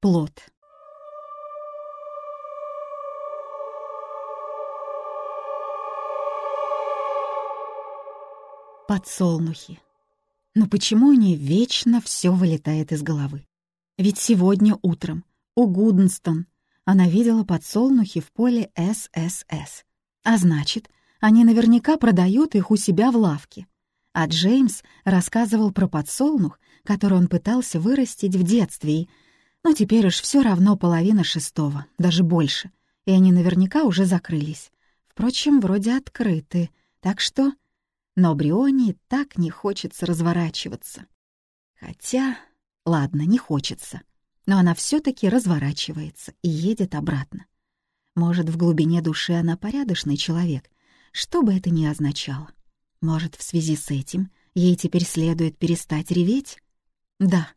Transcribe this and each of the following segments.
Плод. Подсолнухи. Но почему мне вечно все вылетает из головы? Ведь сегодня утром у Гуденстон она видела подсолнухи в поле ССС. А значит, они наверняка продают их у себя в лавке. А Джеймс рассказывал про подсолнух, который он пытался вырастить в детстве, и... Но теперь уж все равно половина шестого, даже больше, и они наверняка уже закрылись. Впрочем, вроде открыты, так что... Но Бриони так не хочется разворачиваться. Хотя... Ладно, не хочется. Но она все таки разворачивается и едет обратно. Может, в глубине души она порядочный человек, что бы это ни означало. Может, в связи с этим ей теперь следует перестать реветь? Да,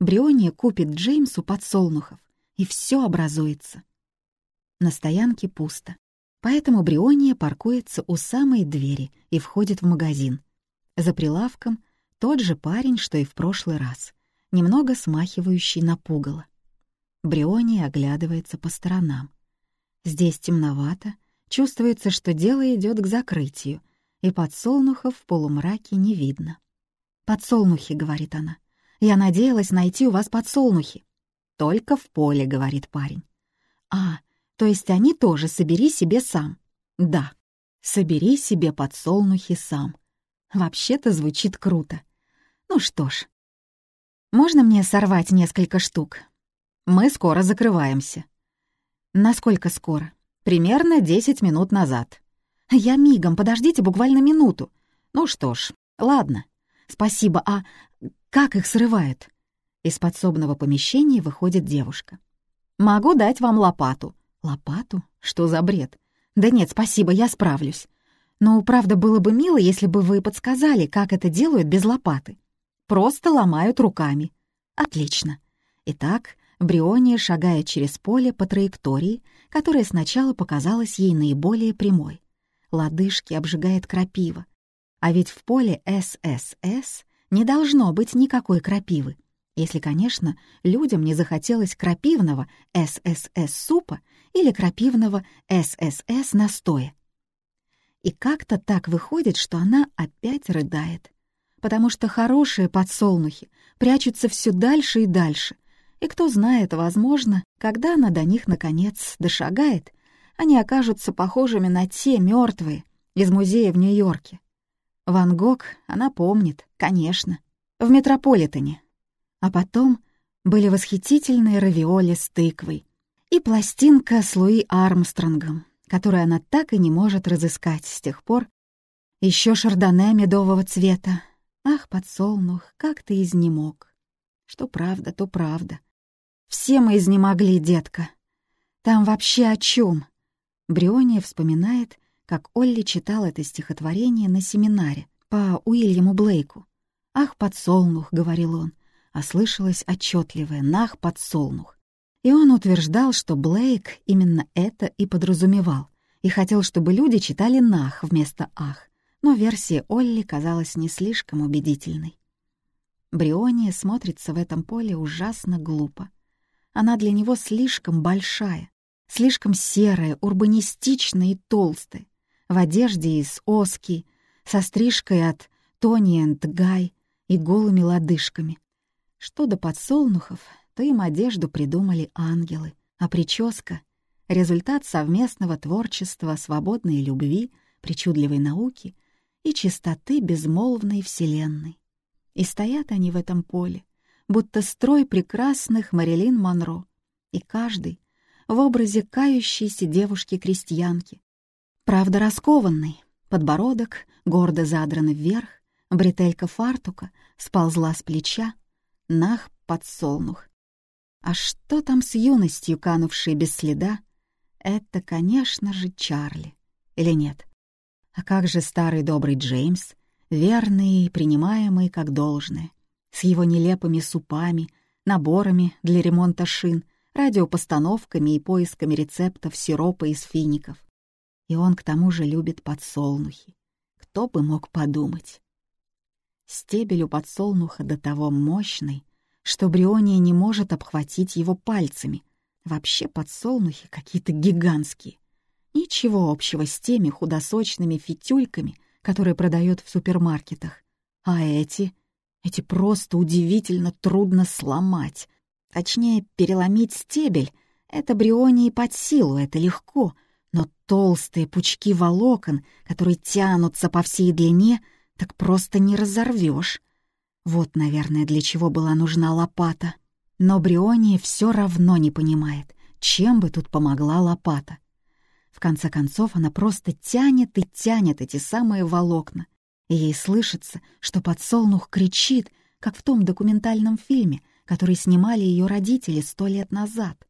Бриония купит Джеймсу подсолнухов, и все образуется. На стоянке пусто, поэтому Бриония паркуется у самой двери и входит в магазин. За прилавком тот же парень, что и в прошлый раз, немного смахивающий на пугало. Оглядывается по сторонам. Здесь темновато, чувствуется, что дело идет к закрытию, и подсолнухов в полумраке не видно. «Подсолнухи», — говорит она, — «я надеялась найти у вас подсолнухи». «Только в поле», — говорит парень. «А, то есть они тоже собери себе сам?» «Да, собери себе подсолнухи сам». Вообще-то звучит круто. Ну что ж, можно мне сорвать несколько штук? Мы скоро закрываемся. Насколько скоро? Примерно 10 минут назад. Я мигом, подождите буквально минуту. Ну что ж, ладно. Спасибо, а как их срывают? Из подсобного помещения выходит девушка. Могу дать вам лопату. Лопату? Что за бред? Да нет, спасибо, я справлюсь. Но, правда, было бы мило, если бы вы подсказали, как это делают без лопаты. Просто ломают руками. Отлично. Итак, Бриония шагает через поле по траектории, которая сначала показалась ей наиболее прямой лодыжки обжигает крапива. А ведь в поле ССС не должно быть никакой крапивы, если, конечно, людям не захотелось крапивного ССС-супа или крапивного ССС-настоя. И как-то так выходит, что она опять рыдает, потому что хорошие подсолнухи прячутся все дальше и дальше, и кто знает, возможно, когда она до них, наконец, дошагает — они окажутся похожими на те мертвые из музея в Нью-Йорке. Ван Гог она помнит, конечно, в Метрополитене. А потом были восхитительные равиоли с тыквой и пластинка с Луи Армстронгом, которую она так и не может разыскать с тех пор, еще шардоне медового цвета. Ах, подсолнух, как ты изнемог. Что правда, то правда. Все мы изнемогли, детка. Там вообще о чем? Бриония вспоминает, как Олли читал это стихотворение на семинаре по Уильяму Блейку. «Ах, подсолнух», — говорил он, а слышалось отчетливое «нах, подсолнух». И он утверждал, что Блейк именно это и подразумевал, и хотел, чтобы люди читали «нах» вместо «ах», но версия Олли казалась не слишком убедительной. Бриония смотрится в этом поле ужасно глупо. Она для него слишком большая, слишком серая, урбанистичная и толстая, в одежде из оски, со стрижкой от Тони энд Гай и голыми лодыжками. Что до подсолнухов, то им одежду придумали ангелы, а прическа — результат совместного творчества свободной любви, причудливой науки и чистоты безмолвной вселенной. И стоят они в этом поле, будто строй прекрасных Марилин Монро, и каждый — в образе кающейся девушки-крестьянки. Правда, раскованный, подбородок гордо задран вверх, бретелька фартука сползла с плеча, нах подсолнух. А что там с юностью, канувшей без следа? Это, конечно же, Чарли. Или нет? А как же старый добрый Джеймс, верный и принимаемый как должное, с его нелепыми супами, наборами для ремонта шин радиопостановками и поисками рецептов сиропа из фиников. И он к тому же любит подсолнухи. Кто бы мог подумать? Стебель у подсолнуха до того мощный, что Бриония не может обхватить его пальцами. Вообще подсолнухи какие-то гигантские. Ничего общего с теми худосочными фитюльками, которые продают в супермаркетах. А эти? Эти просто удивительно трудно сломать. Точнее, переломить стебель. Это Брионии под силу, это легко. Толстые пучки волокон, которые тянутся по всей длине, так просто не разорвешь. Вот, наверное, для чего была нужна лопата. Но Бриония все равно не понимает, чем бы тут помогла лопата. В конце концов, она просто тянет и тянет эти самые волокна, и ей слышится, что подсолнух кричит, как в том документальном фильме, который снимали ее родители сто лет назад.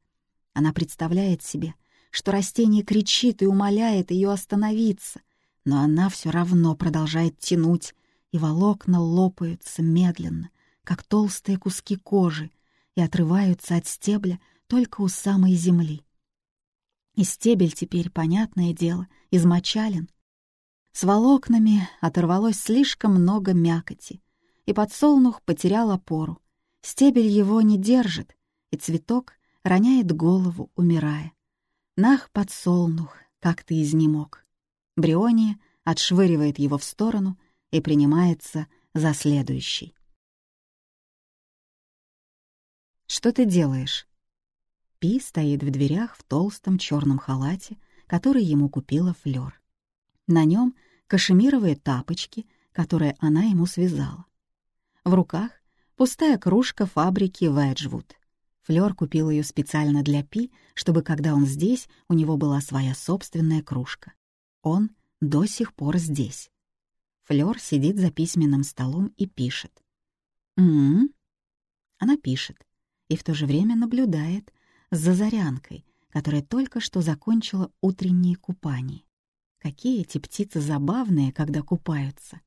Она представляет себе, что растение кричит и умоляет ее остановиться, но она все равно продолжает тянуть, и волокна лопаются медленно, как толстые куски кожи, и отрываются от стебля только у самой земли. И стебель теперь, понятное дело, измочален. С волокнами оторвалось слишком много мякоти, и подсолнух потерял опору. Стебель его не держит, и цветок роняет голову, умирая. Нах, подсолнух, как ты изнемог. Бриония отшвыривает его в сторону и принимается за следующий. «Что ты делаешь?» Пи стоит в дверях в толстом черном халате, который ему купила Флёр. На нем кашемировые тапочки, которые она ему связала. В руках пустая кружка фабрики Веджвуд. Флёр купил ее специально для Пи, чтобы, когда он здесь, у него была своя собственная кружка. Он до сих пор здесь. Флёр сидит за письменным столом и пишет. «М-м-м». Она пишет и в то же время наблюдает, за зарянкой, которая только что закончила утреннее купание. Какие эти птицы забавные, когда купаются.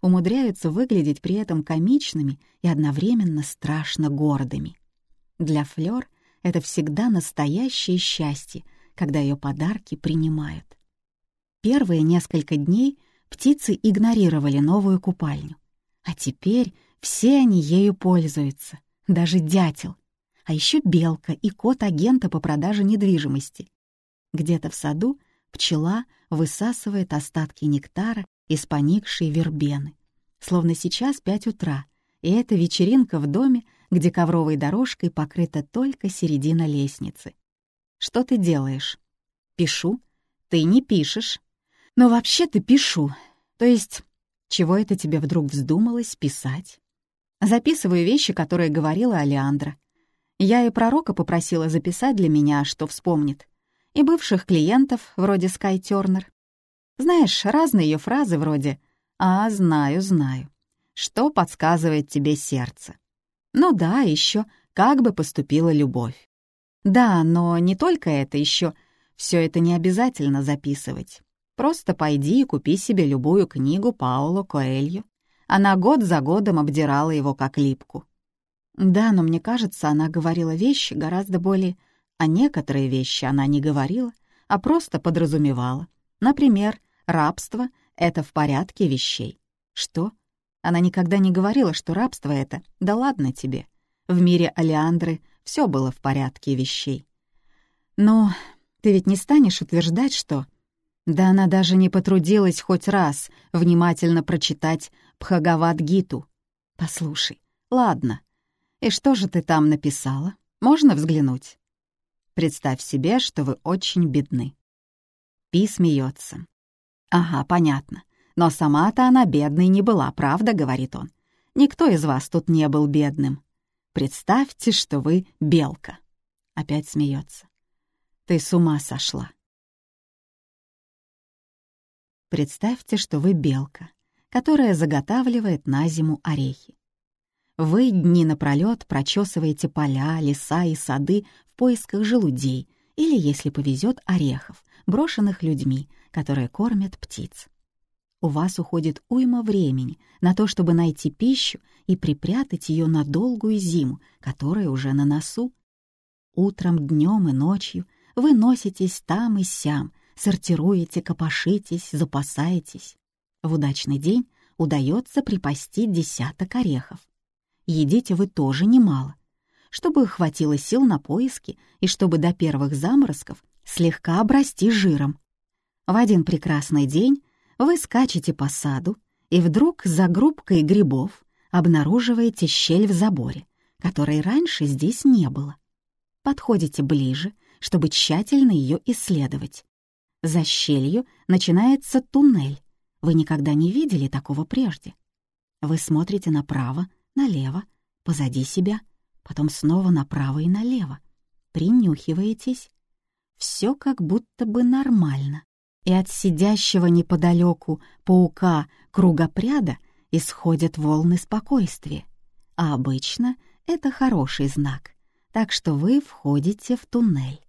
Умудряются выглядеть при этом комичными и одновременно страшно гордыми. Для Флёр это всегда настоящее счастье, когда ее подарки принимают. Первые несколько дней птицы игнорировали новую купальню, а теперь все они ею пользуются, даже дятел — а еще белка и кот агента по продаже недвижимости. Где-то в саду пчела высасывает остатки нектара из поникшей вербены. Словно сейчас пять утра, и это вечеринка в доме, где ковровой дорожкой покрыта только середина лестницы. Что ты делаешь? Пишу. Ты не пишешь. Но вообще-то пишу. То есть, чего это тебе вдруг вздумалось писать? Записываю вещи, которые говорила Алеандра. Я и пророка попросила записать для меня, что вспомнит. И бывших клиентов, вроде Скай Тёрнер. Знаешь, разные ее фразы вроде «А, знаю, знаю». Что подсказывает тебе сердце? Ну да, еще как бы поступила любовь. Да, но не только это еще. Все это не обязательно записывать. Просто пойди и купи себе любую книгу Пауло Коэльо. Она год за годом обдирала его как липку. Да, но мне кажется, она говорила вещи гораздо более... А некоторые вещи она не говорила, а просто подразумевала. Например, рабство — это в порядке вещей. Что? Она никогда не говорила, что рабство — это «да ладно тебе». В мире Алиандры все было в порядке вещей. Но ты ведь не станешь утверждать, что... Да она даже не потрудилась хоть раз внимательно прочитать Пхагават-гиту. Послушай, ладно, «И что же ты там написала? Можно взглянуть?» «Представь себе, что вы очень бедны». Пи смеется. «Ага, понятно. Но сама-то она бедной не была, правда?» — говорит он. «Никто из вас тут не был бедным. Представьте, что вы белка». Опять смеется. «Ты с ума сошла». Представьте, что вы белка, которая заготавливает на зиму орехи. Вы дни напролёт прочесываете поля, леса и сады в поисках желудей или, если повезет, орехов, брошенных людьми, которые кормят птиц. У вас уходит уйма времени на то, чтобы найти пищу и припрятать ее на долгую зиму, которая уже на носу. Утром, днем и ночью вы носитесь там и сям, сортируете, копошитесь, запасаетесь. В удачный день удается припасти десяток орехов. едите вы тоже немало, чтобы хватило сил на поиски и чтобы до первых заморозков слегка обрасти жиром. В один прекрасный день вы скачете по саду, и вдруг за группкой грибов обнаруживаете щель в заборе, которой раньше здесь не было. Подходите ближе, чтобы тщательно ее исследовать. За щелью начинается туннель. Вы никогда не видели такого прежде. Вы смотрите направо, налево, позади себя, потом снова направо и налево. Принюхиваетесь. Все как будто бы нормально. И от сидящего неподалеку паука кругопряда исходят волны спокойствия. А обычно это хороший знак, так что вы входите в туннель.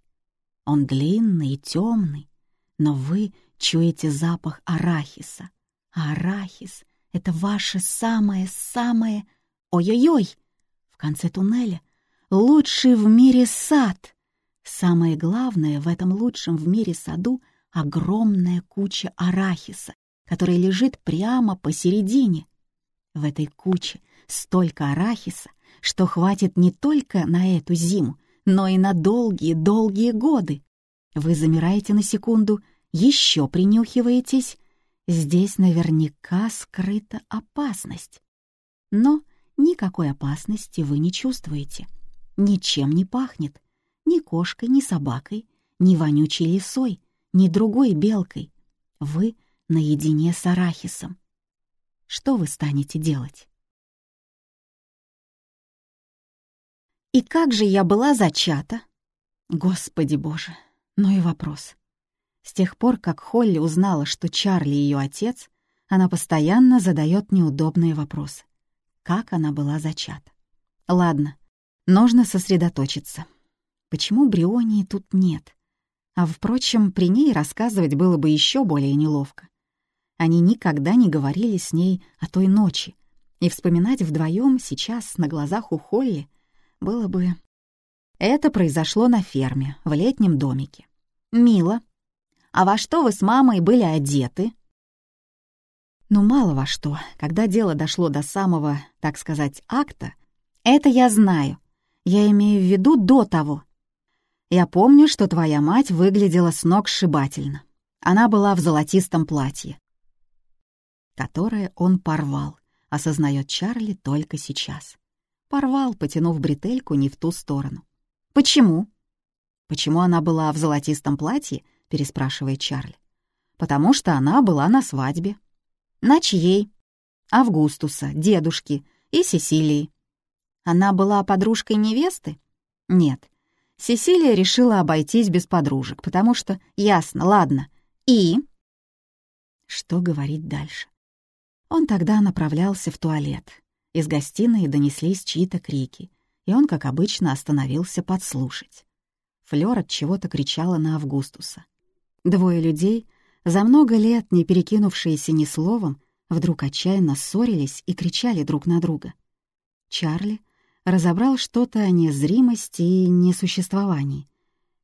Он длинный и темный, но вы чуете запах арахиса. А арахис — это ваше самое-самое... Ой-ой-ой! В конце туннеля лучший в мире сад. Самое главное в этом лучшем в мире саду — огромная куча арахиса, которая лежит прямо посередине. В этой куче столько арахиса, что хватит не только на эту зиму, но и на долгие-долгие годы. Вы замираете на секунду, еще принюхиваетесь. Здесь наверняка скрыта опасность. Но никакой опасности вы не чувствуете. Ничем не пахнет. Ни кошкой, ни собакой, ни вонючей лисой, ни другой белкой. Вы наедине с арахисом. Что вы станете делать? И как же я была зачата? Господи боже, ну и вопрос. С тех пор, как Холли узнала, что Чарли ее отец, она постоянно задает неудобные вопросы. Как она была зачата? Ладно, нужно сосредоточиться. Почему Брионии тут нет? А, впрочем, при ней рассказывать было бы еще более неловко. Они никогда не говорили с ней о той ночи, и вспоминать вдвоем сейчас на глазах у Холли было бы... Это произошло на ферме, в летнем домике. «Мило. А во что вы с мамой были одеты?» Ну, мало во что. Когда дело дошло до самого, так сказать, акта, это я знаю. Я имею в виду до того. Я помню, что твоя мать выглядела с ног сшибательно. Она была в золотистом платье, которое он порвал, осознает Чарли только сейчас. Порвал, потянув бретельку не в ту сторону. «Почему?» «Почему она была в золотистом платье?» — переспрашивает Чарли. «Потому что она была на свадьбе». «На чьей?» «Августуса, дедушки и Сесилии». «Она была подружкой невесты?» «Нет». Сесилия решила обойтись без подружек, потому что... Ясно, ладно. И? Что говорить дальше? Он тогда направлялся в туалет. Из гостиной донеслись чьи-то крики, и он, как обычно, остановился подслушать. Флёр от чего-то кричала на Августуса. Двое людей, за много лет не перекинувшиеся ни словом, вдруг отчаянно ссорились и кричали друг на друга. Чарли разобрал что-то о незримости и несуществовании.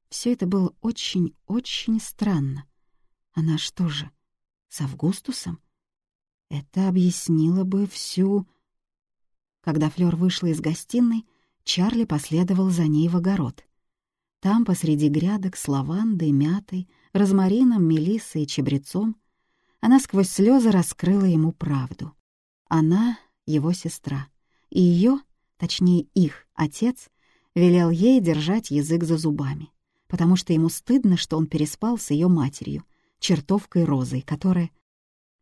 Все это было очень-очень странно. Она что же, с Августусом? Это объяснило бы всю... Когда Флёр вышла из гостиной, Чарли последовал за ней в огород. Там, посреди грядок с лавандой, мятой, розмарином, мелиссой и чебрецом, она сквозь слезы раскрыла ему правду. Она — его сестра, и ее, точнее их, отец, велел ей держать язык за зубами, потому что ему стыдно, что он переспал с ее матерью, чертовкой Розой, которая...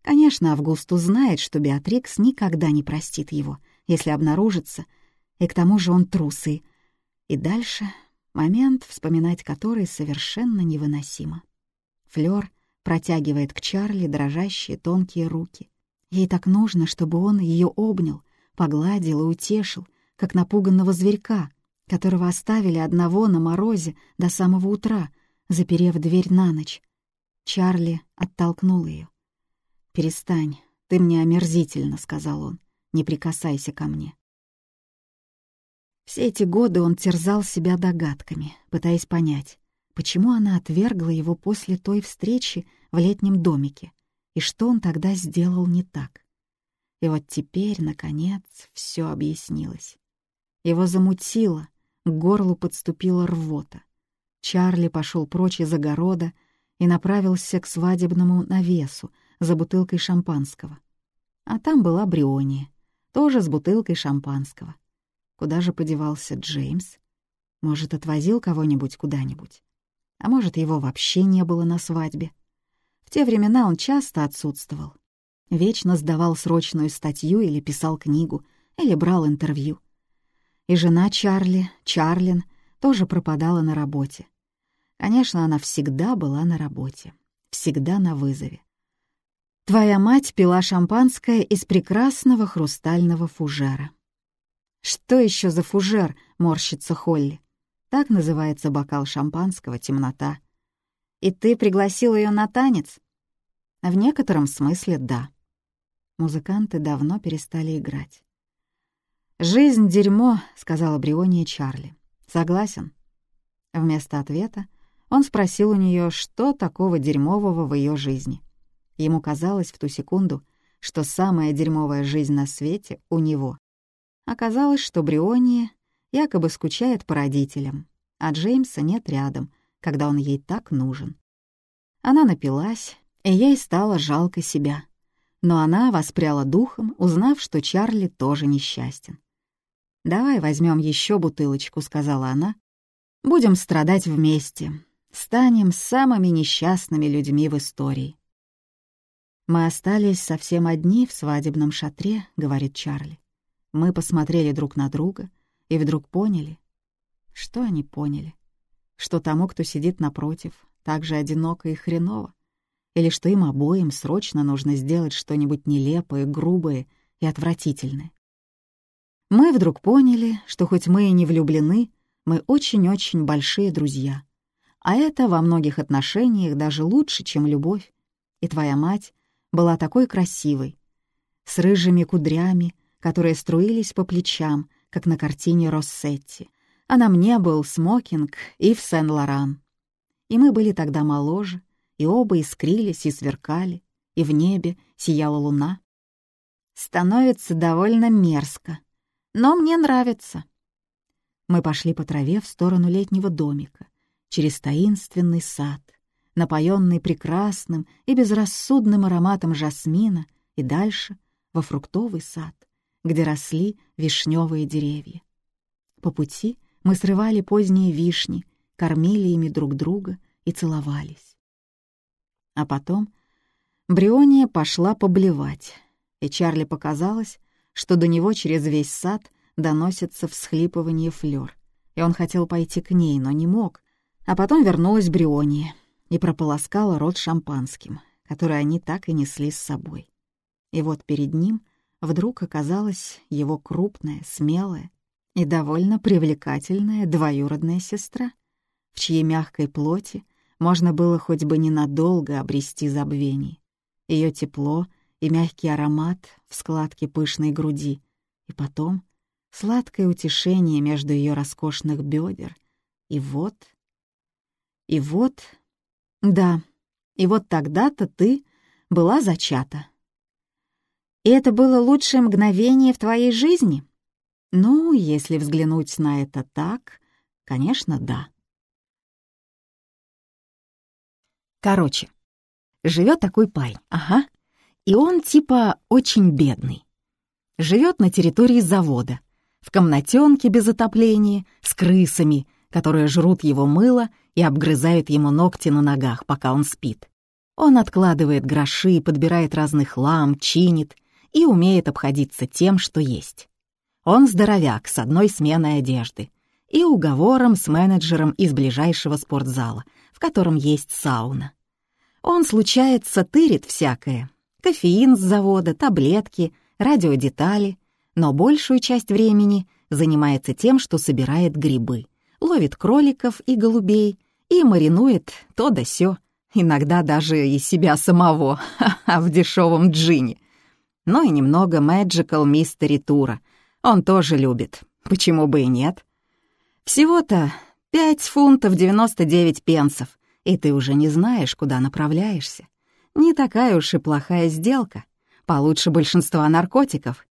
Конечно, Август узнает, что Беатрикс никогда не простит его, если обнаружится, и к тому же он трусы. И дальше момент, вспоминать который совершенно невыносимо. Флёр протягивает к Чарли дрожащие тонкие руки. Ей так нужно, чтобы он ее обнял, погладил и утешил, как напуганного зверька, которого оставили одного на морозе до самого утра, заперев дверь на ночь. Чарли оттолкнул ее. «Перестань, ты мне омерзительно», — сказал он, — «не прикасайся ко мне». Все эти годы он терзал себя догадками, пытаясь понять, почему она отвергла его после той встречи в летнем домике, и что он тогда сделал не так. И вот теперь, наконец, все объяснилось. Его замутило, к горлу подступила рвота. Чарли пошел прочь из огорода и направился к свадебному навесу за бутылкой шампанского. А там была Бриония, тоже с бутылкой шампанского. Куда же подевался Джеймс? Может, отвозил кого-нибудь куда-нибудь? А может, его вообще не было на свадьбе? В те времена он часто отсутствовал. Вечно сдавал срочную статью или писал книгу, или брал интервью. И жена Чарли, Чарлин, тоже пропадала на работе. Конечно, она всегда была на работе, всегда на вызове. Твоя мать пила шампанское из прекрасного хрустального фужера. Что еще за фужер, морщится Холли? Так называется бокал шампанского «Темнота». И ты пригласил ее на танец? В некотором смысле да. Музыканты давно перестали играть. «Жизнь — дерьмо», — сказала Бриония Чарли. «Согласен». Вместо ответа он спросил у нее, что такого дерьмового в ее жизни. Ему казалось в ту секунду, что самая дерьмовая жизнь на свете у него. Оказалось, что Бриония якобы скучает по родителям, а Джеймса нет рядом, когда он ей так нужен. Она напилась, и ей стало жалко себя. Но она воспряла духом, узнав, что Чарли тоже несчастен. «Давай возьмем еще бутылочку», — сказала она. «Будем страдать вместе. Станем самыми несчастными людьми в истории». «Мы остались совсем одни в свадебном шатре», — говорит Чарли. Мы посмотрели друг на друга и вдруг поняли. Что они поняли? Что тому, кто сидит напротив, так же одиноко и хреново? Или что им обоим срочно нужно сделать что-нибудь нелепое, грубое и отвратительное? Мы вдруг поняли, что хоть мы и не влюблены, мы очень-очень большие друзья. А это во многих отношениях даже лучше, чем любовь. И твоя мать была такой красивой, с рыжими кудрями, которые струились по плечам, как на картине Россетти. А на мне был смокинг и в Сен-Лоран. И мы были тогда моложе, и оба искрились и сверкали, и в небе сияла луна. Становится довольно мерзко, но мне нравится. Мы пошли по траве в сторону летнего домика, через таинственный сад, напоенный прекрасным и безрассудным ароматом жасмина, и дальше во фруктовый сад, где росли вишневые деревья. По пути мы срывали поздние вишни, кормили ими друг друга и целовались. А потом Бриония пошла поблевать, и Чарли показалось, что до него через весь сад доносится всхлипывание флёр, и он хотел пойти к ней, но не мог. А потом вернулась Бриония и прополоскала рот шампанским, который они так и несли с собой. И вот перед ним вдруг оказалась его крупная, смелая и довольно привлекательная двоюродная сестра, в чьей мягкой плоти можно было хоть бы ненадолго обрести забвение. Ее тепло — и мягкий аромат в складке пышной груди, и потом сладкое утешение между ее роскошных бедер. И вот... И вот... Да, и вот тогда-то ты была зачата. И это было лучшее мгновение в твоей жизни? Ну, если взглянуть на это так, конечно, да. Короче, живет такой парень, ага, и он типа очень бедный. Живет на территории завода, в комнатенке без отопления, с крысами, которые жрут его мыло и обгрызают ему ногти на ногах, пока он спит. Он откладывает гроши, подбирает разный хлам, чинит и умеет обходиться тем, что есть. Он здоровяк с одной сменой одежды и уговором с менеджером из ближайшего спортзала, в котором есть сауна. Он, случается, тырит всякое, кофеин с завода, таблетки, радиодетали, но большую часть времени занимается тем, что собирает грибы, ловит кроликов и голубей и маринует то да сё, иногда даже и себя самого, в дешевом джине. Ну и немного Magical Mystery Тура. Он тоже любит. Почему бы и нет? Всего-то 5 фунтов 99 пенсов, и ты уже не знаешь, куда направляешься. Не такая уж и плохая сделка. получше большинства наркотиков.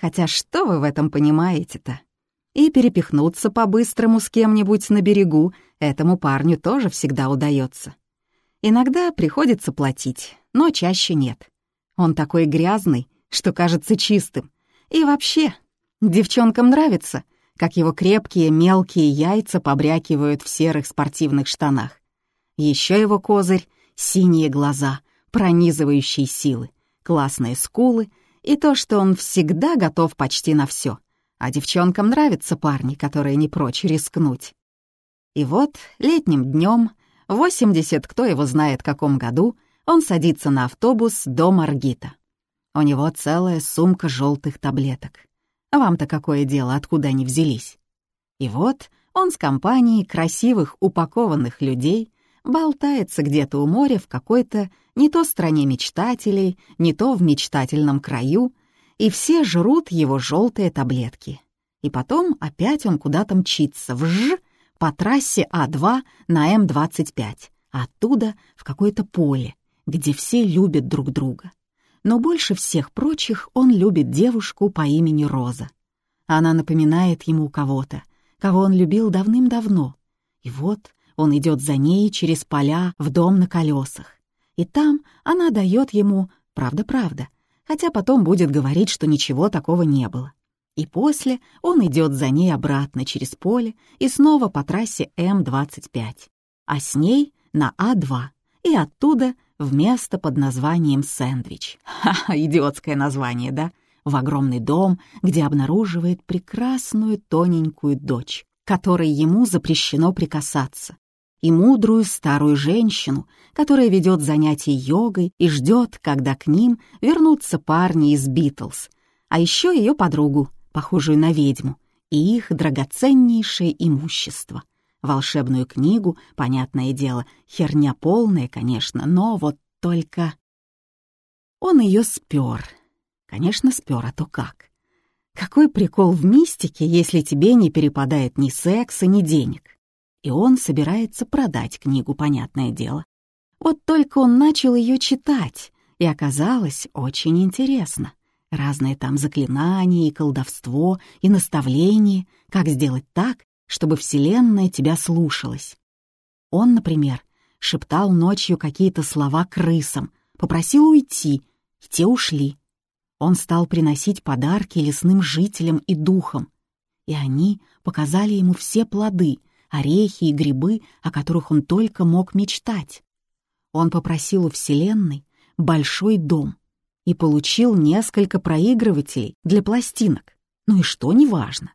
Хотя что вы в этом понимаете-то? И перепихнуться по-быстрому с кем-нибудь на берегу этому парню тоже всегда удается. Иногда приходится платить, но чаще нет. Он такой грязный, что кажется чистым. И вообще, девчонкам нравится, как его крепкие мелкие яйца побрякивают в серых спортивных штанах. Еще его козырь — синие глаза, пронизывающие силы, классные скулы и то, что он всегда готов почти на все. А девчонкам нравятся парни, которые не прочь рискнуть. И вот летним днем, 80 кто его знает каком году, он садится на автобус до Маргита. У него целая сумка желтых таблеток. Вам-то какое дело, откуда они взялись? И вот он с компанией красивых упакованных людей болтается где-то у моря в какой-то не то стране мечтателей, не то в мечтательном краю, и все жрут его желтые таблетки. И потом опять он куда-то мчится, вж, по трассе А2 на М-25, оттуда в какое-то поле, где все любят друг друга. Но больше всех прочих он любит девушку по имени Роза. Она напоминает ему кого-то, кого он любил давным-давно. И вот он идет за ней через поля в дом на колесах. И там она дает ему «правда-правда», хотя потом будет говорить, что ничего такого не было. И после он идет за ней обратно через поле и снова по трассе М-25, а с ней на А2 и оттуда в место под названием «Сэндвич». Ха-ха, идиотское название, да? В огромный дом, где обнаруживает прекрасную тоненькую дочь, которой ему запрещено прикасаться, и мудрую старую женщину, которая ведет занятия йогой и ждет, когда к ним вернутся парни из Битлз, а еще ее подругу, похожую на ведьму, и их драгоценнейшее имущество. Волшебную книгу, понятное дело, херня полная, конечно, но вот только... Он ее спер. Конечно, спер, а то как? Какой прикол в мистике, если тебе не перепадает ни секса, ни денег? И он собирается продать книгу, понятное дело. Вот только он начал ее читать, и оказалось очень интересно. Разные там заклинания и колдовство, и наставления, как сделать так, чтобы Вселенная тебя слушалась. Он, например, шептал ночью какие-то слова крысам, попросил уйти, и те ушли. Он стал приносить подарки лесным жителям и духам, и они показали ему все плоды, орехи и грибы, о которых он только мог мечтать. Он попросил у Вселенной большой дом и получил несколько проигрывателей для пластинок. Ну и что, неважно.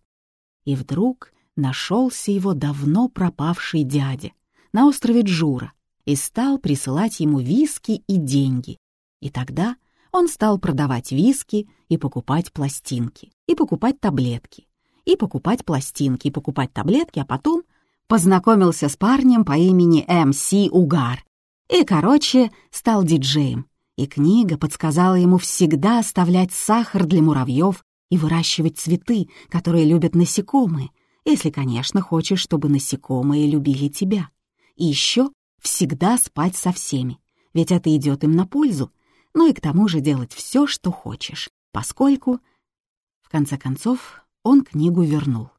И вдруг нашелся его давно пропавший дядя на острове Джура и стал присылать ему виски и деньги. И тогда он стал продавать виски и покупать пластинки, и покупать таблетки, и покупать пластинки, и покупать таблетки, а потом познакомился с парнем по имени М.С. Угар и, короче, стал диджеем. И книга подсказала ему всегда оставлять сахар для муравьев и выращивать цветы, которые любят насекомые, если, конечно, хочешь, чтобы насекомые любили тебя. И еще всегда спать со всеми, ведь это идет им на пользу, ну и к тому же делать все, что хочешь, поскольку... В конце концов, он книгу вернул.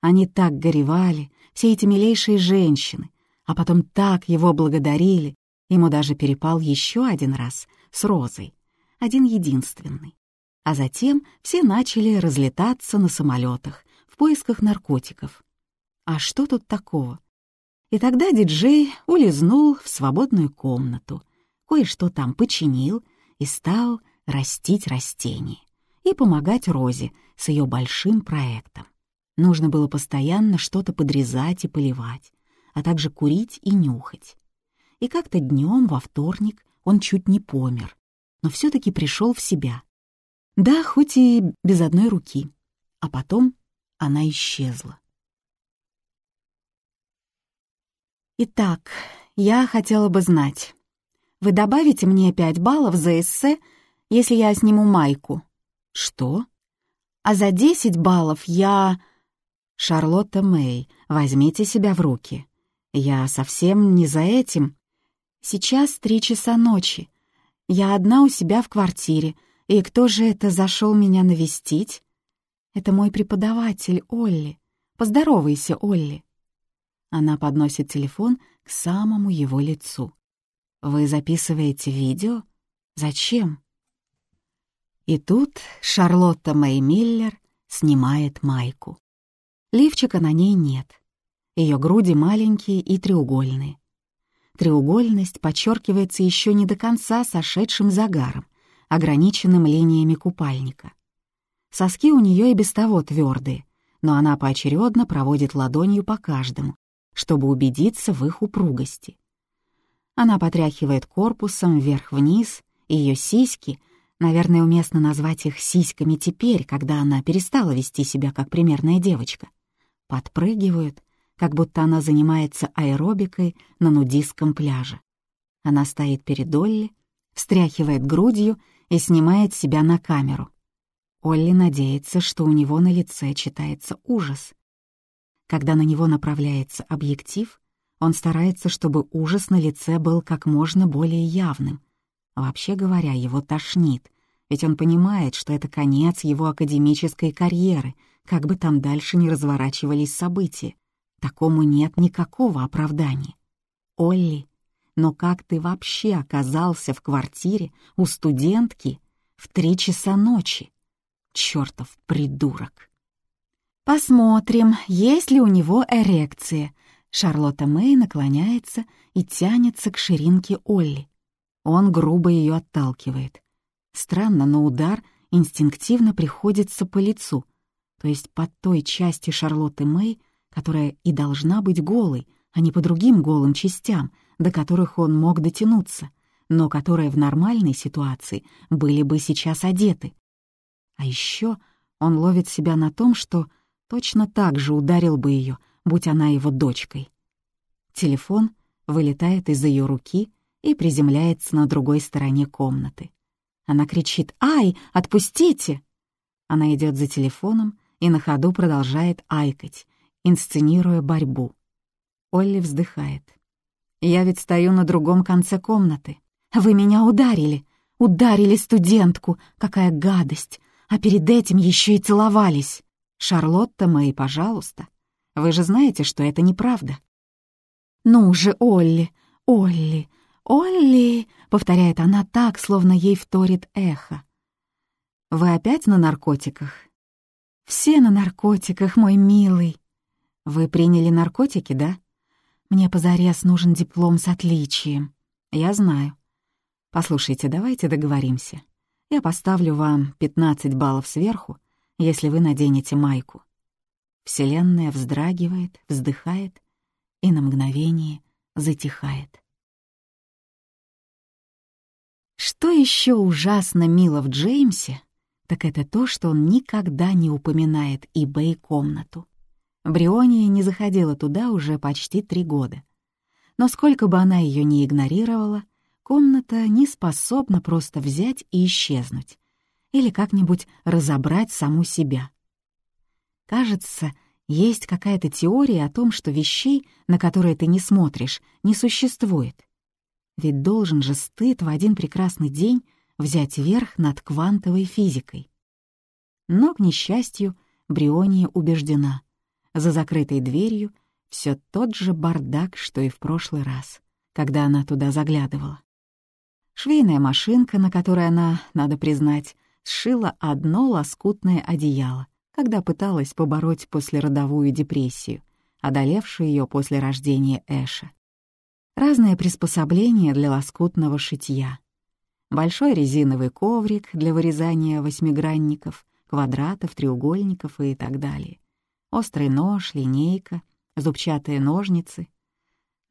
Они так горевали, все эти милейшие женщины, а потом так его благодарили, ему даже перепал еще один раз с Розой, один единственный. А затем все начали разлетаться на самолетах в поисках наркотиков. А что тут такого? И тогда диджей улизнул в свободную комнату, кое-что там починил и стал растить растения и помогать Розе с ее большим проектом. Нужно было постоянно что-то подрезать и поливать, а также курить и нюхать. И как-то днем во вторник он чуть не помер, но все-таки пришел в себя. Да, хоть и без одной руки. А потом она исчезла. Итак, я хотела бы знать, вы добавите мне пять баллов за эссе, если я сниму майку? Что? А за десять баллов я... «Шарлотта Мэй, возьмите себя в руки. Я совсем не за этим. Сейчас три часа ночи. Я одна у себя в квартире. И кто же это зашел меня навестить? Это мой преподаватель Олли. Поздоровайся, Олли. Она подносит телефон к самому его лицу. Вы записываете видео? Зачем? И тут Шарлотта Мэй Миллер снимает майку. Лифчика на ней нет. Ее груди маленькие и треугольные. Треугольность подчеркивается еще не до конца сошедшим загаром, ограниченным линиями купальника. Соски у нее и без того твердые, но она поочередно проводит ладонью по каждому, чтобы убедиться в их упругости. Она потряхивает корпусом вверх-вниз, и ее сиськи — Наверное, уместно назвать их сиськами теперь, когда она перестала вести себя как примерная девочка. Подпрыгивают, как будто она занимается аэробикой на нудистском пляже. Она стоит перед Олли, встряхивает грудью и снимает себя на камеру. Олли надеется, что у него на лице читается ужас. Когда на него направляется объектив, он старается, чтобы ужас на лице был как можно более явным. Вообще говоря, его тошнит, ведь он понимает, что это конец его академической карьеры, как бы там дальше ни разворачивались события. Такому нет никакого оправдания. Олли, но как ты вообще оказался в квартире у студентки в три часа ночи? Чёртов придурок. Посмотрим, есть ли у него эрекция. Шарлотта Мэй наклоняется и тянется к ширинке Олли. Он грубо ее отталкивает. Странно, но удар инстинктивно приходится по лицу, то есть по той части Шарлотты Мэй, которая и должна быть голой, а не по другим голым частям, до которых он мог дотянуться, но которые в нормальной ситуации были бы сейчас одеты. А еще он ловит себя на том, что точно так же ударил бы ее, будь она его дочкой. Телефон вылетает из ее руки и приземляется на другой стороне комнаты. Она кричит «Ай, отпустите!» Она идет за телефоном и на ходу продолжает айкать, инсценируя борьбу. Олли вздыхает. «Я ведь стою на другом конце комнаты. Вы меня ударили! Ударили студентку! Какая гадость! А перед этим еще и целовались! Шарлотта Мэй, пожалуйста! Вы же знаете, что это неправда!» «Ну же, Олли! Олли! «Олли!» — повторяет она так, словно ей вторит эхо. «Вы опять на наркотиках?» «Все на наркотиках, мой милый!» «Вы приняли наркотики, да?» «Мне позарез нужен диплом с отличием». «Я знаю. Послушайте, давайте договоримся. Я поставлю вам 15 баллов сверху, если вы наденете майку». Вселенная вздрагивает, вздыхает и на мгновение затихает. Что еще ужасно мило в Джеймсе, так это то, что он никогда не упоминает eBay-комнату. Бриония не заходила туда уже почти три года. Но сколько бы она ее ни игнорировала, комната не способна просто взять и исчезнуть или как-нибудь разобрать саму себя. Кажется, есть какая-то теория о том, что вещей, на которые ты не смотришь, не существует — ведь должен же стыд в один прекрасный день взять верх над квантовой физикой. Но, к несчастью, Бриония убеждена. За закрытой дверью все тот же бардак, что и в прошлый раз, когда она туда заглядывала. Швейная машинка, на которой она, надо признать, сшила одно лоскутное одеяло, когда пыталась побороть послеродовую депрессию, одолевшую ее после рождения Эша разные приспособления для лоскутного шитья, большой резиновый коврик для вырезания восьмигранников, квадратов, треугольников и так далее, острый нож, линейка, зубчатые ножницы.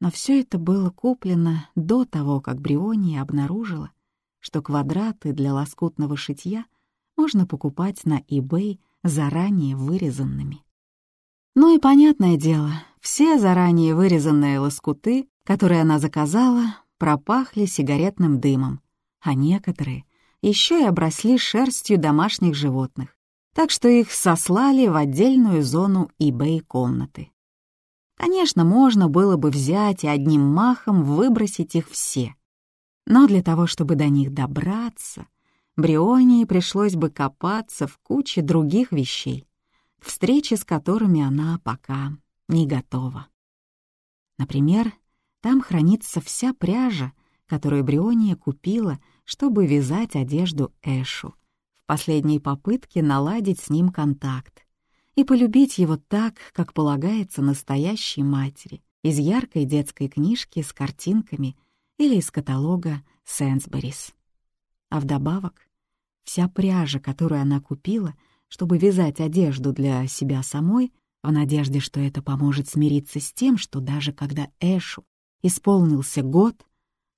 Но все это было куплено до того, как Бриония обнаружила, что квадраты для лоскутного шитья можно покупать на eBay заранее вырезанными. Ну и понятное дело, все заранее вырезанные лоскуты которые она заказала, пропахли сигаретным дымом, а некоторые еще и обросли шерстью домашних животных, так что их сослали в отдельную зону eBay-комнаты. Конечно, можно было бы взять и одним махом выбросить их все. Но для того, чтобы до них добраться, Брионии пришлось бы копаться в куче других вещей, к встрече с которыми она пока не готова. Например, там хранится вся пряжа, которую Бриония купила, чтобы вязать одежду Эшу, в последней попытке наладить с ним контакт и полюбить его так, как полагается настоящей матери, из яркой детской книжки с картинками или из каталога Сенсберис. А вдобавок, вся пряжа, которую она купила, чтобы вязать одежду для себя самой, в надежде, что это поможет смириться с тем, что даже когда Эшу исполнился год,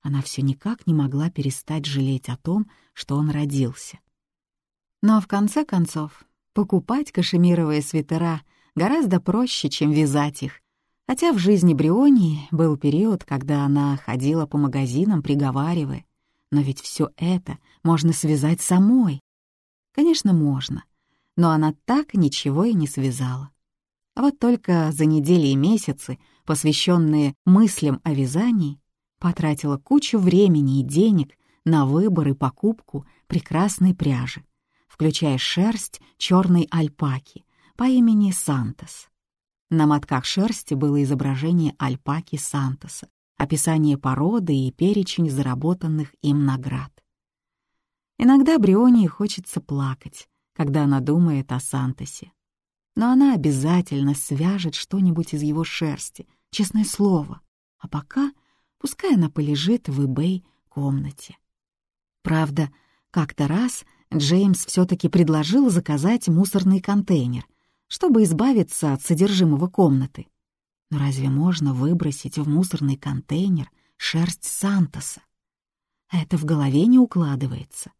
она все никак не могла перестать жалеть о том, что он родился. Но в конце концов, покупать кашемировые свитера гораздо проще, чем вязать их, хотя в жизни Брионии был период, когда она ходила по магазинам, приговаривая, но ведь все это можно связать самой. Конечно, можно, но она так ничего и не связала. А вот только за недели и месяцы, посвященные мыслям о вязании, потратила кучу времени и денег на выбор и покупку прекрасной пряжи, включая шерсть черной альпаки по имени Сантос. На мотках шерсти было изображение альпаки Сантоса, описание породы и перечень заработанных им наград. Иногда Брионии хочется плакать, когда она думает о Сантосе но она обязательно свяжет что-нибудь из его шерсти, честное слово. А пока пускай она полежит в eBay комнате. Правда, как-то раз Джеймс все таки предложил заказать мусорный контейнер, чтобы избавиться от содержимого комнаты. Но разве можно выбросить в мусорный контейнер шерсть Сантоса? Это в голове не укладывается.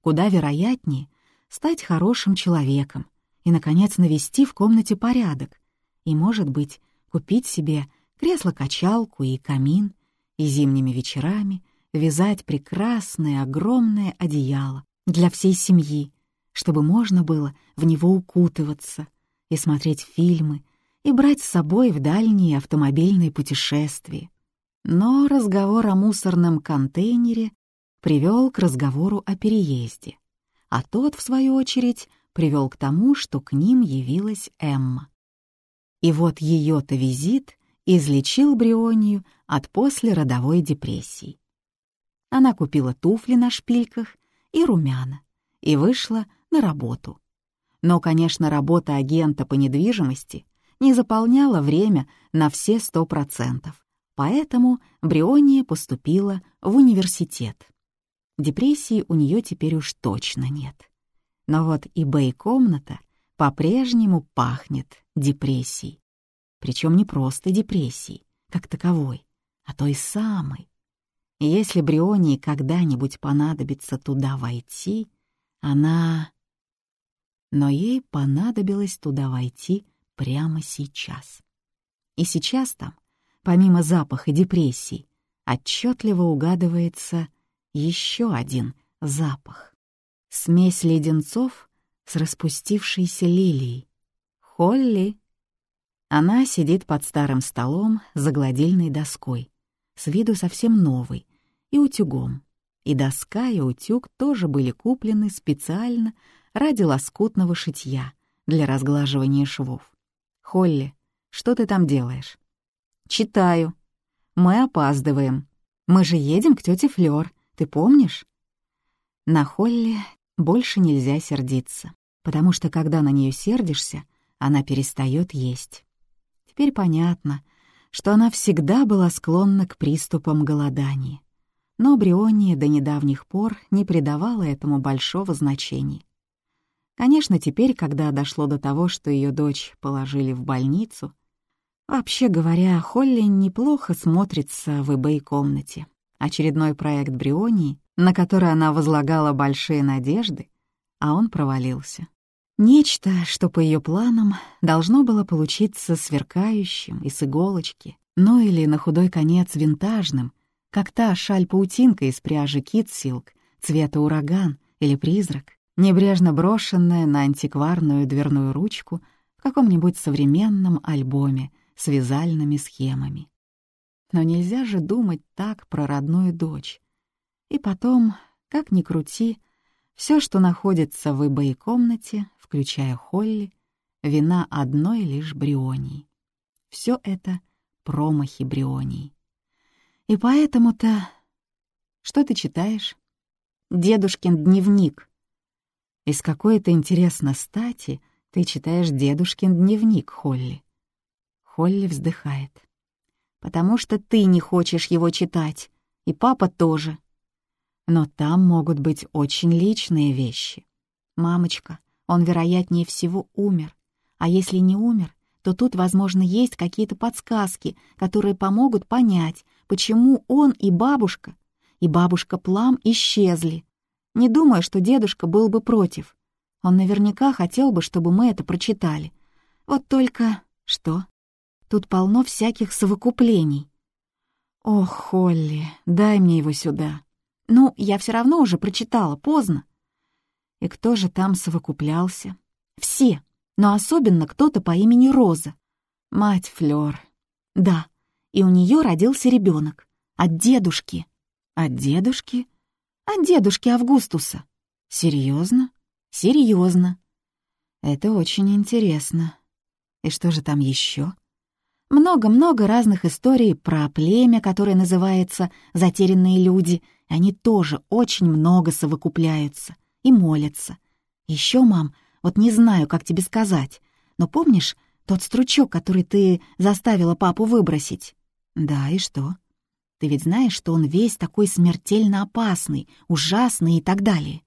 Куда вероятнее стать хорошим человеком, и, наконец, навести в комнате порядок и, может быть, купить себе кресло-качалку и камин, и зимними вечерами вязать прекрасное огромное одеяло для всей семьи, чтобы можно было в него укутываться и смотреть фильмы, и брать с собой в дальние автомобильные путешествия. Но разговор о мусорном контейнере привел к разговору о переезде, а тот, в свою очередь, привел к тому, что к ним явилась Эмма. И вот ее-то визит излечил Брионию от послеродовой депрессии. Она купила туфли на шпильках и румяна и вышла на работу. Но, конечно, работа агента по недвижимости не заполняла время на все сто процентов, поэтому Бриония поступила в университет. Депрессии у нее теперь уж точно нет. Но вот и Бэй-комната по-прежнему пахнет депрессией. Причем не просто депрессией, как таковой, а той самой. И если Брионии когда-нибудь понадобится туда войти, она... Но ей понадобилось туда войти прямо сейчас. И сейчас там, помимо запаха депрессии, отчетливо угадывается еще один запах. Смесь леденцов с распустившейся лилией. Холли. Она сидит под старым столом за гладильной доской, с виду совсем новой, и утюгом. И доска, и утюг тоже были куплены специально ради лоскутного шитья для разглаживания швов. «Холли, что ты там делаешь?» «Читаю. Мы опаздываем. Мы же едем к тете Флёр, ты помнишь?» На Холли больше нельзя сердиться, потому что когда на нее сердишься, она перестает есть. Теперь понятно, что она всегда была склонна к приступам голодания. Но Бриония до недавних пор не придавала этому большого значения. Конечно, теперь, когда дошло до того, что ее дочь положили в больницу, вообще говоря, Холли неплохо смотрится в eBay-комнате. Очередной проект Брионии на который она возлагала большие надежды, а он провалился. Нечто, что по ее планам должно было получиться сверкающим и с иголочки, ну или на худой конец винтажным, как та шаль-паутинка из пряжи китсилк цвета ураган или призрак, небрежно брошенная на антикварную дверную ручку в каком-нибудь современном альбоме с вязальными схемами. Но нельзя же думать так про родную дочь, и потом, как ни крути, Все, что находится в ибо комнате, включая Холли, вина одной лишь Брионии. Все это промахи Брионии. И поэтому-то... Что ты читаешь? Дедушкин дневник. Из какой-то интересно стати ты читаешь дедушкин дневник, Холли. Холли вздыхает. Потому что ты не хочешь его читать, и папа тоже. Но там могут быть очень личные вещи. Мамочка, он, вероятнее всего, умер. А если не умер, то тут, возможно, есть какие-то подсказки, которые помогут понять, почему он и бабушка, и бабушка Плам исчезли. Не думаю, что дедушка был бы против. Он наверняка хотел бы, чтобы мы это прочитали. Вот только... Что? Тут полно всяких совокуплений. Ох, Холли, дай мне его сюда. Ну, я все равно уже прочитала, поздно. И кто же там совокуплялся? Все, но особенно кто-то по имени Роза. Мать Флёр. Да, и у нее родился ребенок От дедушки. От дедушки? От дедушки Августуса. Серьезно? Серьезно. Это очень интересно. И что же там еще? Много-много разных историй про племя, которое называется «Затерянные люди», они тоже очень много совокупляются и молятся. Еще, мам, вот не знаю, как тебе сказать, но помнишь тот стручок, который ты заставила папу выбросить? Да, и что? Ты ведь знаешь, что он весь такой смертельно опасный, ужасный и так далее.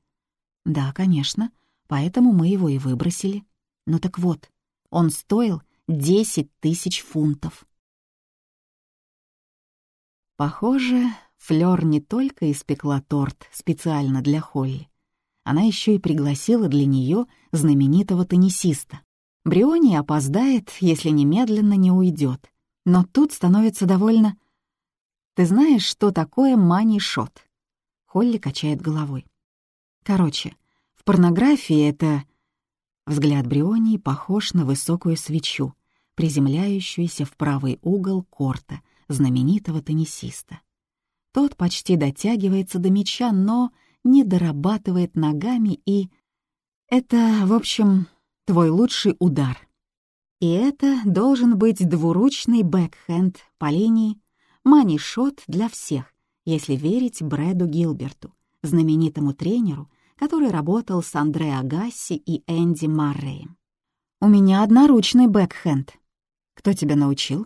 Да, конечно, поэтому мы его и выбросили. Ну так вот, он стоил десять тысяч фунтов. Похоже, Флёр не только испекла торт специально для Холли, она еще и пригласила для нее знаменитого теннисиста. Бриони опоздает, если немедленно не уйдет. Но тут становится довольно... Ты знаешь, что такое мани-шот? Холли качает головой. Короче, в порнографии это... Взгляд Брионии похож на высокую свечу, приземляющуюся в правый угол корта знаменитого теннисиста. Тот почти дотягивается до мяча, но не дорабатывает ногами и... Это, в общем, твой лучший удар. И это должен быть двуручный бэкхенд по линии мани-шот для всех, если верить Брэду Гилберту, знаменитому тренеру, который работал с Андре Агасси и Энди Марреем. «У меня одноручный бэкхенд. Кто тебя научил?»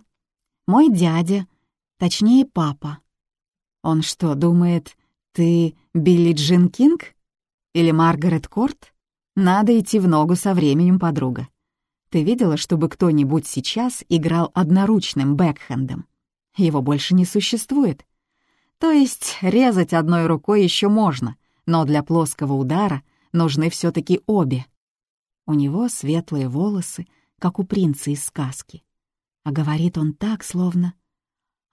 «Мой дядя, точнее, папа». «Он что, думает, ты Билли Джин Кинг? Или Маргарет Корт? Надо идти в ногу со временем, подруга. Ты видела, чтобы кто-нибудь сейчас играл одноручным бэкхендом? Его больше не существует. То есть резать одной рукой еще можно, но для плоского удара нужны все таки обе. У него светлые волосы, как у принца из сказки. А говорит он так, словно...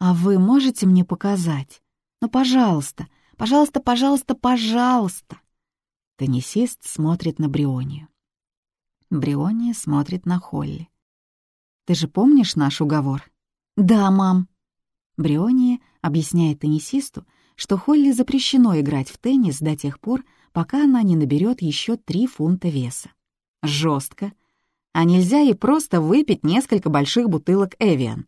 «А вы можете мне показать? Ну, пожалуйста, Пожалуйста, пожалуйста, пожалуйста!» Теннисист смотрит на Брионию. Бриония смотрит на Холли. «Ты же помнишь наш уговор?» «Да, мам». Бриония объясняет теннисисту, что Холли запрещено играть в теннис до тех пор, пока она не наберет еще три фунта веса. Жестко. А нельзя ей просто выпить несколько больших бутылок Эвиан.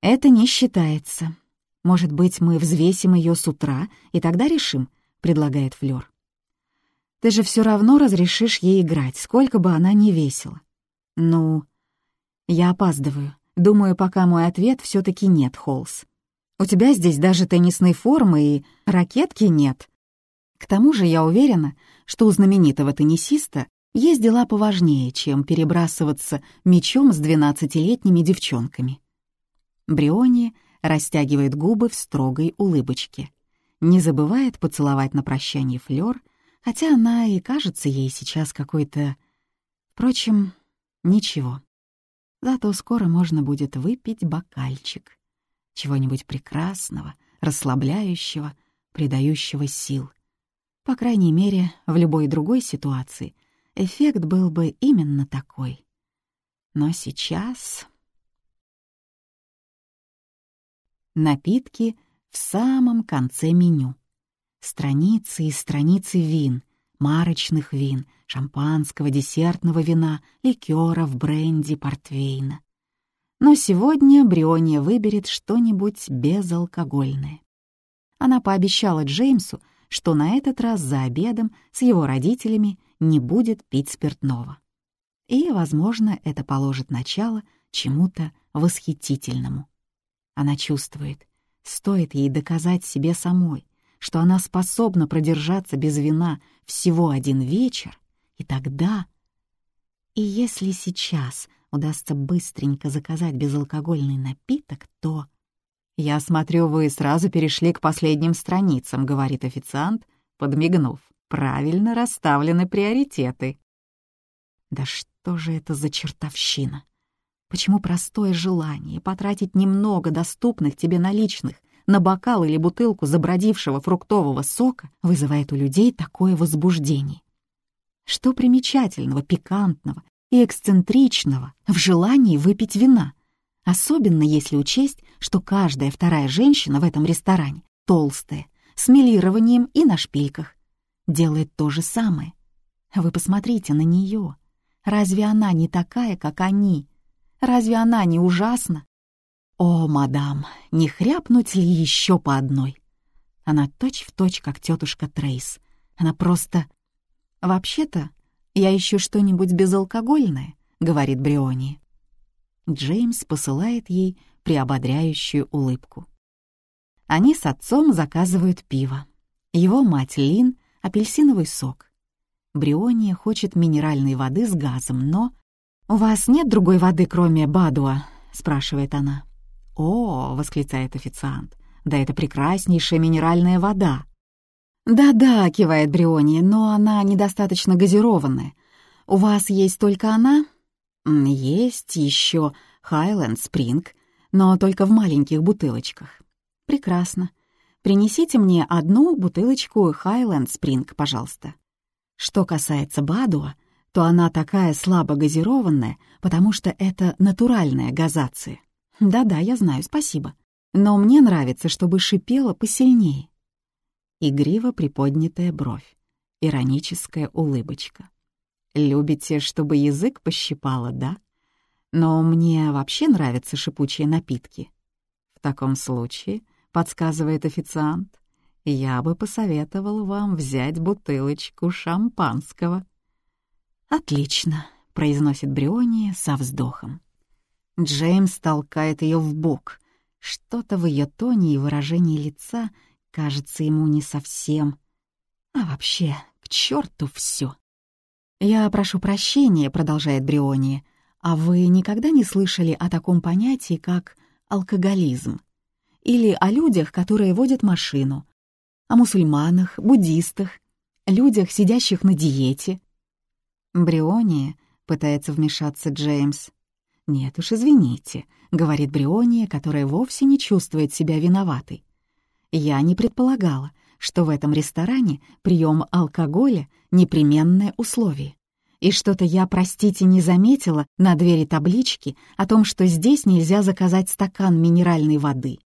Это не считается. «Может быть, мы взвесим ее с утра и тогда решим», — предлагает Флёр. «Ты же все равно разрешишь ей играть, сколько бы она ни весила». «Ну...» «Я опаздываю. Думаю, пока мой ответ все таки нет, Холс. У тебя здесь даже теннисной формы и ракетки нет. К тому же я уверена, что у знаменитого теннисиста есть дела поважнее, чем перебрасываться мечом с двенадцатилетними девчонками». Бриони растягивает губы в строгой улыбочке. Не забывает поцеловать на прощание Флёр, хотя она и кажется ей сейчас какой-то... Впрочем, ничего. Зато скоро можно будет выпить бокальчик. Чего-нибудь прекрасного, расслабляющего, придающего сил. По крайней мере, в любой другой ситуации эффект был бы именно такой. Но сейчас... Напитки в самом конце меню. Страницы и страницы вин, марочных вин, шампанского, десертного вина, ликеров, бренди, портвейна. Но сегодня Бриония выберет что-нибудь безалкогольное. Она пообещала Джеймсу, что на этот раз за обедом с его родителями не будет пить спиртного. И, возможно, это положит начало чему-то восхитительному. Она чувствует, стоит ей доказать себе самой, что она способна продержаться без вина всего один вечер, и тогда... И если сейчас удастся быстренько заказать безалкогольный напиток, то... «Я смотрю, вы сразу перешли к последним страницам», — говорит официант, подмигнув. «Правильно расставлены приоритеты». Да что же это за чертовщина? Почему простое желание потратить немного доступных тебе наличных на бокал или бутылку забродившего фруктового сока вызывает у людей такое возбуждение? Что примечательного, пикантного и эксцентричного в желании выпить вина — Особенно если учесть, что каждая вторая женщина в этом ресторане толстая, с милированием и на шпильках. Делает то же самое. Вы посмотрите на нее. Разве она не такая, как они? Разве она не ужасна? О, мадам, не хряпнуть ли еще по одной? Она точь-в-точь, точь, как тетушка Трейс. Она просто... «Вообще-то, я ищу что-нибудь безалкогольное», — говорит Бриони. Джеймс посылает ей приободряющую улыбку. Они с отцом заказывают пиво. Его мать Лин — апельсиновый сок. Бриония хочет минеральной воды с газом, но... «У вас нет другой воды, кроме Бадуа?» — спрашивает она. «О!» — восклицает официант. «Да это прекраснейшая минеральная вода!» «Да-да», — кивает Бриония, — «но она недостаточно газированная. У вас есть только она?» Есть еще Highland Spring, но только в маленьких бутылочках. Прекрасно. Принесите мне одну бутылочку Highland Spring, пожалуйста. Что касается Бадуа, то она такая слабо газированная, потому что это натуральная газация. Да-да, я знаю, спасибо. Но мне нравится, чтобы шипело посильнее. Игриво приподнятая бровь, ироническая улыбочка. Любите, чтобы язык пощипало, да? Но мне вообще нравятся шипучие напитки. В таком случае, подсказывает официант, я бы посоветовал вам взять бутылочку шампанского. «Отлично», — произносит Бриони со вздохом. Джеймс толкает ее в бок. Что-то в ее тоне и выражении лица кажется ему не совсем. А вообще, к черту все. «Я прошу прощения», — продолжает Бриони, «а вы никогда не слышали о таком понятии, как алкоголизм? Или о людях, которые водят машину? О мусульманах, буддистах, людях, сидящих на диете?» «Бриони», — пытается вмешаться Джеймс. «Нет уж, извините», — говорит Бриони, которая вовсе не чувствует себя виноватой. «Я не предполагала, что в этом ресторане прием алкоголя — непременное условие. И что-то я, простите, не заметила на двери таблички о том, что здесь нельзя заказать стакан минеральной воды.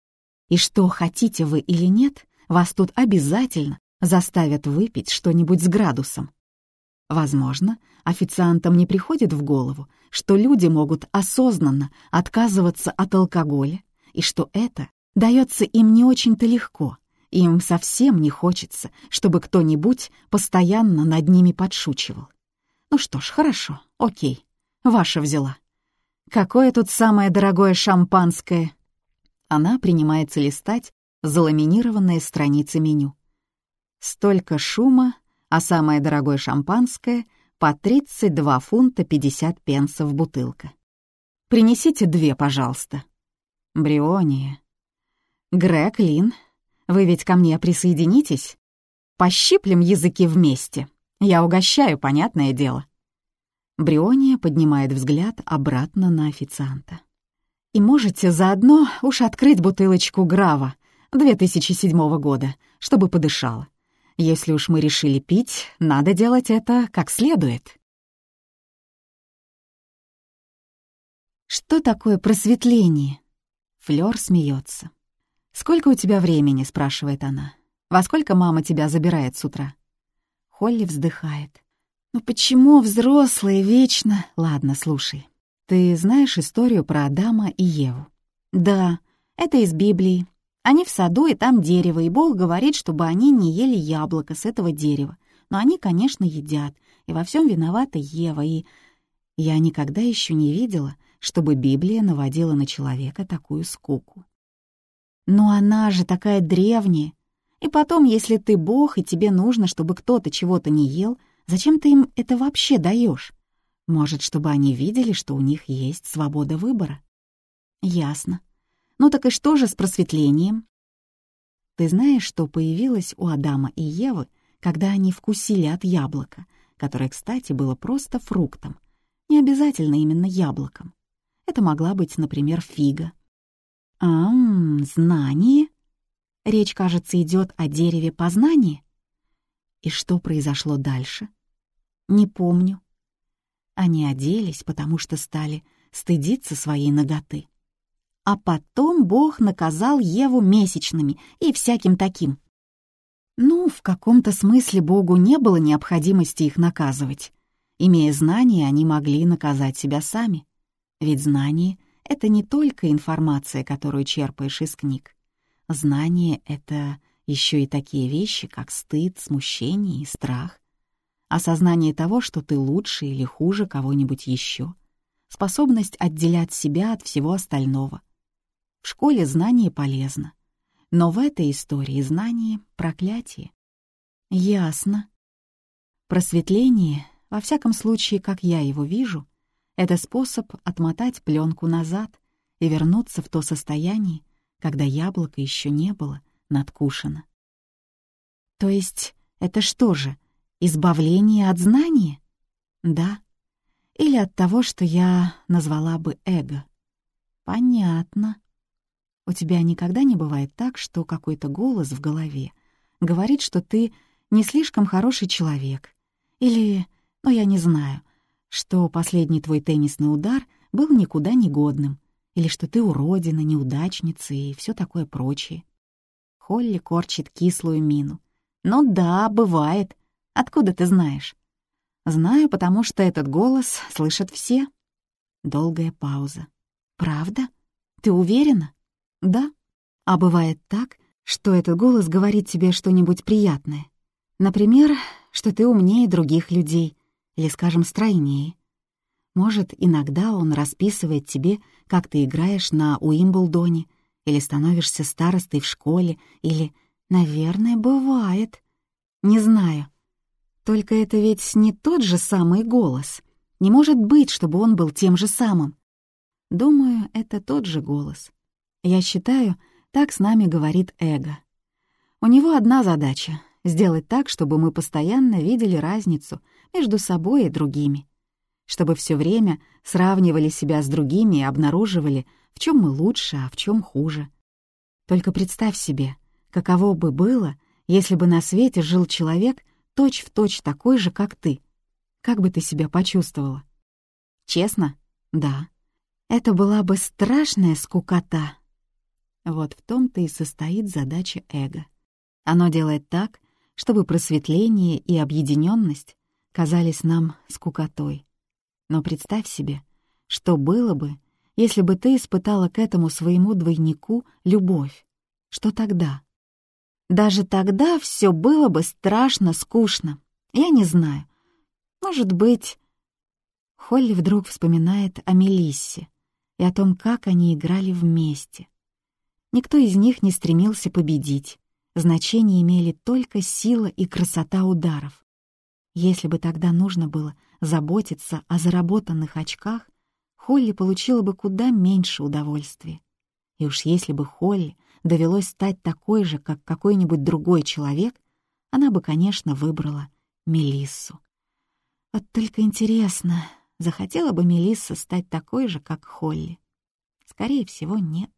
И что, хотите вы или нет, вас тут обязательно заставят выпить что-нибудь с градусом. Возможно, официантам не приходит в голову, что люди могут осознанно отказываться от алкоголя, и что это дается им не очень-то легко, им совсем не хочется, чтобы кто-нибудь постоянно над ними подшучивал. Ну что ж, хорошо, окей, ваша взяла. Какое тут самое дорогое шампанское? Она принимается листать заламинированные страницы меню. Столько шума, а самое дорогое шампанское — по 32 фунта 50 пенсов бутылка. Принесите две, пожалуйста. Бриония. Грег, Лин, вы ведь ко мне присоединитесь? Пощиплем языки вместе. Я угощаю, понятное дело». Бриония поднимает взгляд обратно на официанта. «И можете заодно уж открыть бутылочку Грава 2007 года, чтобы подышала. Если уж мы решили пить, надо делать это как следует». «Что такое просветление?» Флёр смеется. «Сколько у тебя времени?» — спрашивает она. «Во сколько мама тебя забирает с утра?» Холли вздыхает. «Ну почему взрослые вечно...» «Ладно, слушай. Ты знаешь историю про Адама и Еву?» «Да, это из Библии. Они в саду, и там дерево, и Бог говорит, чтобы они не ели яблоко с этого дерева. Но они, конечно, едят, и во всем виновата Ева, и... Я никогда еще не видела, чтобы Библия наводила на человека такую скуку. Но она же такая древняя. И потом, если ты бог, и тебе нужно, чтобы кто-то чего-то не ел, зачем ты им это вообще даешь? Может, чтобы они видели, что у них есть свобода выбора? Ясно. Ну так и что же с просветлением? Ты знаешь, что появилось у Адама и Евы, когда они вкусили от яблока, которое, кстати, было просто фруктом, не обязательно именно яблоком. Это могла быть, например, фига. Ам, знание? Речь, кажется, идет о дереве познания. И что произошло дальше? Не помню. Они оделись, потому что стали стыдиться своей ноготы. А потом Бог наказал Еву месячными и всяким таким. Ну, в каком-то смысле Богу не было необходимости их наказывать. Имея знания, они могли наказать себя сами. Ведь знание — это не только информация, которую черпаешь из книг. Знание — это еще и такие вещи, как стыд, смущение и страх. Осознание того, что ты лучше или хуже кого-нибудь еще. Способность отделять себя от всего остального. В школе знание полезно. Но в этой истории знание — проклятие. Ясно. Просветление, во всяком случае, как я его вижу, это способ отмотать пленку назад и вернуться в то состояние, когда яблоко еще не было надкушено. То есть это что же, избавление от знания? Да. Или от того, что я назвала бы эго. Понятно. У тебя никогда не бывает так, что какой-то голос в голове говорит, что ты не слишком хороший человек. Или, ну я не знаю, что последний твой теннисный удар был никуда не годным, или что ты уродина, неудачница и все такое прочее. Холли корчит кислую мину. «Ну да, бывает. Откуда ты знаешь?» «Знаю, потому что этот голос слышат все». Долгая пауза. «Правда? Ты уверена?» «Да. А бывает так, что этот голос говорит тебе что-нибудь приятное. Например, что ты умнее других людей, или, скажем, стройнее. Может, иногда он расписывает тебе, как ты играешь на Уимблдоне, или становишься старостой в школе, или, наверное, бывает. Не знаю. Только это ведь не тот же самый голос. Не может быть, чтобы он был тем же самым. Думаю, это тот же голос. Я считаю, так с нами говорит эго. У него одна задача — сделать так, чтобы мы постоянно видели разницу между собой и другими чтобы все время сравнивали себя с другими и обнаруживали, в чем мы лучше, а в чем хуже. Только представь себе, каково бы было, если бы на свете жил человек точь-в-точь точь такой же, как ты. Как бы ты себя почувствовала? Честно? Да. Это была бы страшная скукота. Вот в том-то и состоит задача эго. Оно делает так, чтобы просветление и объединенность казались нам скукотой. Но представь себе, что было бы, если бы ты испытала к этому своему двойнику любовь. Что тогда? Даже тогда все было бы страшно скучно. Я не знаю. Может быть... Холли вдруг вспоминает о Мелиссе и о том, как они играли вместе. Никто из них не стремился победить. Значение имели только сила и красота ударов. Если бы тогда нужно было заботиться о заработанных очках, Холли получила бы куда меньше удовольствия. И уж если бы Холли довелось стать такой же, как какой-нибудь другой человек, она бы, конечно, выбрала Мелиссу. Вот только интересно, захотела бы Мелисса стать такой же, как Холли? Скорее всего, нет.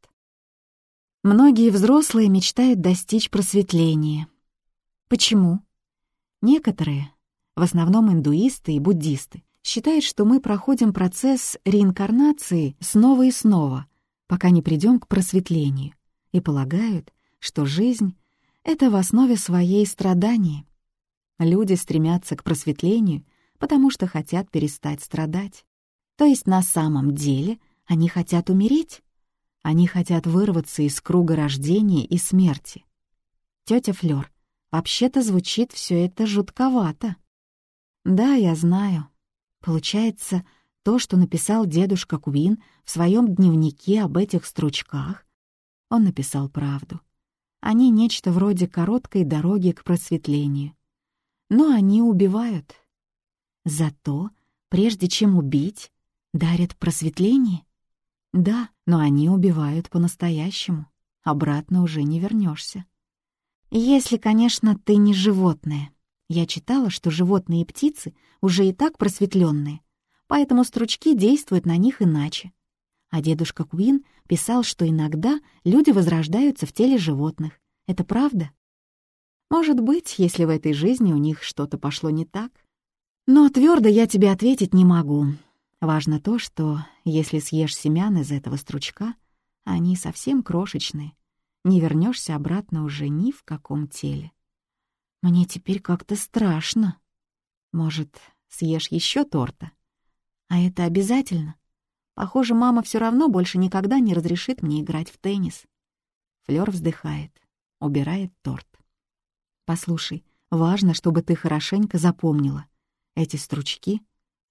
Многие взрослые мечтают достичь просветления. Почему? Некоторые, в основном индуисты и буддисты, считают, что мы проходим процесс реинкарнации снова и снова, пока не придем к просветлению, и полагают, что жизнь — это в основе своей страдания. Люди стремятся к просветлению, потому что хотят перестать страдать. То есть на самом деле они хотят умереть? Они хотят вырваться из круга рождения и смерти. Тетя Флёр, вообще-то звучит все это жутковато. Да, я знаю. Получается, то, что написал дедушка Куин в своем дневнике об этих строчках, он написал правду. Они нечто вроде короткой дороги к просветлению. Но они убивают. Зато, прежде чем убить, дарят просветление. Да, но они убивают по-настоящему. Обратно уже не вернешься. Если, конечно, ты не животное. Я читала, что животные и птицы уже и так просветленные, поэтому стручки действуют на них иначе. А дедушка Куин писал, что иногда люди возрождаются в теле животных. Это правда? Может быть, если в этой жизни у них что-то пошло не так. Но твердо я тебе ответить не могу. Важно то, что если съешь семян из этого стручка, они совсем крошечные, не вернешься обратно уже ни в каком теле. Мне теперь как-то страшно. Может, съешь еще торта? А это обязательно? Похоже, мама все равно больше никогда не разрешит мне играть в теннис. Флёр вздыхает, убирает торт. Послушай, важно, чтобы ты хорошенько запомнила. Эти стручки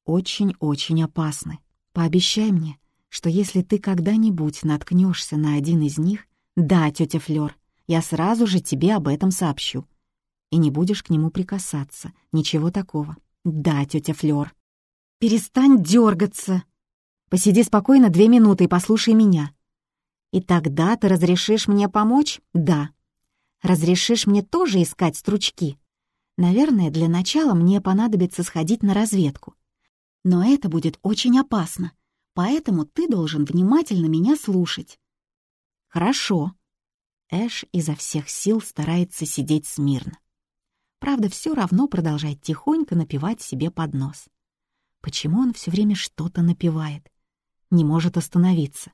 очень-очень опасны. Пообещай мне, что если ты когда-нибудь наткнешься на один из них, да, тетя Флёр, я сразу же тебе об этом сообщу и не будешь к нему прикасаться. Ничего такого. Да, тетя Флёр. Перестань дергаться. Посиди спокойно две минуты и послушай меня. И тогда ты разрешишь мне помочь? Да. Разрешишь мне тоже искать стручки? Наверное, для начала мне понадобится сходить на разведку. Но это будет очень опасно, поэтому ты должен внимательно меня слушать. Хорошо. Эш изо всех сил старается сидеть смирно. Правда, все равно продолжает тихонько напевать себе под нос. Почему он все время что-то напевает? Не может остановиться.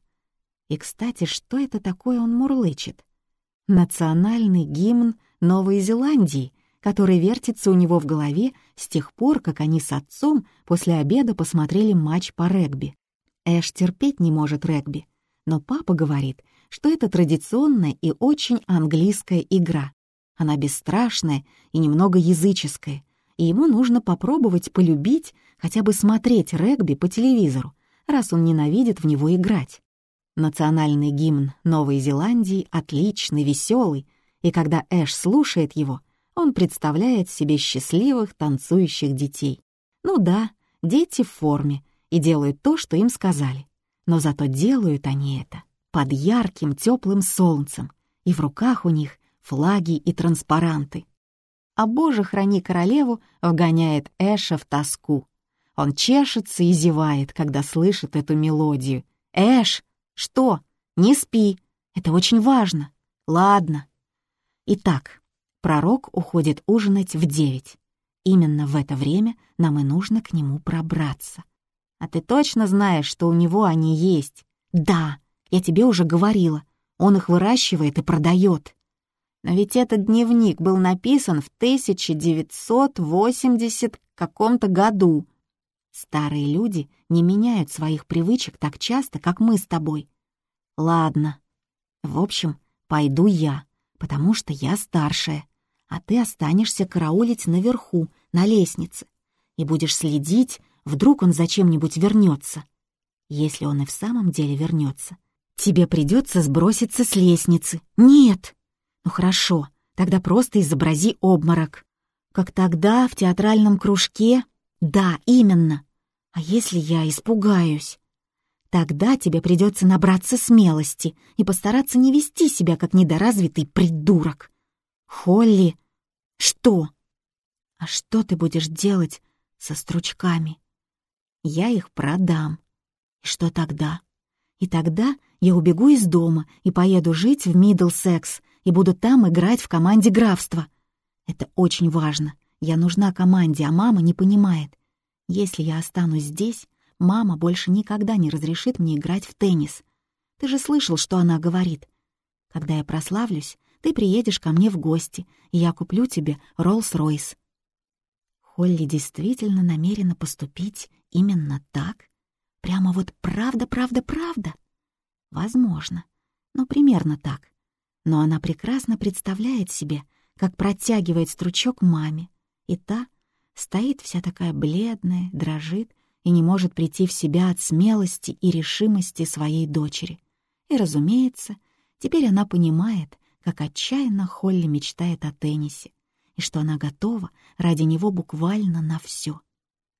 И, кстати, что это такое он мурлычет? Национальный гимн Новой Зеландии, который вертится у него в голове с тех пор, как они с отцом после обеда посмотрели матч по регби. Эш терпеть не может регби, но папа говорит, что это традиционная и очень английская игра, она бесстрашная и немного языческая, и ему нужно попробовать полюбить, хотя бы смотреть регби по телевизору, раз он ненавидит в него играть. Национальный гимн Новой Зеландии отличный, веселый, и когда Эш слушает его, он представляет себе счастливых танцующих детей. Ну да, дети в форме и делают то, что им сказали. Но зато делают они это под ярким теплым солнцем, и в руках у них флаги и транспаранты. А «Боже, храни королеву» вгоняет Эша в тоску. Он чешется и зевает, когда слышит эту мелодию. «Эш, что? Не спи. Это очень важно. Ладно». Итак, пророк уходит ужинать в девять. Именно в это время нам и нужно к нему пробраться. А ты точно знаешь, что у него они есть? Да, я тебе уже говорила. Он их выращивает и продает. Но ведь этот дневник был написан в 1980 каком-то году. Старые люди не меняют своих привычек так часто, как мы с тобой. Ладно. В общем, пойду я, потому что я старшая, а ты останешься караулить наверху, на лестнице, и будешь следить, вдруг он зачем-нибудь вернется. Если он и в самом деле вернется, тебе придется сброситься с лестницы. Нет! Ну хорошо, тогда просто изобрази обморок. Как тогда в театральном кружке? Да, именно. А если я испугаюсь? Тогда тебе придется набраться смелости и постараться не вести себя как недоразвитый придурок. Холли, что? А что ты будешь делать со стручками? Я их продам. И что тогда? И тогда я убегу из дома и поеду жить в Миддлсекс и буду там играть в команде графства. Это очень важно. Я нужна команде, а мама не понимает. Если я останусь здесь, мама больше никогда не разрешит мне играть в теннис. Ты же слышал, что она говорит. Когда я прославлюсь, ты приедешь ко мне в гости, и я куплю тебе Роллс-Ройс. Холли действительно намерена поступить именно так? Прямо вот правда-правда-правда? Возможно. Ну, примерно так. Но она прекрасно представляет себе, как протягивает стручок маме, и та стоит вся такая бледная, дрожит и не может прийти в себя от смелости и решимости своей дочери. И, разумеется, теперь она понимает, как отчаянно Холли мечтает о теннисе, и что она готова ради него буквально на все.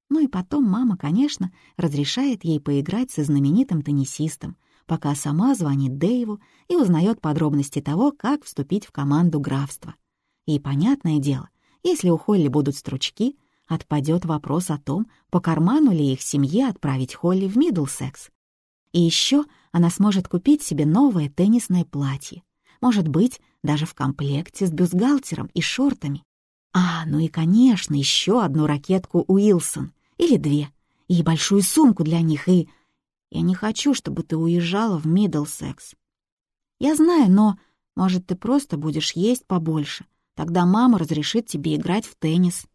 Ну и потом мама, конечно, разрешает ей поиграть со знаменитым теннисистом, пока сама звонит Дэйву и узнает подробности того, как вступить в команду графства. И, понятное дело, если у Холли будут стручки, отпадет вопрос о том, по карману ли их семье отправить Холли в Миддлсекс. И еще она сможет купить себе новое теннисное платье. Может быть, даже в комплекте с бюстгальтером и шортами. А, ну и, конечно, еще одну ракетку Уилсон, или две, и большую сумку для них, и... Я не хочу, чтобы ты уезжала в Миддлсекс. Я знаю, но, может, ты просто будешь есть побольше. Тогда мама разрешит тебе играть в теннис.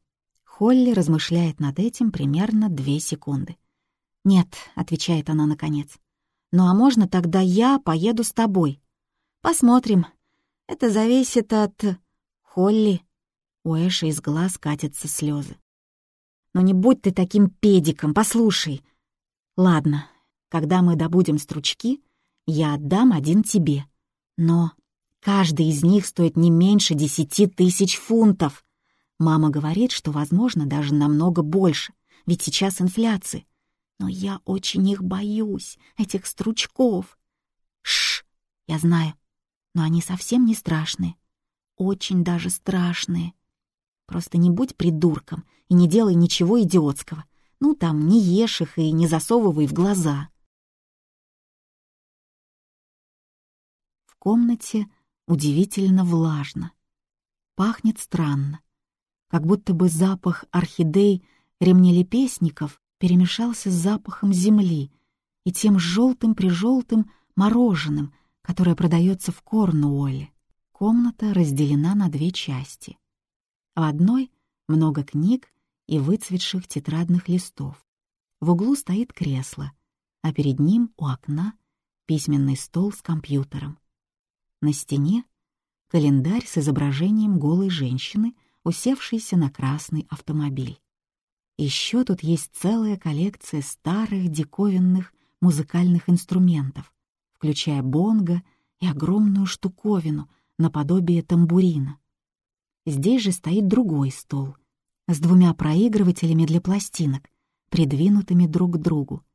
Холли размышляет над этим примерно две секунды. «Нет», — отвечает она наконец. «Ну а можно тогда я поеду с тобой?» «Посмотрим. Это зависит от...» «Холли». У Эши из глаз катятся слезы. «Ну не будь ты таким педиком, послушай». «Ладно, когда мы добудем стручки, я отдам один тебе. Но каждый из них стоит не меньше десяти тысяч фунтов. Мама говорит, что, возможно, даже намного больше, ведь сейчас инфляция. Но я очень их боюсь, этих стручков. Шш, я знаю, но они совсем не страшные. Очень даже страшные. Просто не будь придурком и не делай ничего идиотского. Ну, там, не ешь их и не засовывай в глаза. В комнате удивительно влажно. Пахнет странно как будто бы запах орхидей ремнелепестников перемешался с запахом земли и тем желтым-прижелтым мороженым, которое продается в Корнуолле. Комната разделена на две части. В одной много книг и выцветших тетрадных листов. В углу стоит кресло, а перед ним у окна письменный стол с компьютером. На стене календарь с изображением голой женщины — усевшийся на красный автомобиль. Еще тут есть целая коллекция старых диковинных музыкальных инструментов, включая бонго и огромную штуковину наподобие тамбурина. Здесь же стоит другой стол с двумя проигрывателями для пластинок, придвинутыми друг к другу.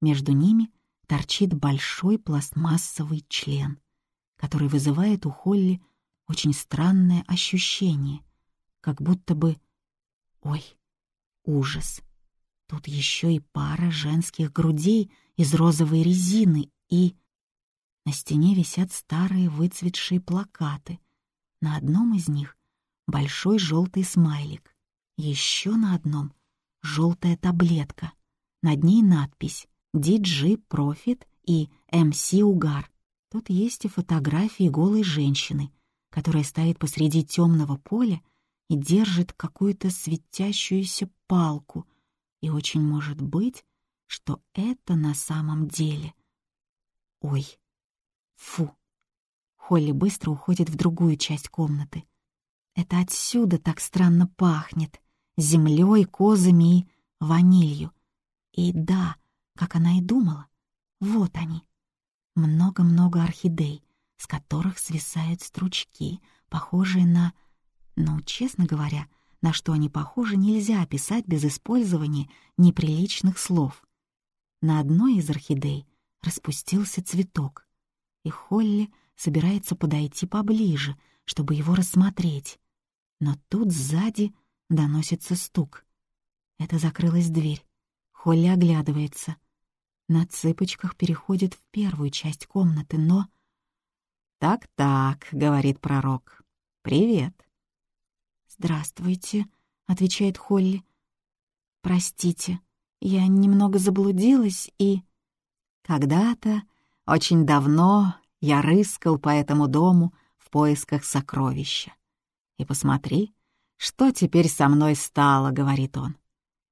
Между ними торчит большой пластмассовый член, который вызывает у Холли очень странное ощущение, как будто бы... Ой, ужас. Тут еще и пара женских грудей из розовой резины и... На стене висят старые выцветшие плакаты. На одном из них большой желтый смайлик. Еще на одном желтая таблетка. Над ней надпись «DG Profit» и «MC Угар». Тут есть и фотографии голой женщины, которая стоит посреди темного поля и держит какую-то светящуюся палку, и очень может быть, что это на самом деле. Ой, фу. Холли быстро уходит в другую часть комнаты. Это отсюда так странно пахнет, землей, козами и ванилью. И да, как она и думала, вот они. Много-много орхидей, с которых свисают стручки, похожие на но, честно говоря, на что они похожи, нельзя описать без использования неприличных слов. На одной из орхидей распустился цветок, и Холли собирается подойти поближе, чтобы его рассмотреть. Но тут сзади доносится стук. Это закрылась дверь. Холли оглядывается. На цыпочках переходит в первую часть комнаты, но... «Так-так», — говорит пророк, — «привет». «Здравствуйте», — отвечает Холли. «Простите, я немного заблудилась и...» «Когда-то, очень давно, я рыскал по этому дому в поисках сокровища. И посмотри, что теперь со мной стало?» — говорит он.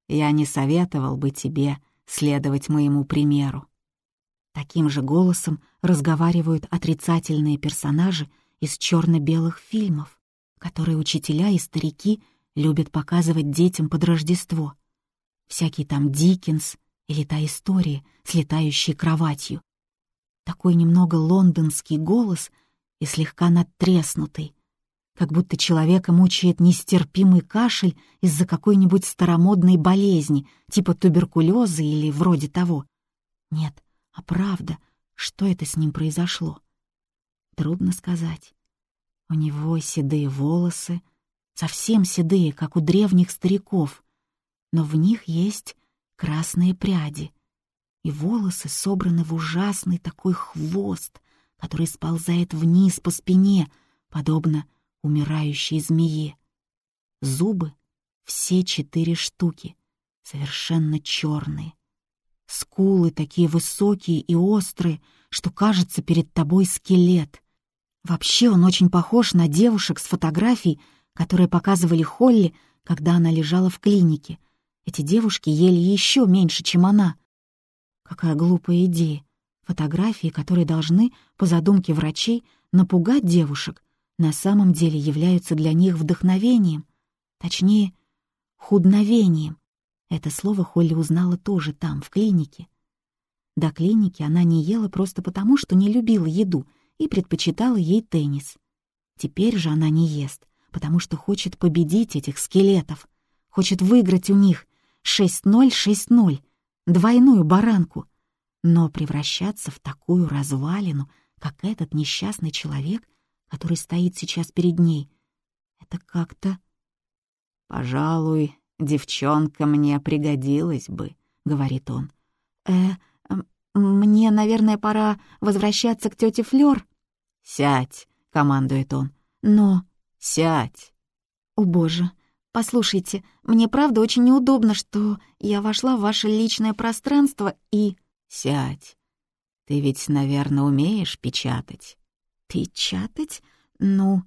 «Я не советовал бы тебе следовать моему примеру». Таким же голосом разговаривают отрицательные персонажи из черно белых фильмов, которые учителя и старики любят показывать детям под Рождество. Всякий там Диккенс или та история с летающей кроватью. Такой немного лондонский голос и слегка надтреснутый, как будто человека мучает нестерпимый кашель из-за какой-нибудь старомодной болезни, типа туберкулеза или вроде того. Нет, а правда, что это с ним произошло? Трудно сказать. У него седые волосы, совсем седые, как у древних стариков, но в них есть красные пряди, и волосы собраны в ужасный такой хвост, который сползает вниз по спине, подобно умирающей змее. Зубы — все четыре штуки, совершенно черные. Скулы такие высокие и острые, что кажется перед тобой скелет. Вообще он очень похож на девушек с фотографий, которые показывали Холли, когда она лежала в клинике. Эти девушки ели еще меньше, чем она. Какая глупая идея. Фотографии, которые должны, по задумке врачей, напугать девушек, на самом деле являются для них вдохновением, точнее, худновением. Это слово Холли узнала тоже там, в клинике. До клиники она не ела просто потому, что не любила еду и предпочитала ей теннис. Теперь же она не ест, потому что хочет победить этих скелетов, хочет выиграть у них 6-0-6-0, двойную баранку, но превращаться в такую развалину, как этот несчастный человек, который стоит сейчас перед ней, это как-то... Пожалуй, девчонка мне пригодилась бы», — говорит он. «Э, мне, наверное, пора возвращаться к тете Флёр». «Сядь», — командует он. «Но...» «Сядь». «О, боже, послушайте, мне правда очень неудобно, что я вошла в ваше личное пространство и...» «Сядь. Ты ведь, наверное, умеешь печатать?» «Печатать? Ну...»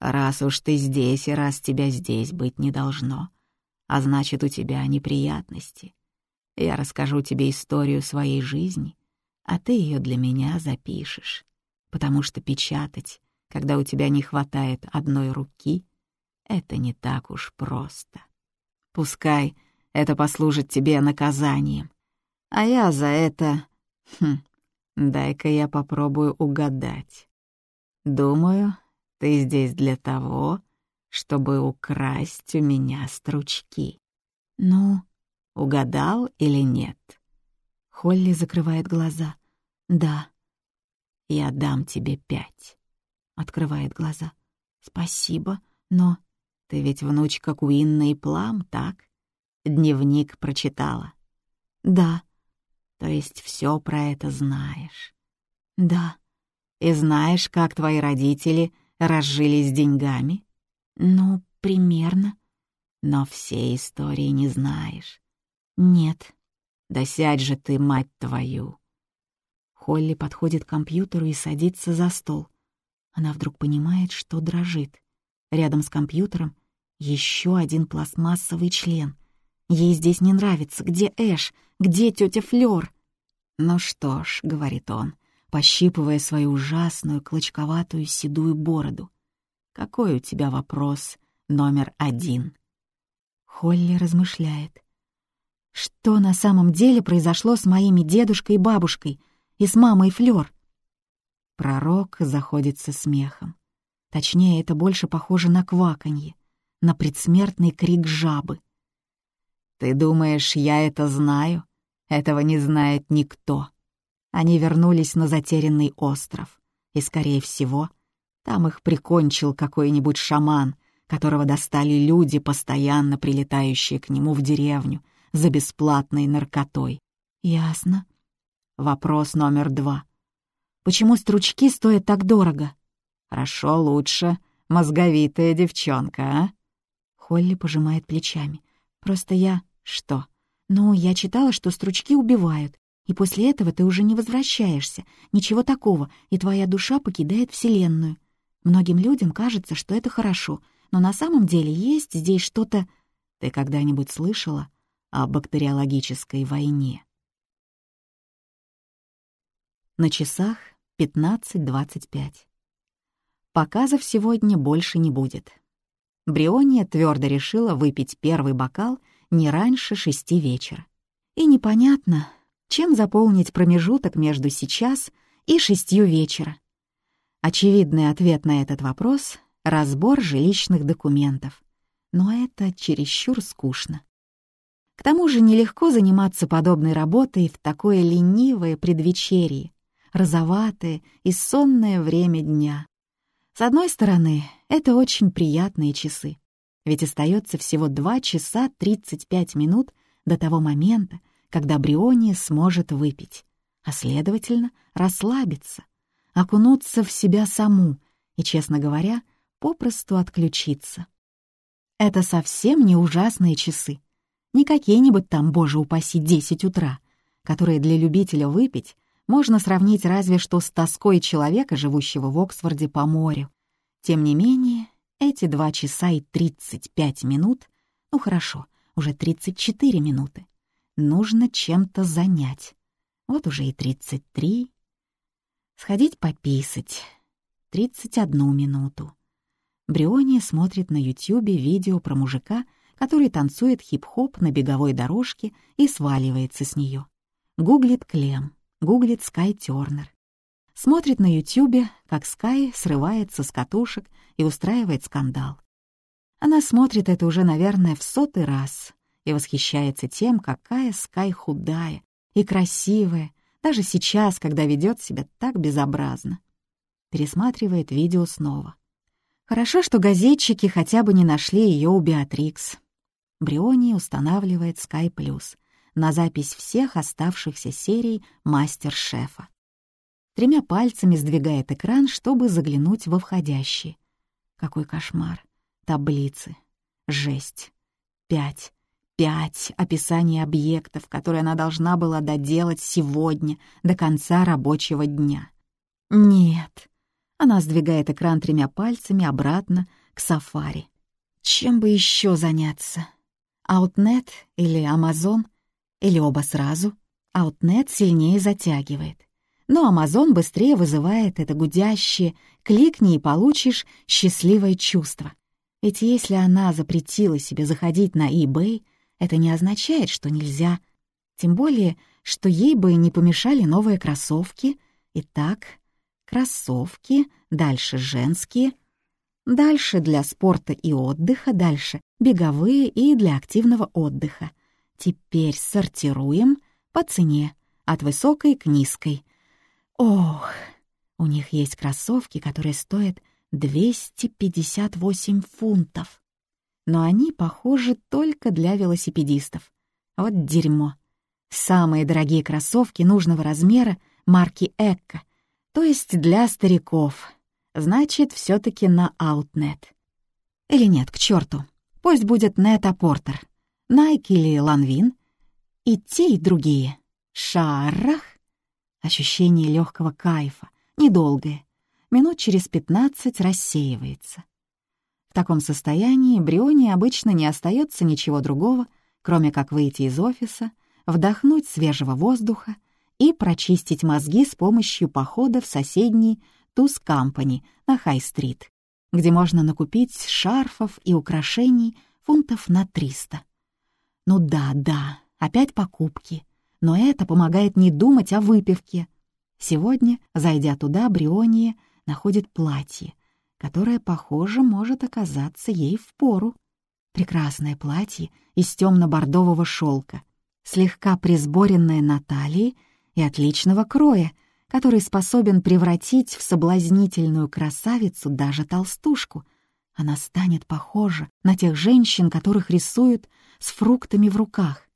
«Раз уж ты здесь, и раз тебя здесь быть не должно, а значит, у тебя неприятности. Я расскажу тебе историю своей жизни, а ты ее для меня запишешь, потому что печатать, когда у тебя не хватает одной руки, это не так уж просто. Пускай это послужит тебе наказанием, а я за это... Хм, дай-ка я попробую угадать. Думаю, ты здесь для того, чтобы украсть у меня стручки. Ну, угадал или нет? Холли закрывает глаза. Да. Я дам тебе пять. Открывает глаза. Спасибо, но... Ты ведь внучка Куинна и Плам, так? Дневник прочитала. Да. То есть все про это знаешь. Да. И знаешь, как твои родители разжились деньгами? «Ну, примерно». «Но всей истории не знаешь». «Нет». «Да сядь же ты, мать твою!» Холли подходит к компьютеру и садится за стол. Она вдруг понимает, что дрожит. Рядом с компьютером еще один пластмассовый член. Ей здесь не нравится. Где Эш? Где тетя Флёр? «Ну что ж», — говорит он, пощипывая свою ужасную клочковатую седую бороду. Какой у тебя вопрос номер один?» Холли размышляет. Что на самом деле произошло с моими дедушкой и бабушкой и с мамой Флёр? Пророк заходится смехом. Точнее, это больше похоже на кваканье, на предсмертный крик жабы. «Ты думаешь, я это знаю? Этого не знает никто». Они вернулись на затерянный остров, и, скорее всего, там их прикончил какой-нибудь шаман, которого достали люди, постоянно прилетающие к нему в деревню за бесплатной наркотой. Ясно. Вопрос номер два. Почему стручки стоят так дорого? Хорошо, лучше. Мозговитая девчонка, а? Холли пожимает плечами. Просто я... Что? Ну, я читала, что стручки убивают, и после этого ты уже не возвращаешься. Ничего такого, и твоя душа покидает Вселенную. Многим людям кажется, что это хорошо, Но на самом деле есть здесь что-то... Ты когда-нибудь слышала о бактериологической войне? На часах 15.25. Показов сегодня больше не будет. Бриония твердо решила выпить первый бокал не раньше шести вечера. И непонятно, чем заполнить промежуток между сейчас и шестью вечера. Очевидный ответ на этот вопрос — разбор жилищных документов. Но это чересчур скучно. К тому же нелегко заниматься подобной работой в такое ленивое предвечерье, розоватое и сонное время дня. С одной стороны, это очень приятные часы, ведь остается всего 2 часа 35 минут до того момента, когда Бриония сможет выпить, а, следовательно, расслабиться, окунуться в себя саму и, честно говоря, попросту отключиться. Это совсем не ужасные часы, не какие-нибудь там, боже упаси, 10 утра, которые для любителя выпить можно сравнить разве что с тоской человека, живущего в Оксфорде по морю. Тем не менее, эти два часа и 35 минут, ну хорошо, уже 34 минуты, нужно чем-то занять. Вот уже и 33. Сходить пописать. 31 минуту. Бриония смотрит на Ютьюбе видео про мужика, который танцует хип-хоп на беговой дорожке и сваливается с нее. Гуглит Клем гуглит Скай Тёрнер. Смотрит на Ютьюбе, как Скай срывается с катушек и устраивает скандал. Она смотрит это уже, наверное, в сотый раз и восхищается тем, какая Скай худая и красивая, даже сейчас, когда ведет себя так безобразно. Пересматривает видео снова. Хорошо, что газетчики хотя бы не нашли ее у Беатрикс. Бриони устанавливает Sky Plus на запись всех оставшихся серий «Мастер-шефа». Тремя пальцами сдвигает экран, чтобы заглянуть во входящие. Какой кошмар. Таблицы. Жесть. Пять. Пять описаний объектов, которые она должна была доделать сегодня, до конца рабочего дня. Нет. Она сдвигает экран тремя пальцами обратно к сафари. Чем бы еще заняться? Outnet или Amazon или оба сразу. Outnet сильнее затягивает. Но Amazon быстрее вызывает это гудящее «кликни и получишь счастливое чувство». Ведь если она запретила себе заходить на eBay, это не означает, что нельзя. Тем более, что ей бы не помешали новые кроссовки. Итак, кроссовки, дальше женские, дальше для спорта и отдыха, дальше беговые и для активного отдыха. Теперь сортируем по цене, от высокой к низкой. Ох, у них есть кроссовки, которые стоят 258 фунтов. Но они, похожи только для велосипедистов. Вот дерьмо. Самые дорогие кроссовки нужного размера марки Экко, то есть для стариков. Значит, все таки на Outnet. Или нет, к черту. Пусть будет Нета Портер. Найк или Ланвин, и те, и другие. Шарах! Ощущение легкого кайфа, недолгое, минут через пятнадцать рассеивается. В таком состоянии Брионе обычно не остается ничего другого, кроме как выйти из офиса, вдохнуть свежего воздуха и прочистить мозги с помощью похода в соседний Туз Кампани на Хай-стрит, где можно накупить шарфов и украшений фунтов на триста. Ну да, да, опять покупки. Но это помогает не думать о выпивке. Сегодня, зайдя туда, Бриония находит платье, которое, похоже, может оказаться ей в пору. Прекрасное платье из темно-бордового шелка, слегка присборенное на талии и отличного кроя, который способен превратить в соблазнительную красавицу даже толстушку. Она станет похожа на тех женщин, которых рисуют с фруктами в руках.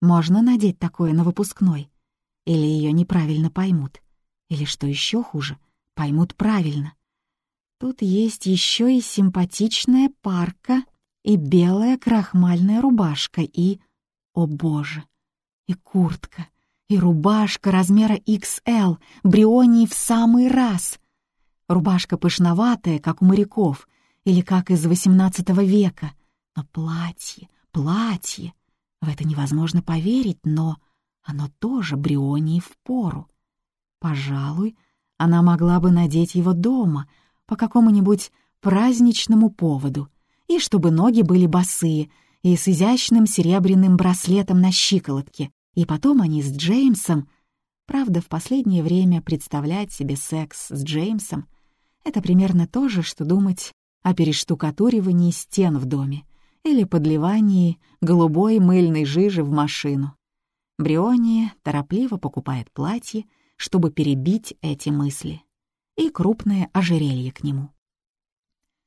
Можно надеть такое на выпускной? Или ее неправильно поймут? Или, что еще хуже, поймут правильно? Тут есть еще и симпатичная парка, и белая крахмальная рубашка, и... О боже! И куртка, и рубашка размера XL, брионий в самый раз. Рубашка пышноватая, как у моряков, или как из XVIII века. Но платье, платье. В это невозможно поверить, но оно тоже Брионии в пору. Пожалуй, она могла бы надеть его дома по какому-нибудь праздничному поводу, и чтобы ноги были босые и с изящным серебряным браслетом на щиколотке, и потом они с Джеймсом... Правда, в последнее время представлять себе секс с Джеймсом — это примерно то же, что думать о перештукатуривании стен в доме или подливании голубой мыльной жижи в машину. Бриони торопливо покупает платье, чтобы перебить эти мысли, и крупное ожерелье к нему.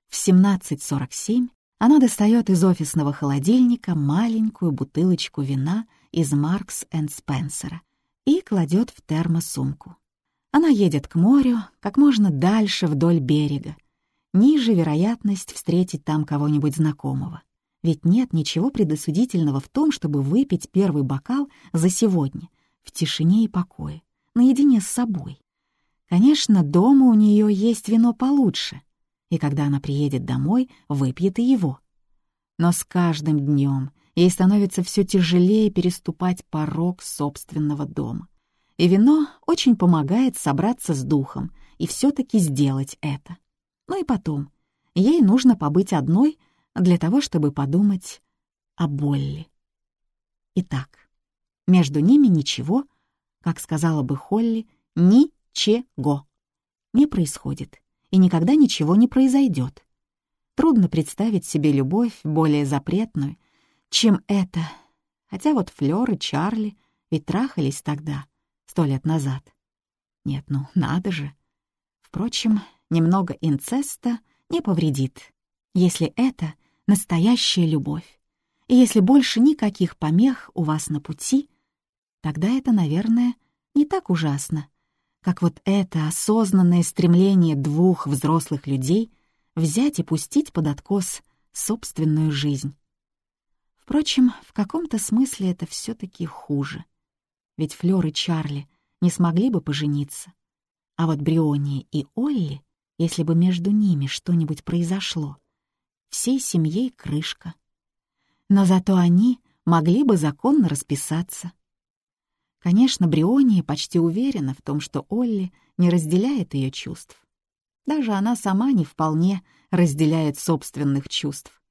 В 17.47 она достает из офисного холодильника маленькую бутылочку вина из Маркс энд Спенсера и кладет в термосумку. Она едет к морю как можно дальше вдоль берега, ниже вероятность встретить там кого-нибудь знакомого. Ведь нет ничего предосудительного в том, чтобы выпить первый бокал за сегодня, в тишине и покое, наедине с собой. Конечно, дома у нее есть вино получше, и когда она приедет домой, выпьет и его. Но с каждым днем ей становится все тяжелее переступать порог собственного дома. И вино очень помогает собраться с духом и все-таки сделать это. Ну и потом, ей нужно побыть одной для того, чтобы подумать о Болли. Итак, между ними ничего, как сказала бы Холли, ничего не происходит и никогда ничего не произойдет. Трудно представить себе любовь более запретную, чем это, хотя вот Флёр и Чарли ведь трахались тогда, сто лет назад. Нет, ну надо же. Впрочем, немного инцеста не повредит, если это настоящая любовь. И если больше никаких помех у вас на пути, тогда это, наверное, не так ужасно, как вот это осознанное стремление двух взрослых людей взять и пустить под откос собственную жизнь. Впрочем, в каком-то смысле это все таки хуже. Ведь Флёр и Чарли не смогли бы пожениться. А вот Бриони и Олли если бы между ними что-нибудь произошло. Всей семьей крышка. Но зато они могли бы законно расписаться. Конечно, Бриония почти уверена в том, что Олли не разделяет ее чувств. Даже она сама не вполне разделяет собственных чувств.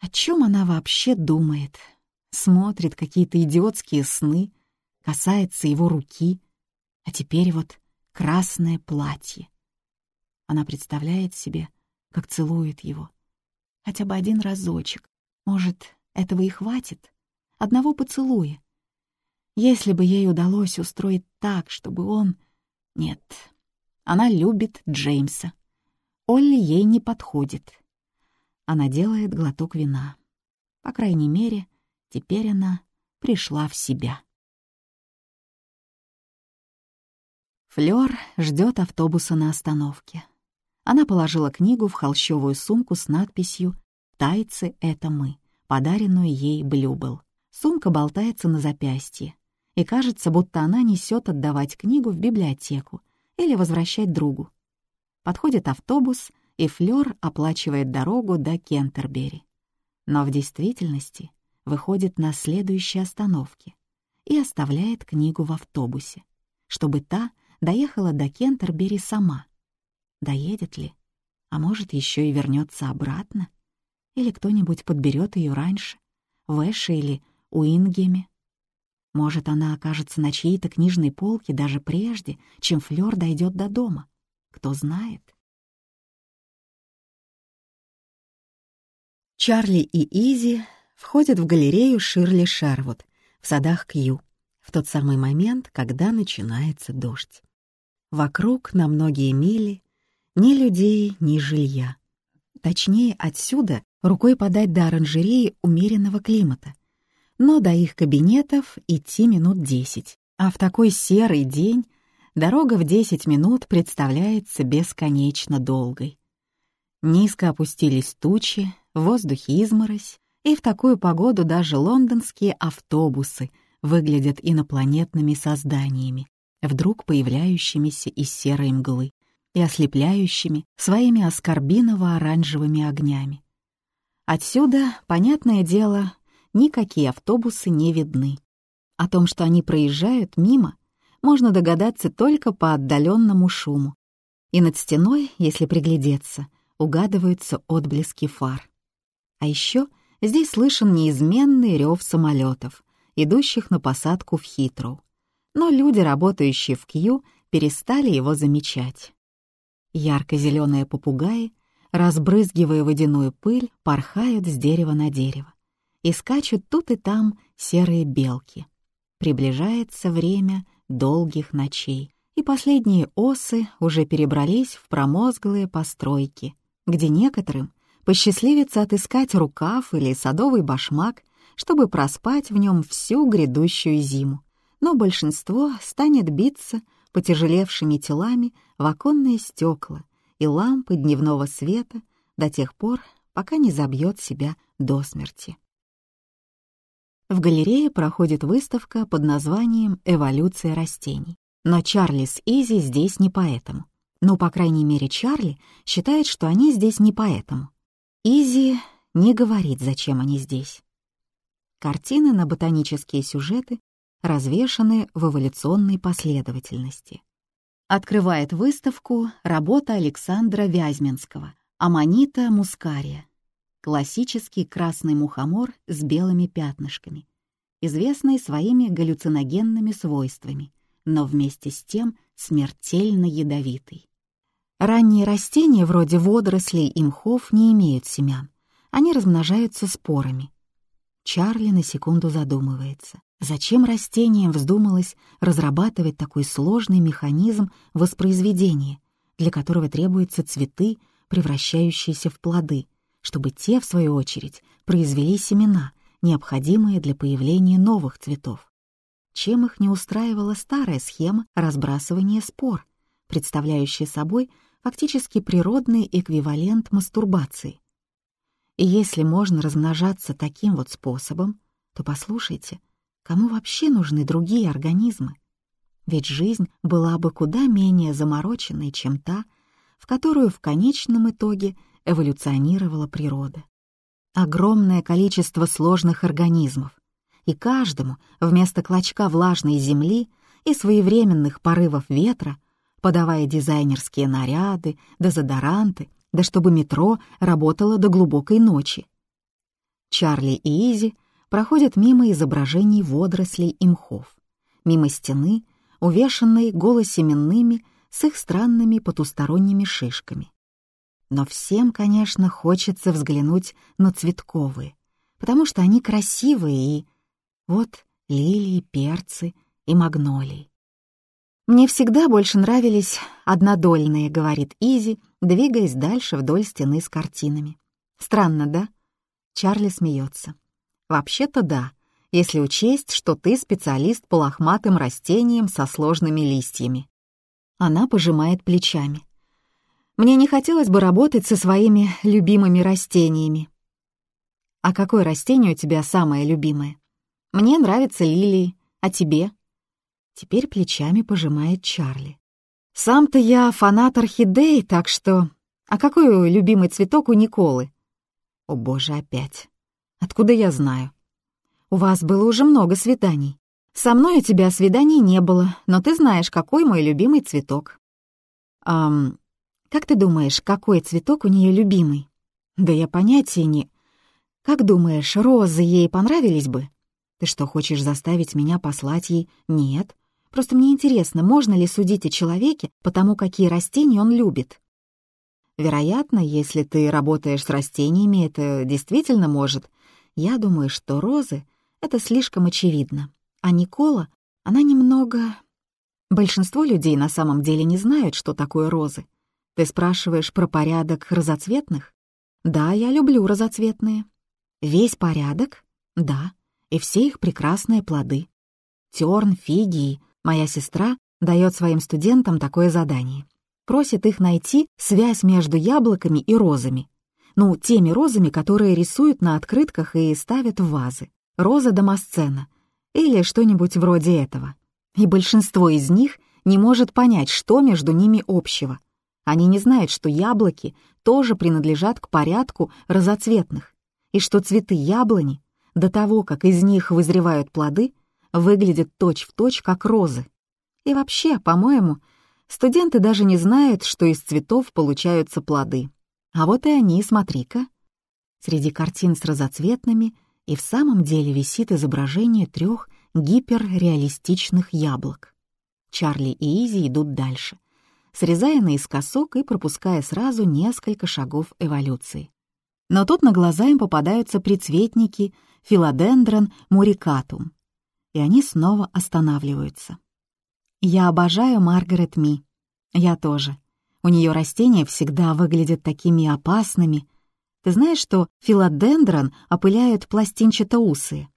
О чем она вообще думает? Смотрит какие-то идиотские сны, касается его руки, а теперь вот красное платье. Она представляет себе, как целует его. Хотя бы один разочек. Может, этого и хватит? Одного поцелуя. Если бы ей удалось устроить так, чтобы он... Нет, она любит Джеймса. Олли ей не подходит. Она делает глоток вина. По крайней мере, теперь она пришла в себя. Флёр ждет автобуса на остановке. Она положила книгу в холщовую сумку с надписью «Тайцы — это мы», подаренную ей Блюбл. Сумка болтается на запястье, и кажется, будто она несет отдавать книгу в библиотеку или возвращать другу. Подходит автобус, и Флёр оплачивает дорогу до Кентербери. Но в действительности выходит на следующей остановке и оставляет книгу в автобусе, чтобы та доехала до Кентербери сама — Доедет ли? А может, еще и вернется обратно? Или кто-нибудь подберет ее раньше? В Эше или Уингеме? Может, она окажется на чьей-то книжной полке даже прежде, чем Флёр дойдет до дома. Кто знает? Чарли и Изи входят в галерею Ширли Шервуд в садах Кью в тот самый момент, когда начинается дождь. Вокруг на многие мили ни людей, ни жилья. Точнее, отсюда рукой подать до оранжереи умеренного климата. Но до их кабинетов идти минут десять. А в такой серый день дорога в десять минут представляется бесконечно долгой. Низко опустились тучи, в воздухе изморозь, и в такую погоду даже лондонские автобусы выглядят инопланетными созданиями, вдруг появляющимися из серой мглы и ослепляющими своими аскорбиново-оранжевыми огнями. Отсюда, понятное дело, никакие автобусы не видны. О том, что они проезжают мимо, можно догадаться только по отдаленному шуму. И над стеной, если приглядеться, угадываются отблески фар. А еще здесь слышен неизменный рев самолетов, идущих на посадку в Хитроу. Но люди, работающие в Кью, перестали его замечать. Ярко-зеленые попугаи, разбрызгивая водяную пыль, порхают с дерева на дерево. И скачут тут и там серые белки. Приближается время долгих ночей, и последние осы уже перебрались в промозглые постройки, где некоторым посчастливится отыскать рукав или садовый башмак, чтобы проспать в нем всю грядущую зиму. Но большинство станет биться потяжелевшими телами в оконные стекла и лампы дневного света до тех пор, пока не забьет себя до смерти. В галерее проходит выставка под названием «Эволюция растений». Но Чарли с Изи здесь не поэтому. Ну, по крайней мере, Чарли считает, что они здесь не поэтому. Изи не говорит, зачем они здесь. Картины на ботанические сюжеты развешаны в эволюционной последовательности. Открывает выставку работа Александра Вязьминского «Аманита мускария», классический красный мухомор с белыми пятнышками, известный своими галлюциногенными свойствами, но вместе с тем смертельно ядовитый. Ранние растения вроде водорослей и мхов не имеют семян, они размножаются спорами. Чарли на секунду задумывается. Зачем растениям вздумалось разрабатывать такой сложный механизм воспроизведения, для которого требуются цветы, превращающиеся в плоды, чтобы те, в свою очередь, произвели семена, необходимые для появления новых цветов. Чем их не устраивала старая схема разбрасывания спор, представляющая собой фактически природный эквивалент мастурбации. И если можно размножаться таким вот способом, то послушайте, кому вообще нужны другие организмы? Ведь жизнь была бы куда менее замороченной, чем та, в которую в конечном итоге эволюционировала природа. Огромное количество сложных организмов, и каждому вместо клочка влажной земли и своевременных порывов ветра, подавая дизайнерские наряды, дезодоранты, да чтобы метро работало до глубокой ночи. Чарли и Изи проходят мимо изображений водорослей и мхов, мимо стены, увешанной голосеменными с их странными потусторонними шишками. Но всем, конечно, хочется взглянуть на цветковые, потому что они красивые и... Вот лилии, перцы и магнолии. «Мне всегда больше нравились однодольные», — говорит Изи, двигаясь дальше вдоль стены с картинами. «Странно, да?» Чарли смеется. «Вообще-то да, если учесть, что ты специалист по лохматым растениям со сложными листьями». Она пожимает плечами. Мне не хотелось бы работать со своими любимыми растениями. А какое растение у тебя самое любимое? Мне нравятся лилии, а тебе? Теперь плечами пожимает Чарли. Сам-то я фанат орхидей, так что... А какой любимый цветок у Николы? О боже, опять. Откуда я знаю? У вас было уже много свиданий. Со мной у тебя свиданий не было, но ты знаешь, какой мой любимый цветок. Ам, как ты думаешь, какой цветок у нее любимый? Да я понятия не... Как думаешь, розы ей понравились бы? Ты что, хочешь заставить меня послать ей? Нет. Просто мне интересно, можно ли судить о человеке по тому, какие растения он любит? Вероятно, если ты работаешь с растениями, это действительно может. Я думаю, что розы — это слишком очевидно. А Никола, она немного... Большинство людей на самом деле не знают, что такое розы. Ты спрашиваешь про порядок разоцветных? Да, я люблю разоцветные. Весь порядок? Да. И все их прекрасные плоды. Терн, фиги моя сестра дает своим студентам такое задание. Просит их найти связь между яблоками и розами. Ну, теми розами, которые рисуют на открытках и ставят в вазы. Роза домосцена. Или что-нибудь вроде этого. И большинство из них не может понять, что между ними общего. Они не знают, что яблоки тоже принадлежат к порядку разоцветных, и что цветы яблони, до того, как из них вызревают плоды, выглядят точь-в-точь, точь, как розы. И вообще, по-моему, студенты даже не знают, что из цветов получаются плоды. А вот и они, смотри-ка. Среди картин с разоцветными и в самом деле висит изображение трех гиперреалистичных яблок. Чарли и Изи идут дальше, срезая наискосок и пропуская сразу несколько шагов эволюции. Но тут на глаза им попадаются прицветники филодендрон мурикатум, и они снова останавливаются. Я обожаю Маргарет Ми. Я тоже. У нее растения всегда выглядят такими опасными. Ты знаешь, что филодендрон опыляют пластинчатоусые?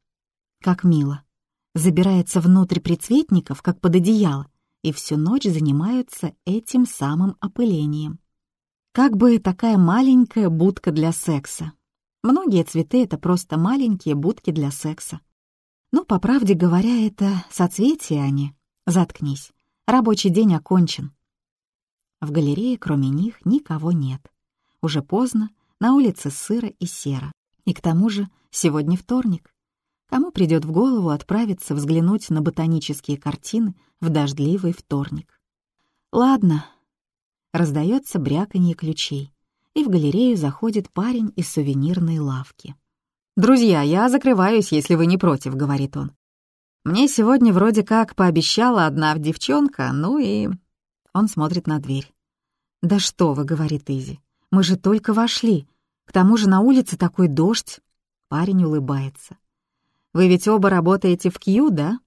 Как мило. Забирается внутрь прицветников, как под одеяло, и всю ночь занимаются этим самым опылением. Как бы такая маленькая будка для секса. Многие цветы — это просто маленькие будки для секса. Ну, по правде говоря, это соцветия они. Заткнись. Рабочий день окончен. В галерее кроме них никого нет. Уже поздно, на улице сыро и серо. И к тому же сегодня вторник. Кому придет в голову отправиться взглянуть на ботанические картины в дождливый вторник? Ладно. Раздается бряканье ключей, и в галерею заходит парень из сувенирной лавки. «Друзья, я закрываюсь, если вы не против», — говорит он. «Мне сегодня вроде как пообещала одна девчонка, ну и он смотрит на дверь. «Да что вы», — говорит Изи, — «мы же только вошли. К тому же на улице такой дождь». Парень улыбается. «Вы ведь оба работаете в Кью, да?»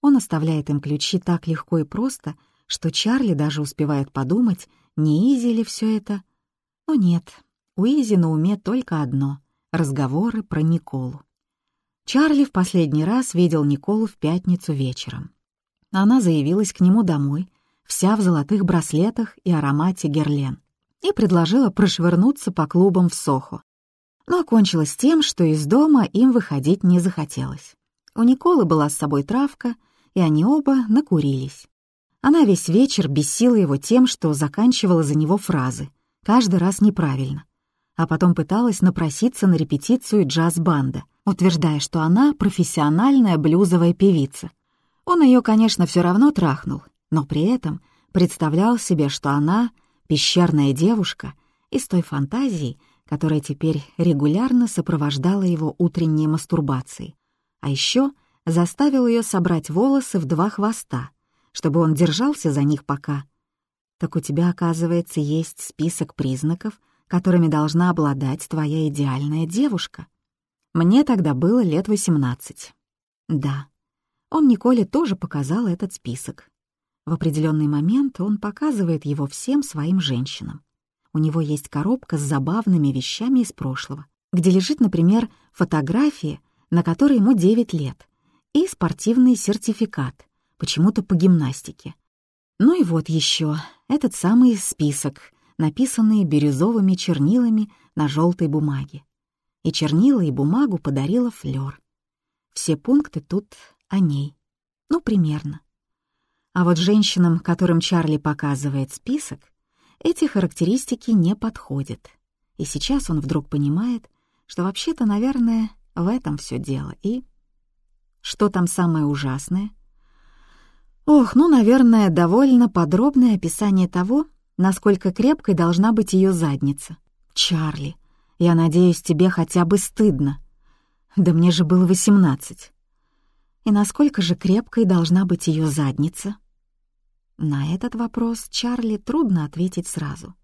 Он оставляет им ключи так легко и просто, что Чарли даже успевает подумать, не Изи ли все это. Но нет, у Изи на уме только одно — разговоры про Николу. Чарли в последний раз видел Николу в пятницу вечером. Она заявилась к нему домой вся в золотых браслетах и аромате герлен, и предложила прошвырнуться по клубам в Сохо. Но окончилось тем, что из дома им выходить не захотелось. У Николы была с собой травка, и они оба накурились. Она весь вечер бесила его тем, что заканчивала за него фразы, каждый раз неправильно, а потом пыталась напроситься на репетицию джаз-банда, утверждая, что она профессиональная блюзовая певица. Он ее, конечно, все равно трахнул, но при этом представлял себе, что она — пещерная девушка из той фантазии, которая теперь регулярно сопровождала его утренние мастурбации. А еще заставил ее собрать волосы в два хвоста, чтобы он держался за них пока. Так у тебя, оказывается, есть список признаков, которыми должна обладать твоя идеальная девушка. Мне тогда было лет восемнадцать. Да, он Николе тоже показал этот список. В определенный момент он показывает его всем своим женщинам. У него есть коробка с забавными вещами из прошлого, где лежит, например, фотография, на которой ему 9 лет, и спортивный сертификат, почему-то по гимнастике. Ну и вот еще этот самый список, написанный бирюзовыми чернилами на желтой бумаге. И чернила, и бумагу подарила Флёр. Все пункты тут о ней. Ну, примерно. А вот женщинам, которым Чарли показывает список, эти характеристики не подходят. И сейчас он вдруг понимает, что вообще-то, наверное, в этом все дело. И что там самое ужасное? Ох, ну, наверное, довольно подробное описание того, насколько крепкой должна быть ее задница. Чарли, я надеюсь, тебе хотя бы стыдно. Да мне же было восемнадцать. И насколько же крепкой должна быть ее задница? На этот вопрос Чарли трудно ответить сразу.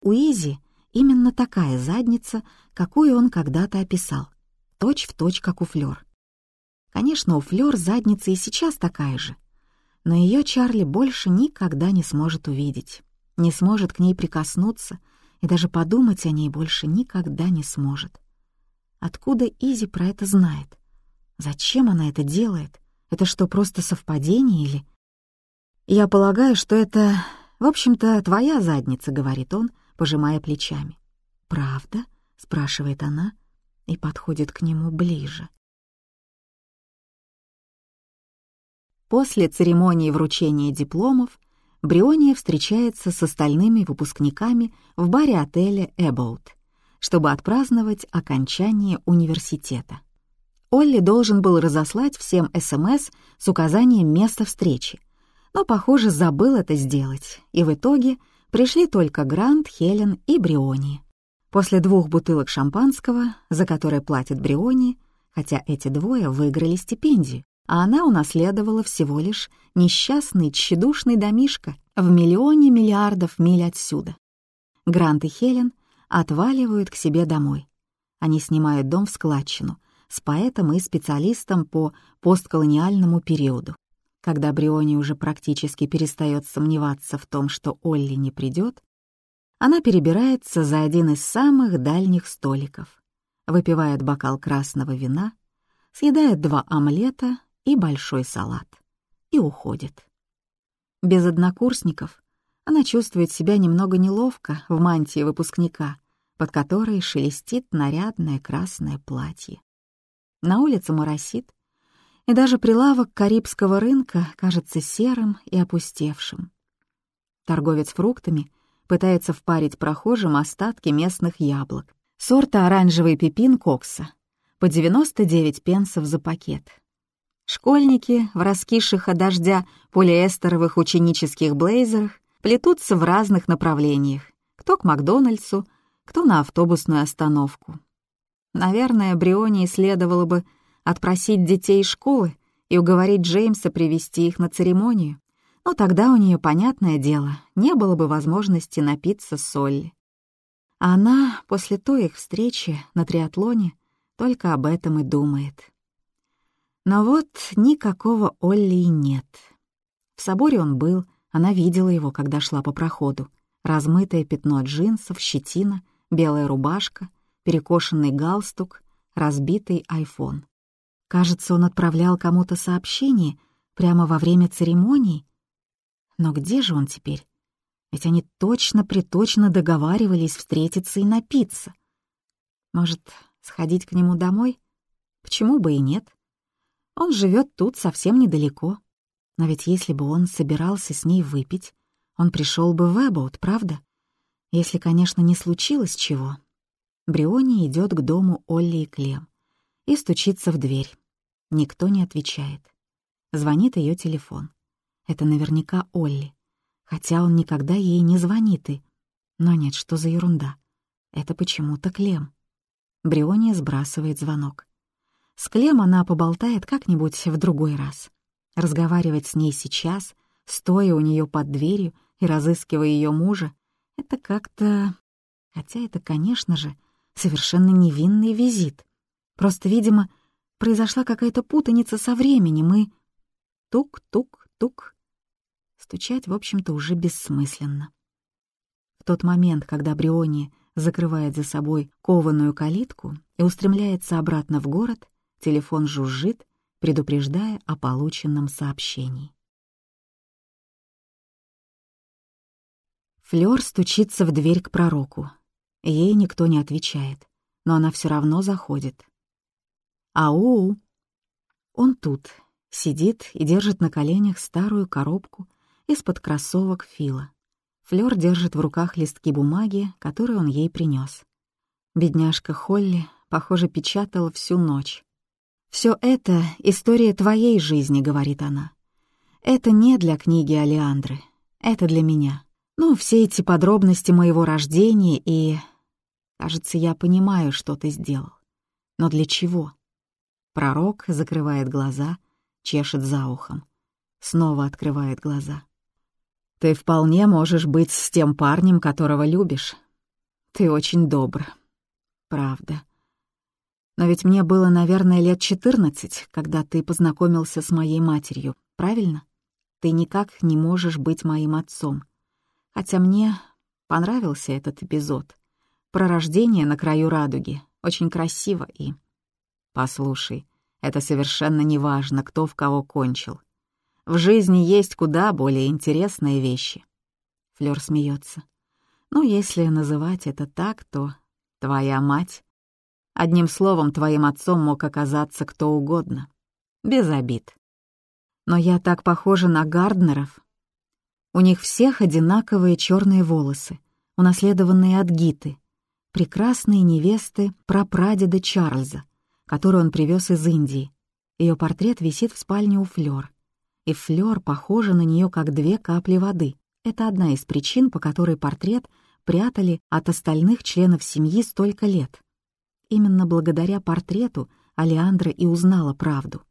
У Изи именно такая задница, какую он когда-то описал, точь в точь, как у Флёр. Конечно, у Флёр задница и сейчас такая же, но ее Чарли больше никогда не сможет увидеть, не сможет к ней прикоснуться и даже подумать о ней больше никогда не сможет. Откуда Изи про это знает? Зачем она это делает? Это что, просто совпадение или «Я полагаю, что это, в общем-то, твоя задница», — говорит он, пожимая плечами. «Правда?» — спрашивает она и подходит к нему ближе. После церемонии вручения дипломов Бриония встречается с остальными выпускниками в баре отеля «Эбоут», чтобы отпраздновать окончание университета. Олли должен был разослать всем СМС с указанием места встречи, но, похоже, забыл это сделать, и в итоге пришли только Грант, Хелен и Бриони. После двух бутылок шампанского, за которые платит Бриони, хотя эти двое выиграли стипендию, а она унаследовала всего лишь несчастный тщедушный домишко в миллионе миллиардов миль отсюда. Грант и Хелен отваливают к себе домой. Они снимают дом в складчину с поэтом и специалистом по постколониальному периоду. Когда Бриони уже практически перестает сомневаться в том, что Олли не придет, она перебирается за один из самых дальних столиков, выпивает бокал красного вина, съедает два омлета и большой салат и уходит. Без однокурсников она чувствует себя немного неловко в мантии выпускника, под которой шелестит нарядное красное платье. На улице моросит, и даже прилавок карибского рынка кажется серым и опустевшим. Торговец фруктами пытается впарить прохожим остатки местных яблок, сорта оранжевый пепин кокса, по 99 пенсов за пакет. Школьники в раскисших от дождя полиэстеровых ученических блейзерах плетутся в разных направлениях, кто к Макдональдсу, кто на автобусную остановку. Наверное, Брионе следовало бы отпросить детей из школы и уговорить Джеймса привести их на церемонию. Но тогда у нее, понятное дело, не было бы возможности напиться соль. А она после той их встречи на триатлоне только об этом и думает. Но вот никакого Олли нет. В соборе он был, она видела его, когда шла по проходу. Размытое пятно джинсов, щетина, белая рубашка, перекошенный галстук, разбитый айфон. Кажется, он отправлял кому-то сообщение прямо во время церемонии. Но где же он теперь? Ведь они точно-приточно договаривались встретиться и напиться. Может, сходить к нему домой? Почему бы и нет? Он живет тут совсем недалеко. Но ведь если бы он собирался с ней выпить, он пришел бы в Эббоут, правда? Если, конечно, не случилось чего. Бриони идет к дому Олли и Клем и стучится в дверь. Никто не отвечает. Звонит ее телефон. Это наверняка Олли. Хотя он никогда ей не звонит и... Но нет, что за ерунда. Это почему-то Клем. Бриония сбрасывает звонок. С Клем она поболтает как-нибудь в другой раз. Разговаривать с ней сейчас, стоя у нее под дверью и разыскивая ее мужа, это как-то... Хотя это, конечно же, совершенно невинный визит. Просто, видимо, произошла какая-то путаница со временем, и... Тук-тук-тук. Стучать, в общем-то, уже бессмысленно. В тот момент, когда Бриони закрывает за собой кованую калитку и устремляется обратно в город, телефон жужжит, предупреждая о полученном сообщении. Флёр стучится в дверь к пророку. Ей никто не отвечает, но она все равно заходит. «Ау!» Он тут, сидит и держит на коленях старую коробку из-под кроссовок Фила. Флёр держит в руках листки бумаги, которые он ей принес. Бедняжка Холли, похоже, печатала всю ночь. Все это — история твоей жизни», — говорит она. «Это не для книги Алиандры, это для меня. Ну, все эти подробности моего рождения и... Кажется, я понимаю, что ты сделал. Но для чего?» Пророк закрывает глаза, чешет за ухом. Снова открывает глаза. «Ты вполне можешь быть с тем парнем, которого любишь. Ты очень добр. Правда. Но ведь мне было, наверное, лет четырнадцать, когда ты познакомился с моей матерью, правильно? Ты никак не можешь быть моим отцом. Хотя мне понравился этот эпизод. Про рождение на краю радуги. Очень красиво и Послушай, это совершенно не важно, кто в кого кончил. В жизни есть куда более интересные вещи. Флёр смеется. Ну, если называть это так, то твоя мать... Одним словом, твоим отцом мог оказаться кто угодно. Без обид. Но я так похожа на Гарднеров. У них всех одинаковые черные волосы, унаследованные от Гиты, прекрасные невесты прапрадеда Чарльза, которую он привез из Индии. Ее портрет висит в спальне у Флёр. И Флёр похожа на нее как две капли воды. Это одна из причин, по которой портрет прятали от остальных членов семьи столько лет. Именно благодаря портрету Алеандра и узнала правду.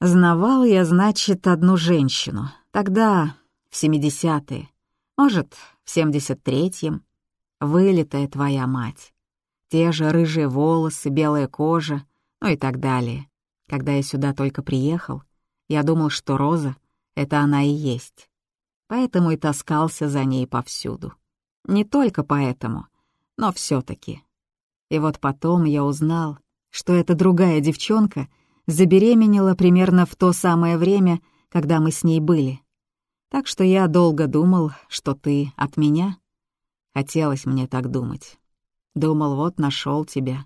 Знавал я, значит, одну женщину. Тогда, в семидесятые, может, в семьдесят третьем, вылитая твоя мать. Те же рыжие волосы, белая кожа, ну и так далее. Когда я сюда только приехал, я думал, что Роза — это она и есть. Поэтому и таскался за ней повсюду. Не только поэтому, но все таки И вот потом я узнал, что эта другая девчонка забеременела примерно в то самое время, когда мы с ней были. Так что я долго думал, что ты от меня. Хотелось мне так думать. Думал, вот нашел тебя.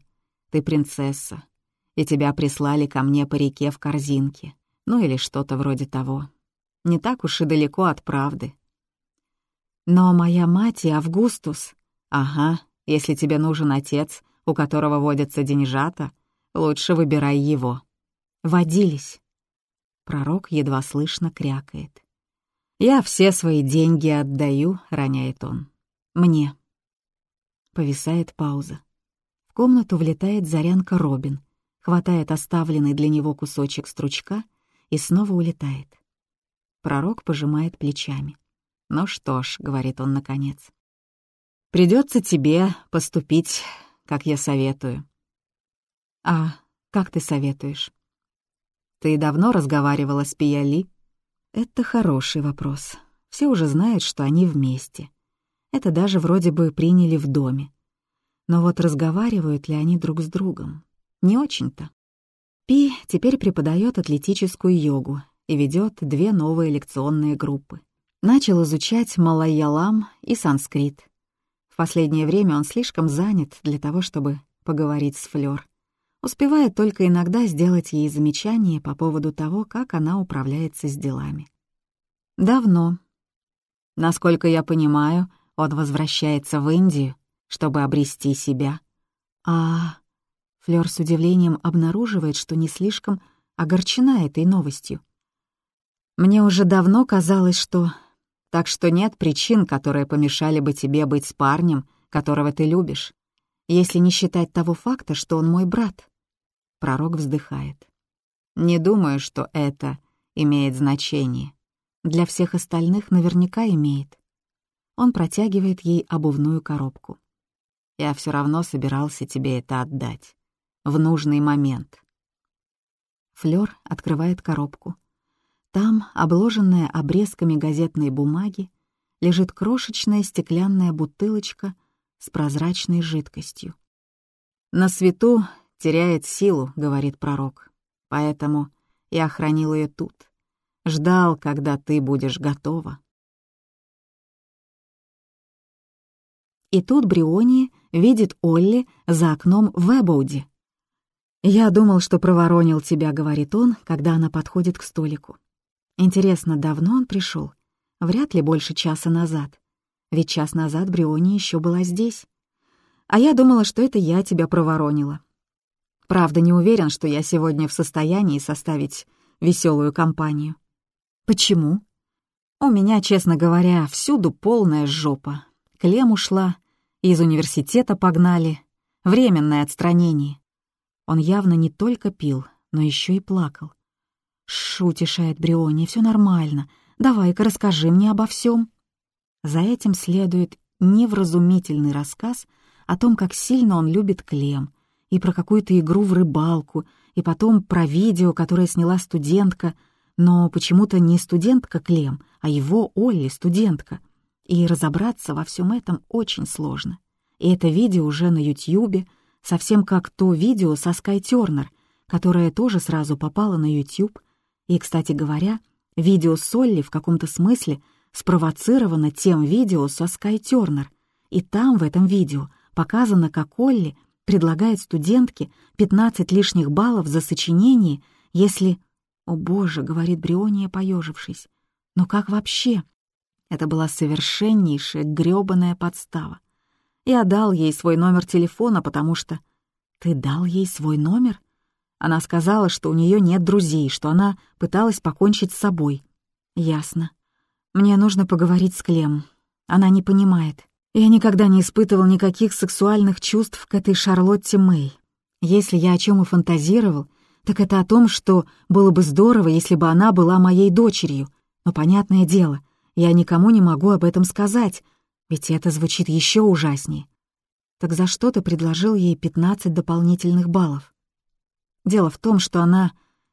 Ты принцесса. И тебя прислали ко мне по реке в корзинке. Ну или что-то вроде того. Не так уж и далеко от правды. Но моя мать и Августус... Ага, если тебе нужен отец, у которого водятся деньжата, лучше выбирай его. Водились. Пророк едва слышно крякает. «Я все свои деньги отдаю», — роняет он. «Мне». Повисает пауза. В комнату влетает Зарянка Робин, хватает оставленный для него кусочек стручка и снова улетает. Пророк пожимает плечами. «Ну что ж», — говорит он наконец, — «придется тебе поступить, как я советую». «А как ты советуешь?» «Ты давно разговаривала с Пияли?» «Это хороший вопрос. Все уже знают, что они вместе. Это даже вроде бы приняли в доме. Но вот разговаривают ли они друг с другом? Не очень-то. Пи теперь преподает атлетическую йогу и ведет две новые лекционные группы. Начал изучать малайялам и санскрит. В последнее время он слишком занят для того, чтобы поговорить с Флёр. Успевает только иногда сделать ей замечание по поводу того, как она управляется с делами. Давно. Насколько я понимаю, он возвращается в Индию, чтобы обрести себя. А Флёр с удивлением обнаруживает, что не слишком огорчена этой новостью. Мне уже давно казалось, что... Так что нет причин, которые помешали бы тебе быть с парнем, которого ты любишь, если не считать того факта, что он мой брат. Пророк вздыхает. Не думаю, что это имеет значение. Для всех остальных наверняка имеет. Он протягивает ей обувную коробку. Я все равно собирался тебе это отдать. В нужный момент. Флёр открывает коробку — там, обложенная обрезками газетной бумаги, лежит крошечная стеклянная бутылочка с прозрачной жидкостью. «На свету теряет силу», — говорит пророк. «Поэтому я хранил ее тут. Ждал, когда ты будешь готова». И тут Бриони видит Олли за окном в Эбоуди. «Я думал, что проворонил тебя», — говорит он, когда она подходит к столику. Интересно, давно он пришел? Вряд ли больше часа назад. Ведь час назад Бриони еще была здесь. А я думала, что это я тебя проворонила. Правда, не уверен, что я сегодня в состоянии составить веселую компанию. Почему? У меня, честно говоря, всюду полная жопа. Клем ушла, из университета погнали. Временное отстранение. Он явно не только пил, но еще и плакал. «Ш», — утешает Бриони, — «все нормально. Давай-ка расскажи мне обо всем. За этим следует невразумительный рассказ о том, как сильно он любит Клем, и про какую-то игру в рыбалку, и потом про видео, которое сняла студентка, но почему-то не студентка Клем, а его Олли студентка. И разобраться во всем этом очень сложно. И это видео уже на Ютьюбе, совсем как то видео со Скай Тёрнер, которое тоже сразу попало на Ютьюб, и, кстати говоря, видео Солли в каком-то смысле спровоцировано тем видео со Скай Тёрнер, и там, в этом видео, показано, как Олли предлагает студентке 15 лишних баллов за сочинение, если... «О боже», — говорит Бриония, поежившись, Но как вообще? Это была совершеннейшая грёбаная подстава. Я дал ей свой номер телефона, потому что... Ты дал ей свой номер? Она сказала, что у нее нет друзей, что она пыталась покончить с собой. Ясно. Мне нужно поговорить с Клем. Она не понимает. Я никогда не испытывал никаких сексуальных чувств к этой Шарлотте Мэй. Если я о чем и фантазировал, так это о том, что было бы здорово, если бы она была моей дочерью. Но понятное дело, я никому не могу об этом сказать, ведь это звучит еще ужаснее. Так за что ты предложил ей 15 дополнительных баллов? Дело в том, что она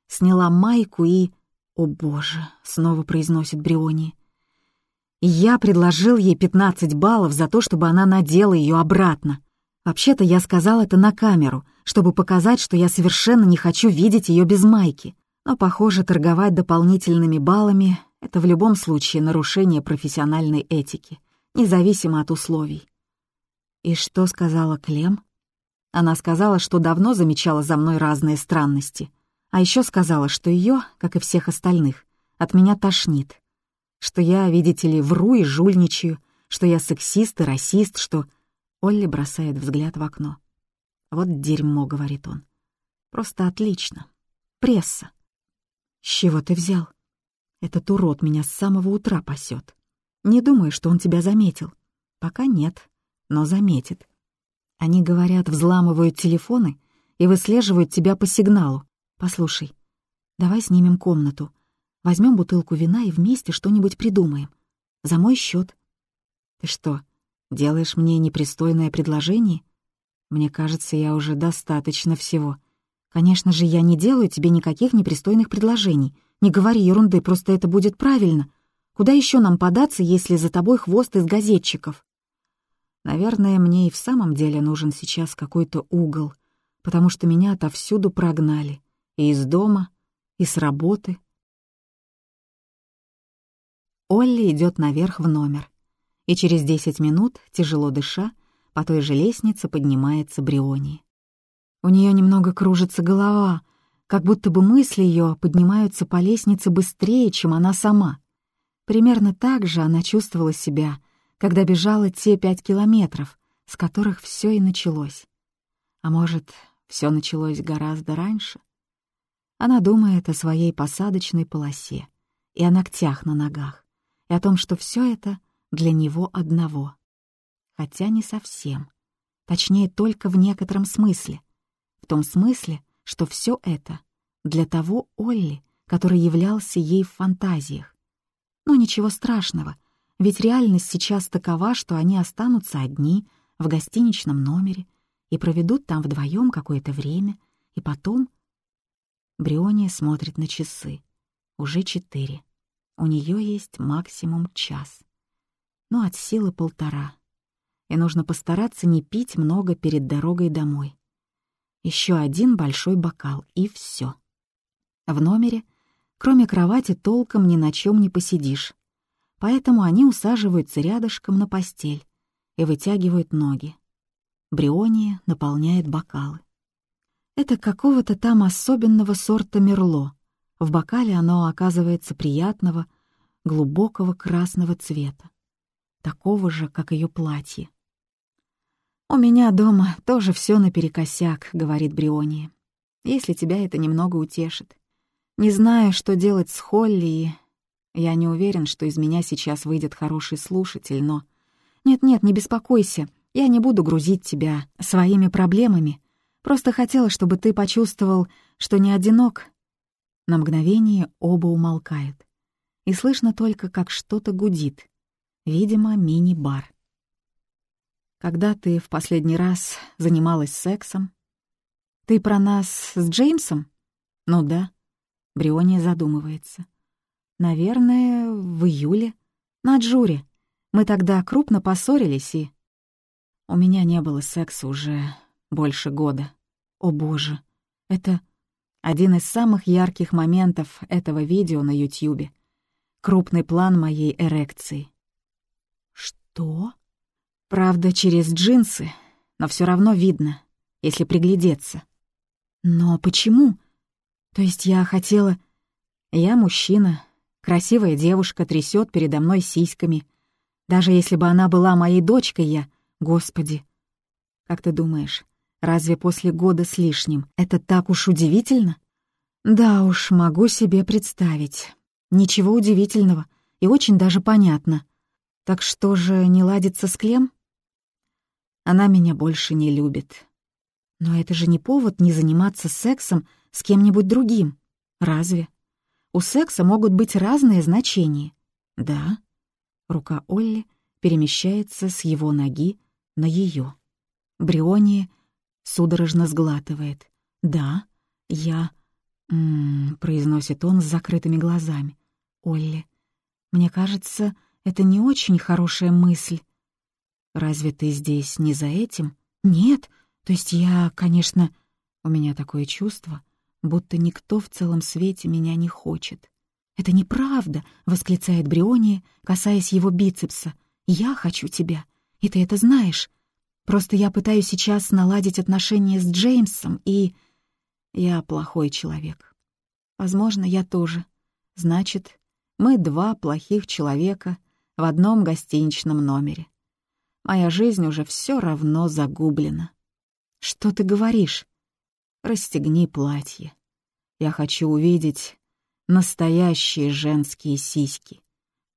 сняла майку и... «О боже!» — снова произносит Бриони. «Я предложил ей 15 баллов за то, чтобы она надела ее обратно. Вообще-то я сказал это на камеру, чтобы показать, что я совершенно не хочу видеть ее без майки. Но, похоже, торговать дополнительными баллами — это в любом случае нарушение профессиональной этики, независимо от условий». «И что сказала Клем?» Она сказала, что давно замечала за мной разные странности. А еще сказала, что ее, как и всех остальных, от меня тошнит. Что я, видите ли, вру и жульничаю, что я сексист и расист, что... Олли бросает взгляд в окно. «Вот дерьмо», — говорит он. «Просто отлично. Пресса». «С чего ты взял? Этот урод меня с самого утра пасет. Не думаю, что он тебя заметил. Пока нет, но заметит. Они, говорят, взламывают телефоны и выслеживают тебя по сигналу. Послушай, давай снимем комнату, возьмем бутылку вина и вместе что-нибудь придумаем. За мой счет. Ты что, делаешь мне непристойное предложение? Мне кажется, я уже достаточно всего. Конечно же, я не делаю тебе никаких непристойных предложений. Не говори ерунды, просто это будет правильно. Куда еще нам податься, если за тобой хвост из газетчиков? Наверное, мне и в самом деле нужен сейчас какой-то угол, потому что меня отовсюду прогнали. И из дома, и с работы. Олли идет наверх в номер, и через десять минут, тяжело дыша, по той же лестнице поднимается Бриони. У нее немного кружится голова, как будто бы мысли ее поднимаются по лестнице быстрее, чем она сама. Примерно так же она чувствовала себя — когда бежала те пять километров, с которых все и началось. А может, все началось гораздо раньше? Она думает о своей посадочной полосе и о ногтях на ногах, и о том, что все это для него одного. Хотя не совсем. Точнее, только в некотором смысле. В том смысле, что все это для того Олли, который являлся ей в фантазиях. Но ничего страшного — ведь реальность сейчас такова, что они останутся одни в гостиничном номере и проведут там вдвоем какое-то время, и потом... Бриония смотрит на часы. Уже четыре. У нее есть максимум час. Ну, от силы полтора. И нужно постараться не пить много перед дорогой домой. Еще один большой бокал, и все. В номере, кроме кровати, толком ни на чем не посидишь поэтому они усаживаются рядышком на постель и вытягивают ноги. Бриония наполняет бокалы. Это какого-то там особенного сорта мерло. В бокале оно оказывается приятного, глубокого красного цвета, такого же, как ее платье. «У меня дома тоже все наперекосяк», — говорит Бриония. «Если тебя это немного утешит. Не знаю, что делать с Холли и я не уверен, что из меня сейчас выйдет хороший слушатель, но... Нет-нет, не беспокойся, я не буду грузить тебя своими проблемами. Просто хотела, чтобы ты почувствовал, что не одинок. На мгновение оба умолкают. И слышно только, как что-то гудит. Видимо, мини-бар. Когда ты в последний раз занималась сексом? Ты про нас с Джеймсом? Ну да. Бриония задумывается. Наверное, в июле. На Джуре. Мы тогда крупно поссорились, и... У меня не было секса уже больше года. О боже, это один из самых ярких моментов этого видео на Ютьюбе. Крупный план моей эрекции. Что? Правда, через джинсы, но все равно видно, если приглядеться. Но почему? То есть я хотела... Я мужчина, Красивая девушка трясет передо мной сиськами. Даже если бы она была моей дочкой, я... Господи! Как ты думаешь, разве после года с лишним это так уж удивительно? Да уж, могу себе представить. Ничего удивительного и очень даже понятно. Так что же не ладится с Клем? Она меня больше не любит. Но это же не повод не заниматься сексом с кем-нибудь другим. Разве? У секса могут быть разные значения. Да. Рука Олли перемещается с его ноги на ее. Бриони судорожно сглатывает. Да, я... «М -м", произносит он с закрытыми глазами. «Олли, мне кажется, это не очень хорошая мысль. Разве ты здесь не за этим? Нет, то есть я, конечно... У меня такое чувство, будто никто в целом свете меня не хочет. «Это неправда!» — восклицает Бриони, касаясь его бицепса. «Я хочу тебя, и ты это знаешь. Просто я пытаюсь сейчас наладить отношения с Джеймсом, и... Я плохой человек. Возможно, я тоже. Значит, мы два плохих человека в одном гостиничном номере. Моя жизнь уже все равно загублена. Что ты говоришь? Расстегни платье. Я хочу увидеть настоящие женские сиськи.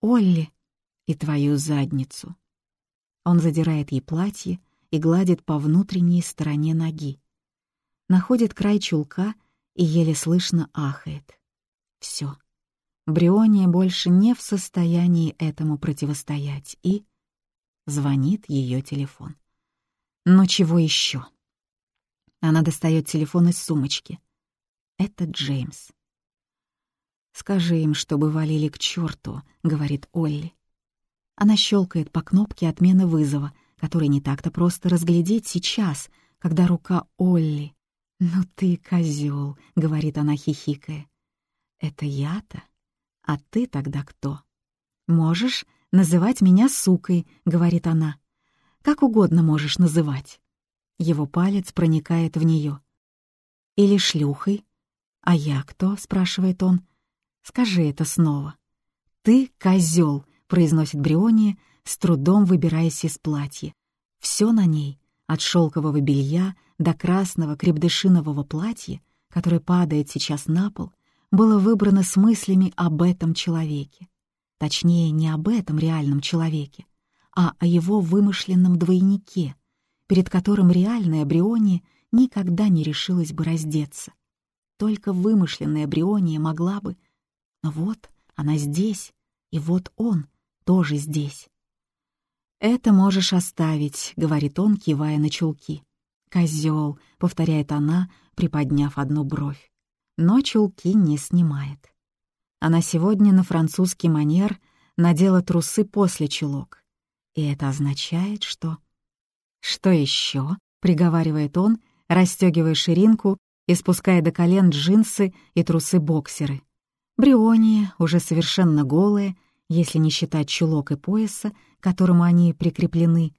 Олли и твою задницу. Он задирает ей платье и гладит по внутренней стороне ноги. Находит край чулка и еле слышно ахает. Все. Бриония больше не в состоянии этому противостоять, и звонит ее телефон. Но чего еще? Она достает телефон из сумочки. Это Джеймс. «Скажи им, чтобы валили к черту», — говорит Олли. Она щелкает по кнопке отмены вызова, который не так-то просто разглядеть сейчас, когда рука Олли. «Ну ты козел, говорит она, хихикая. «Это я-то? А ты тогда кто? Можешь называть меня сукой, говорит она. Как угодно можешь называть. Его палец проникает в нее. Или шлюхой. А я кто? спрашивает он. Скажи это снова. Ты козел, произносит Бриония, с трудом выбираясь из платья. Все на ней, от шелкового белья до красного крепдышинового платья, которое падает сейчас на пол, было выбрано с мыслями об этом человеке. Точнее, не об этом реальном человеке, а о его вымышленном двойнике, перед которым реальная Бриония никогда не решилась бы раздеться. Только вымышленная Бриония могла бы... Но вот она здесь, и вот он тоже здесь. «Это можешь оставить», — говорит он, кивая на чулки. «Козёл», — повторяет она, приподняв одну бровь но чулки не снимает. Она сегодня на французский манер надела трусы после чулок. И это означает, что... «Что еще? приговаривает он, расстегивая ширинку и спуская до колен джинсы и трусы-боксеры. Бриония, уже совершенно голая, если не считать чулок и пояса, к которому они прикреплены,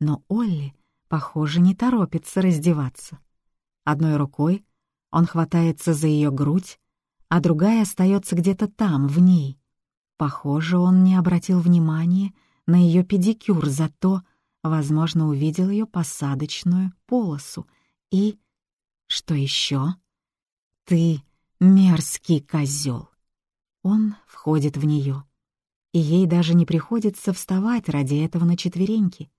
но Олли, похоже, не торопится раздеваться. Одной рукой он хватается за ее грудь, а другая остается где-то там, в ней. Похоже, он не обратил внимания на ее педикюр, зато, возможно, увидел ее посадочную полосу. И... Что еще? Ты мерзкий козел. Он входит в нее. И ей даже не приходится вставать ради этого на четвереньки.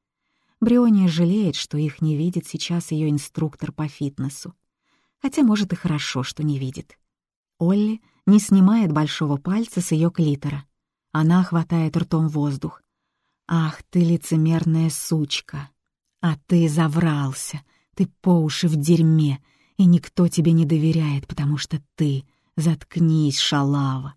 Бриония жалеет, что их не видит сейчас ее инструктор по фитнесу хотя, может, и хорошо, что не видит. Олли не снимает большого пальца с ее клитора. Она хватает ртом воздух. «Ах ты, лицемерная сучка! А ты заврался! Ты по уши в дерьме, и никто тебе не доверяет, потому что ты... Заткнись, шалава!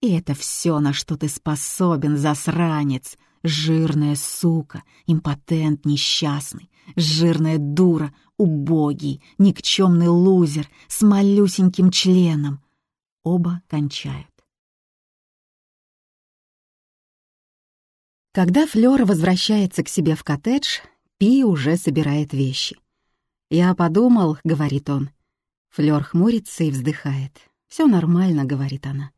И это все, на что ты способен, засранец, жирная сука, импотент несчастный, жирная дура, убогий, никчемный лузер с малюсеньким членом. Оба кончают. Когда Флёр возвращается к себе в коттедж, Пи уже собирает вещи. «Я подумал», — говорит он. Флёр хмурится и вздыхает. «Всё нормально», — говорит она.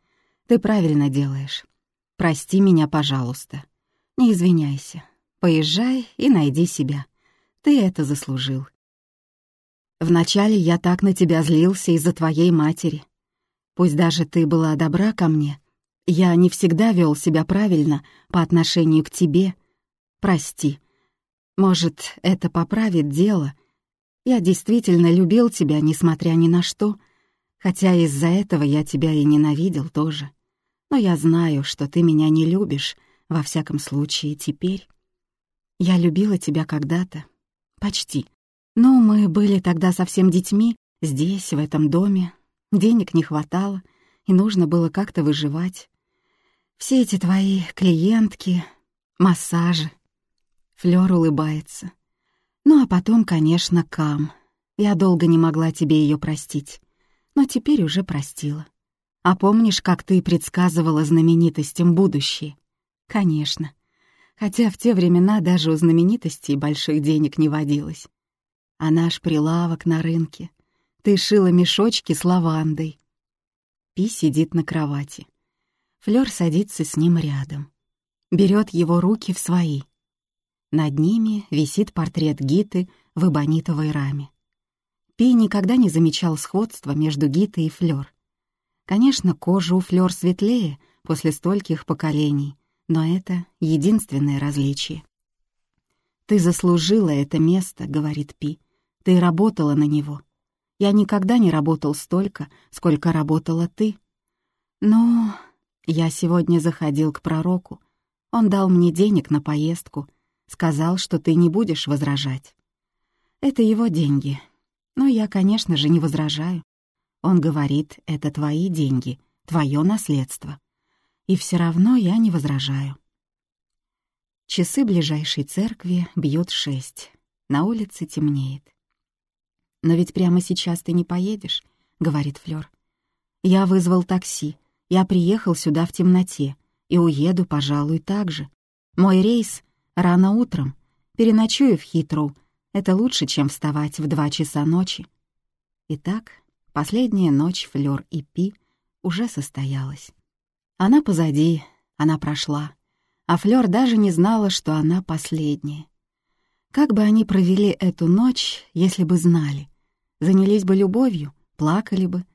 Ты правильно делаешь. Прости меня, пожалуйста. Не извиняйся. Поезжай и найди себя. Ты это заслужил. Вначале я так на тебя злился из-за твоей матери. Пусть даже ты была добра ко мне, я не всегда вел себя правильно по отношению к тебе. Прости. Может, это поправит дело. Я действительно любил тебя, несмотря ни на что, хотя из-за этого я тебя и ненавидел тоже. Но я знаю, что ты меня не любишь, во всяком случае, теперь. Я любила тебя когда-то. Почти. Но мы были тогда совсем детьми, здесь, в этом доме. Денег не хватало, и нужно было как-то выживать. Все эти твои клиентки, массажи. Флёр улыбается. Ну а потом, конечно, Кам. Я долго не могла тебе ее простить, но теперь уже простила. А помнишь, как ты предсказывала знаменитостям будущее? Конечно. Хотя в те времена даже у знаменитостей больших денег не водилось. А наш прилавок на рынке. Ты шила мешочки с лавандой. Пи сидит на кровати. Флёр садится с ним рядом. Берет его руки в свои. Над ними висит портрет Гиты в эбонитовой раме. Пи никогда не замечал сходства между Гитой и Флёр. Конечно, кожа у Флёр светлее после стольких поколений, но это единственное различие. «Ты заслужила это место», — говорит Пи. «Ты работала на него. Я никогда не работал столько, сколько работала ты. Но я сегодня заходил к пророку. Он дал мне денег на поездку, сказал, что ты не будешь возражать. Это его деньги. Но я, конечно же, не возражаю. Он говорит, это твои деньги, твое наследство. И все равно я не возражаю. Часы ближайшей церкви бьют шесть. На улице темнеет. «Но ведь прямо сейчас ты не поедешь», — говорит Флёр. «Я вызвал такси. Я приехал сюда в темноте и уеду, пожалуй, так же. Мой рейс рано утром. Переночую в Хитроу. Это лучше, чем вставать в два часа ночи. Итак, последняя ночь Флёр и Пи уже состоялась. Она позади, она прошла, а Флёр даже не знала, что она последняя. Как бы они провели эту ночь, если бы знали? Занялись бы любовью, плакали бы,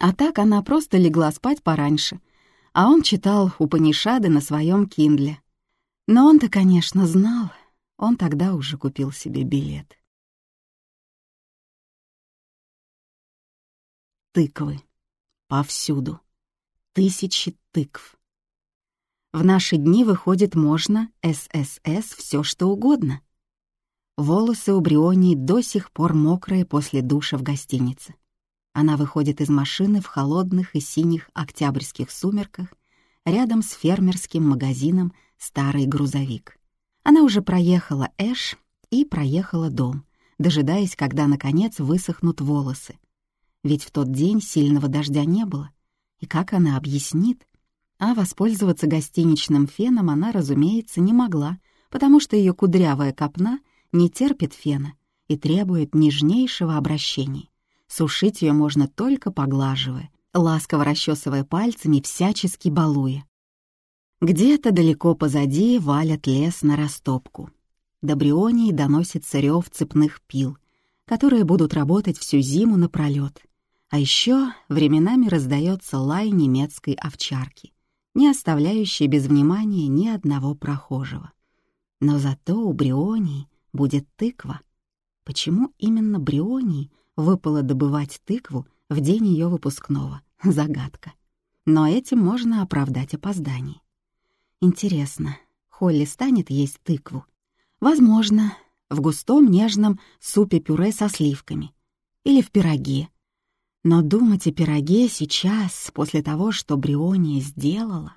а так она просто легла спать пораньше, а он читал Упанишады на своем киндле. Но он-то, конечно, знал, он тогда уже купил себе билет. Тыквы. Повсюду. Тысячи тыкв. В наши дни, выходит, можно ССС все что угодно. Волосы у Брионии до сих пор мокрые после душа в гостинице. Она выходит из машины в холодных и синих октябрьских сумерках рядом с фермерским магазином «Старый грузовик». Она уже проехала Эш и проехала дом, дожидаясь, когда, наконец, высохнут волосы. Ведь в тот день сильного дождя не было. И как она объяснит? А воспользоваться гостиничным феном она, разумеется, не могла, потому что ее кудрявая копна не терпит фена и требует нежнейшего обращения. Сушить ее можно только поглаживая, ласково расчесывая пальцами, всячески балуя. Где-то далеко позади валят лес на растопку. До Брионии доносится рев цепных пил, которые будут работать всю зиму напролет. А еще временами раздается лай немецкой овчарки, не оставляющей без внимания ни одного прохожего. Но зато у Брионии будет тыква. Почему именно Брионии выпало добывать тыкву в день ее выпускного. Загадка. Но этим можно оправдать опоздание. Интересно, Холли станет есть тыкву? Возможно, в густом нежном супе-пюре со сливками. Или в пироге. Но думать о пироге сейчас, после того, что Бриония сделала...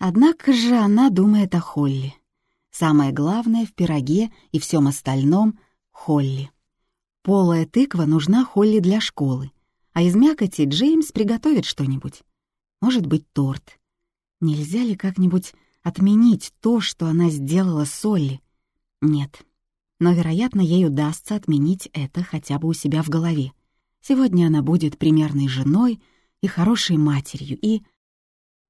Однако же она думает о Холли. Самое главное в пироге и всем остальном — Холли. Полая тыква нужна Холли для школы, а из мякоти Джеймс приготовит что-нибудь. Может быть, торт. Нельзя ли как-нибудь отменить то, что она сделала с Олли? Нет. Но, вероятно, ей удастся отменить это хотя бы у себя в голове. Сегодня она будет примерной женой и хорошей матерью, и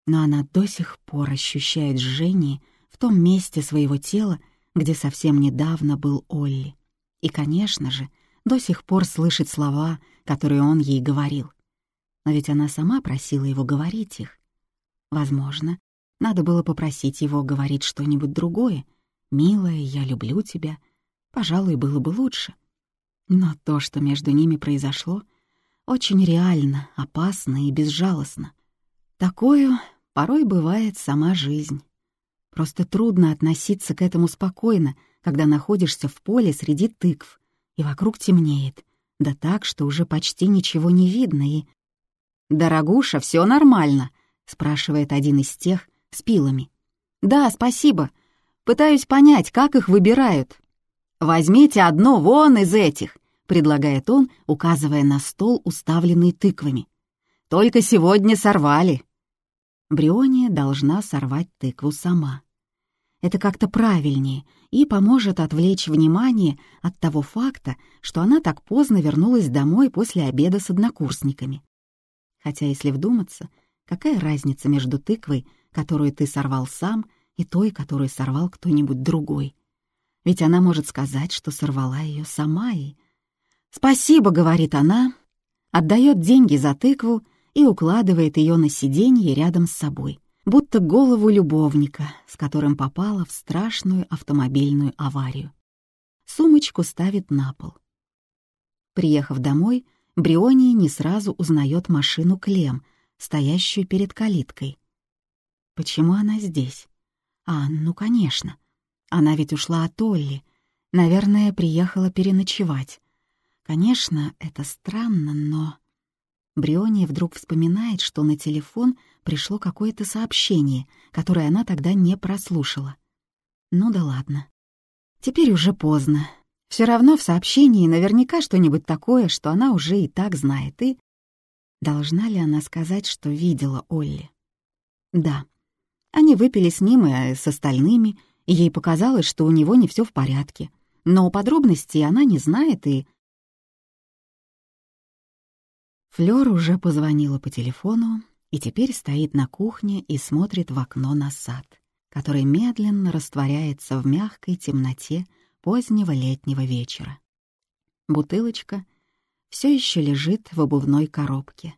но она до сих пор ощущает жжение в том месте своего тела, где совсем недавно был Олли. И, конечно же, до сих пор слышит слова, которые он ей говорил. Но ведь она сама просила его говорить их. Возможно, надо было попросить его говорить что-нибудь другое. «Милая, я люблю тебя». Пожалуй, было бы лучше. Но то, что между ними произошло, очень реально, опасно и безжалостно. Такое порой бывает сама жизнь. Просто трудно относиться к этому спокойно, когда находишься в поле среди тыкв, и вокруг темнеет, да так, что уже почти ничего не видно, и... «Дорогуша, все нормально?» — спрашивает один из тех с пилами. «Да, спасибо. Пытаюсь понять, как их выбирают». «Возьмите одно вон из этих», — предлагает он, указывая на стол, уставленный тыквами. «Только сегодня сорвали». Бриония должна сорвать тыкву сама. Это как-то правильнее и поможет отвлечь внимание от того факта, что она так поздно вернулась домой после обеда с однокурсниками. Хотя, если вдуматься, какая разница между тыквой, которую ты сорвал сам, и той, которую сорвал кто-нибудь другой? Ведь она может сказать, что сорвала ее сама и... «Спасибо», — говорит она, отдает деньги за тыкву и укладывает ее на сиденье рядом с собой будто голову любовника, с которым попала в страшную автомобильную аварию. Сумочку ставит на пол. Приехав домой, Бриони не сразу узнает машину Клем, стоящую перед калиткой. Почему она здесь? А, ну, конечно. Она ведь ушла от Олли. Наверное, приехала переночевать. Конечно, это странно, но... Бриони вдруг вспоминает, что на телефон пришло какое-то сообщение, которое она тогда не прослушала. Ну да ладно. Теперь уже поздно. Все равно в сообщении наверняка что-нибудь такое, что она уже и так знает, и... Должна ли она сказать, что видела Олли? Да. Они выпили с ним и с остальными, и ей показалось, что у него не все в порядке. Но подробностей она не знает и Флёр уже позвонила по телефону и теперь стоит на кухне и смотрит в окно на сад, который медленно растворяется в мягкой темноте позднего летнего вечера. Бутылочка все еще лежит в обувной коробке.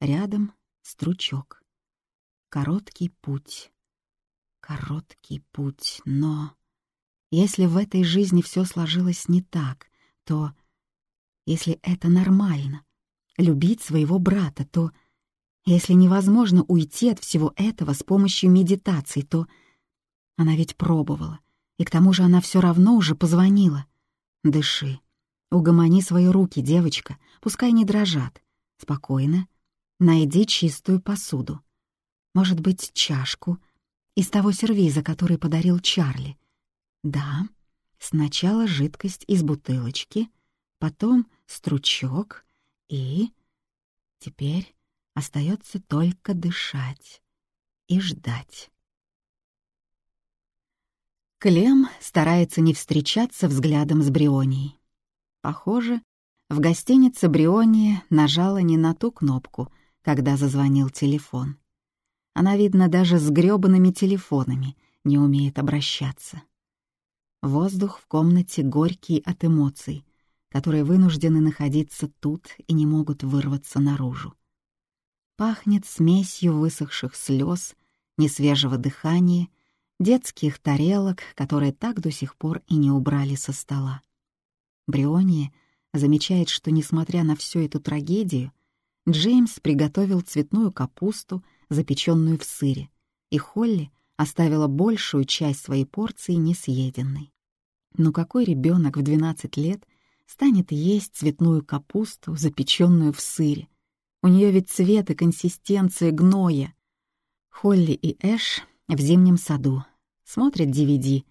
Рядом стручок. Короткий путь. Короткий путь, но... Если в этой жизни все сложилось не так, то... Если это нормально, любить своего брата, то если невозможно уйти от всего этого с помощью медитации, то она ведь пробовала, и к тому же она все равно уже позвонила. Дыши. Угомони свои руки, девочка, пускай не дрожат. Спокойно. Найди чистую посуду. Может быть, чашку из того сервиза, который подарил Чарли. Да, сначала жидкость из бутылочки, потом стручок — и теперь остается только дышать и ждать. Клем старается не встречаться взглядом с Брионией. Похоже, в гостинице Бриония нажала не на ту кнопку, когда зазвонил телефон. Она, видно, даже с грёбаными телефонами не умеет обращаться. Воздух в комнате горький от эмоций, которые вынуждены находиться тут и не могут вырваться наружу. Пахнет смесью высохших слез, несвежего дыхания, детских тарелок, которые так до сих пор и не убрали со стола. Бриония замечает, что, несмотря на всю эту трагедию, Джеймс приготовил цветную капусту, запеченную в сыре, и Холли оставила большую часть своей порции несъеденной. Но какой ребенок в 12 лет станет есть цветную капусту, запеченную в сыре. У нее ведь цвет и консистенция гноя. Холли и Эш в зимнем саду смотрят DVD,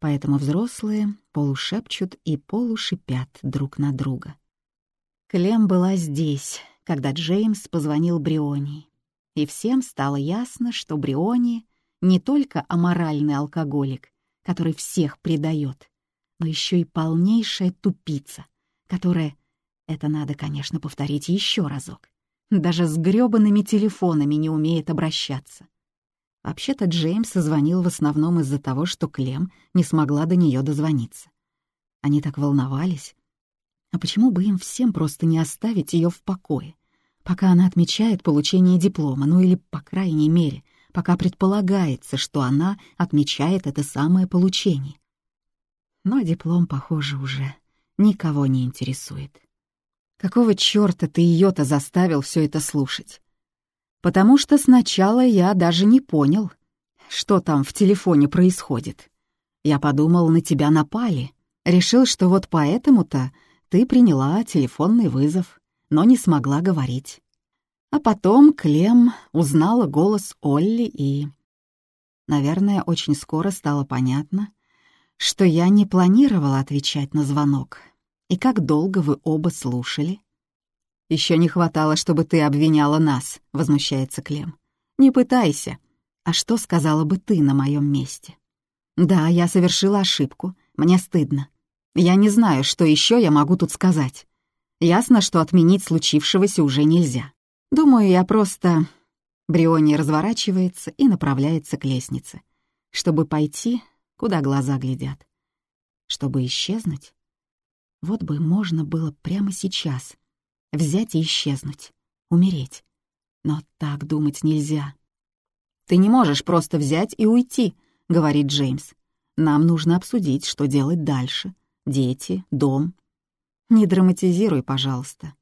поэтому взрослые полушепчут и полушипят друг на друга. Клем была здесь, когда Джеймс позвонил Бриони, и всем стало ясно, что Бриони не только аморальный алкоголик, который всех предает, но еще и полнейшая тупица, которая... Это надо, конечно, повторить еще разок. Даже с грёбаными телефонами не умеет обращаться. Вообще-то Джеймс звонил в основном из-за того, что Клем не смогла до нее дозвониться. Они так волновались. А почему бы им всем просто не оставить ее в покое, пока она отмечает получение диплома, ну или, по крайней мере, пока предполагается, что она отмечает это самое получение? Но диплом, похоже, уже никого не интересует. Какого чёрта ты её-то заставил всё это слушать? Потому что сначала я даже не понял, что там в телефоне происходит. Я подумал, на тебя напали. Решил, что вот поэтому-то ты приняла телефонный вызов, но не смогла говорить. А потом Клем узнала голос Олли и... Наверное, очень скоро стало понятно, что я не планировала отвечать на звонок. И как долго вы оба слушали? Еще не хватало, чтобы ты обвиняла нас, возмущается Клем. Не пытайся. А что сказала бы ты на моем месте? Да, я совершила ошибку. Мне стыдно. Я не знаю, что еще я могу тут сказать. Ясно, что отменить случившегося уже нельзя. Думаю, я просто... Бриони разворачивается и направляется к лестнице, чтобы пойти куда глаза глядят. Чтобы исчезнуть? Вот бы можно было прямо сейчас взять и исчезнуть, умереть. Но так думать нельзя. «Ты не можешь просто взять и уйти», — говорит Джеймс. «Нам нужно обсудить, что делать дальше. Дети, дом. Не драматизируй, пожалуйста.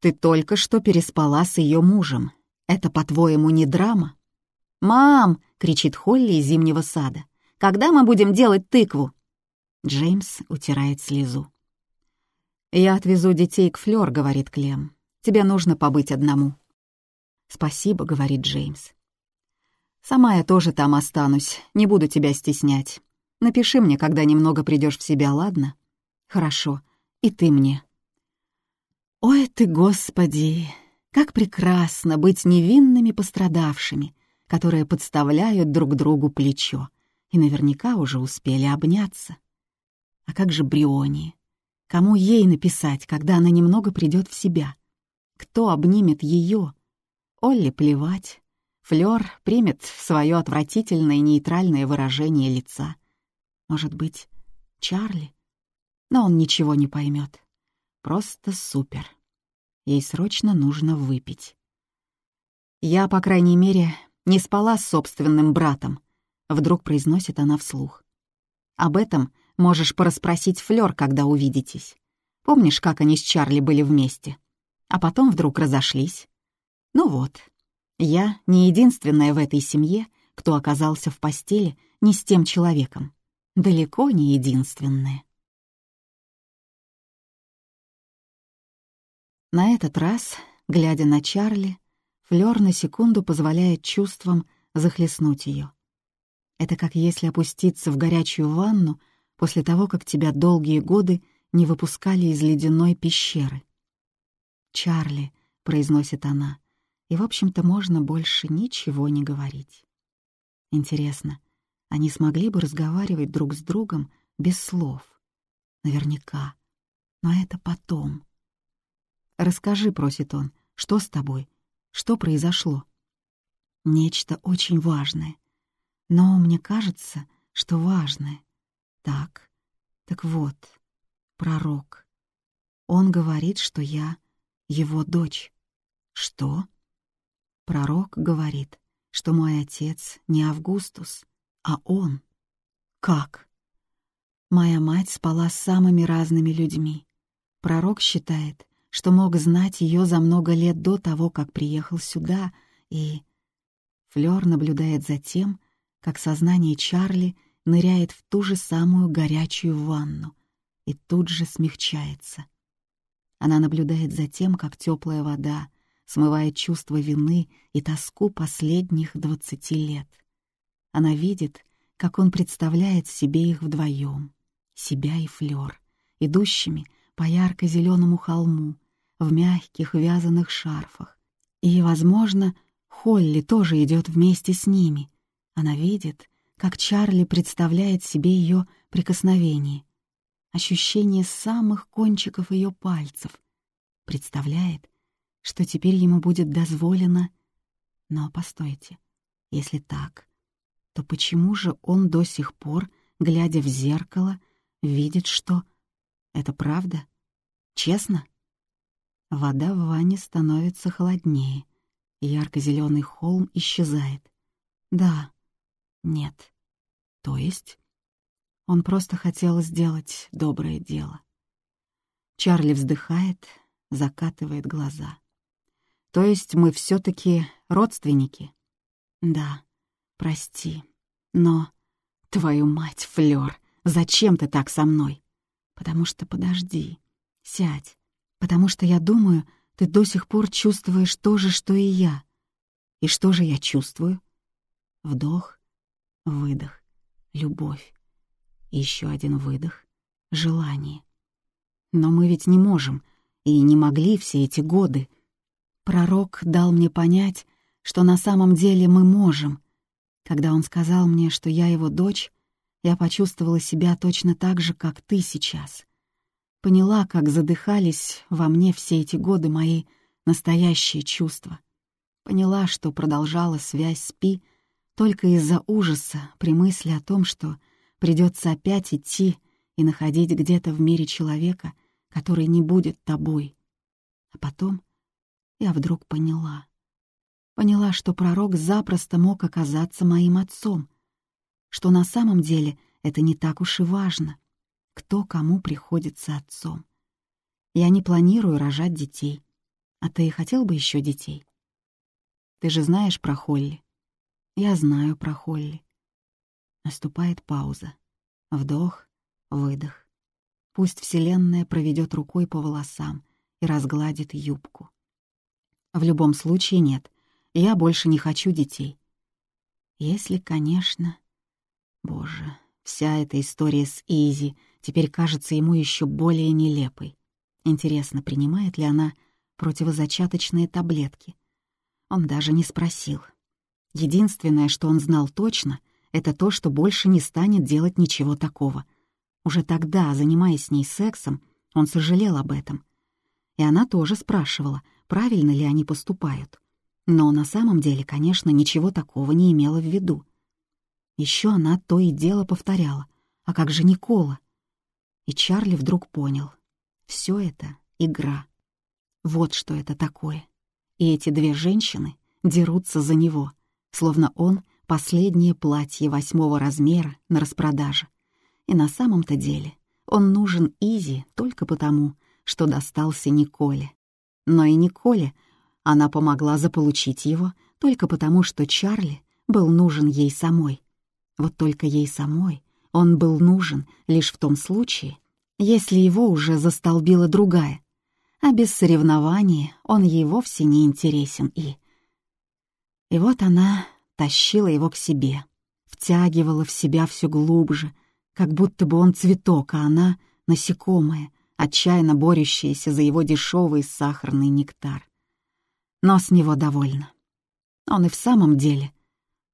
Ты только что переспала с ее мужем. Это, по-твоему, не драма?» «Мам!» — кричит Холли из зимнего сада. Когда мы будем делать тыкву?» Джеймс утирает слезу. «Я отвезу детей к Флёр», — говорит Клем. «Тебе нужно побыть одному». «Спасибо», — говорит Джеймс. «Сама я тоже там останусь, не буду тебя стеснять. Напиши мне, когда немного придешь в себя, ладно?» «Хорошо. И ты мне». «Ой ты, Господи! Как прекрасно быть невинными пострадавшими, которые подставляют друг другу плечо и наверняка уже успели обняться. А как же Бриони? Кому ей написать, когда она немного придет в себя? Кто обнимет ее? Олли плевать. Флёр примет свое отвратительное нейтральное выражение лица. Может быть, Чарли? Но он ничего не поймет. Просто супер. Ей срочно нужно выпить. Я, по крайней мере, не спала с собственным братом, Вдруг произносит она вслух. «Об этом можешь порасспросить Флёр, когда увидитесь. Помнишь, как они с Чарли были вместе? А потом вдруг разошлись? Ну вот, я не единственная в этой семье, кто оказался в постели не с тем человеком. Далеко не единственная. На этот раз, глядя на Чарли, Флёр на секунду позволяет чувствам захлестнуть ее. Это как если опуститься в горячую ванну после того, как тебя долгие годы не выпускали из ледяной пещеры. «Чарли», — произносит она, и, в общем-то, можно больше ничего не говорить. Интересно, они смогли бы разговаривать друг с другом без слов? Наверняка. Но это потом. «Расскажи», — просит он, — «что с тобой? Что произошло?» «Нечто очень важное. Но мне кажется, что важное. Так, так вот, пророк. Он говорит, что я его дочь. Что? Пророк говорит, что мой отец не Августус, а он. Как? Моя мать спала с самыми разными людьми. Пророк считает, что мог знать ее за много лет до того, как приехал сюда, и... Флёр наблюдает за тем, как сознание Чарли ныряет в ту же самую горячую ванну и тут же смягчается. Она наблюдает за тем, как теплая вода смывает чувство вины и тоску последних двадцати лет. Она видит, как он представляет себе их вдвоем, себя и Флёр, идущими по ярко-зеленому холму в мягких вязаных шарфах. И, возможно, Холли тоже идет вместе с ними, она видит, как Чарли представляет себе ее прикосновение, ощущение самых кончиков ее пальцев, представляет, что теперь ему будет дозволено... Но постойте, если так, то почему же он до сих пор, глядя в зеркало, видит, что... Это правда? Честно? Вода в ванне становится холоднее. Ярко-зеленый холм исчезает. Да. Нет. То есть... Он просто хотел сделать доброе дело. Чарли вздыхает, закатывает глаза. То есть мы все таки родственники? Да, прости, но... Твою мать, Флёр, зачем ты так со мной? Потому что подожди, сядь. Потому что я думаю, ты до сих пор чувствуешь то же, что и я. И что же я чувствую? Вдох, выдох, любовь. Еще один выдох, желание. Но мы ведь не можем и не могли все эти годы. Пророк дал мне понять, что на самом деле мы можем. Когда он сказал мне, что я его дочь, я почувствовала себя точно так же, как ты сейчас. Поняла, как задыхались во мне все эти годы мои настоящие чувства. Поняла, что продолжала связь с Пи только из-за ужаса при мысли о том, что придется опять идти и находить где-то в мире человека, который не будет тобой. А потом я вдруг поняла. Поняла, что пророк запросто мог оказаться моим отцом, что на самом деле это не так уж и важно, кто кому приходится отцом. Я не планирую рожать детей. А ты хотел бы еще детей? Ты же знаешь про Холли. Я знаю про Холли. Наступает пауза. Вдох, выдох. Пусть Вселенная проведет рукой по волосам и разгладит юбку. В любом случае нет. Я больше не хочу детей. Если, конечно... Боже, вся эта история с Изи теперь кажется ему еще более нелепой. Интересно, принимает ли она противозачаточные таблетки? Он даже не спросил. Единственное, что он знал точно, это то, что больше не станет делать ничего такого. Уже тогда, занимаясь с ней сексом, он сожалел об этом. И она тоже спрашивала, правильно ли они поступают. Но на самом деле, конечно, ничего такого не имела в виду. Еще она то и дело повторяла. «А как же Никола?» И Чарли вдруг понял. Все это — игра. Вот что это такое. И эти две женщины дерутся за него, словно он — последнее платье восьмого размера на распродаже. И на самом-то деле он нужен Изи только потому, что достался Николе. Но и Николе она помогла заполучить его только потому, что Чарли был нужен ей самой. Вот только ей самой он был нужен лишь в том случае, если его уже застолбила другая, а без соревнования он ей вовсе не интересен и... И вот она тащила его к себе, втягивала в себя все глубже, как будто бы он цветок, а она — насекомое, отчаянно борющееся за его дешевый сахарный нектар. Но с него довольно. Он и в самом деле.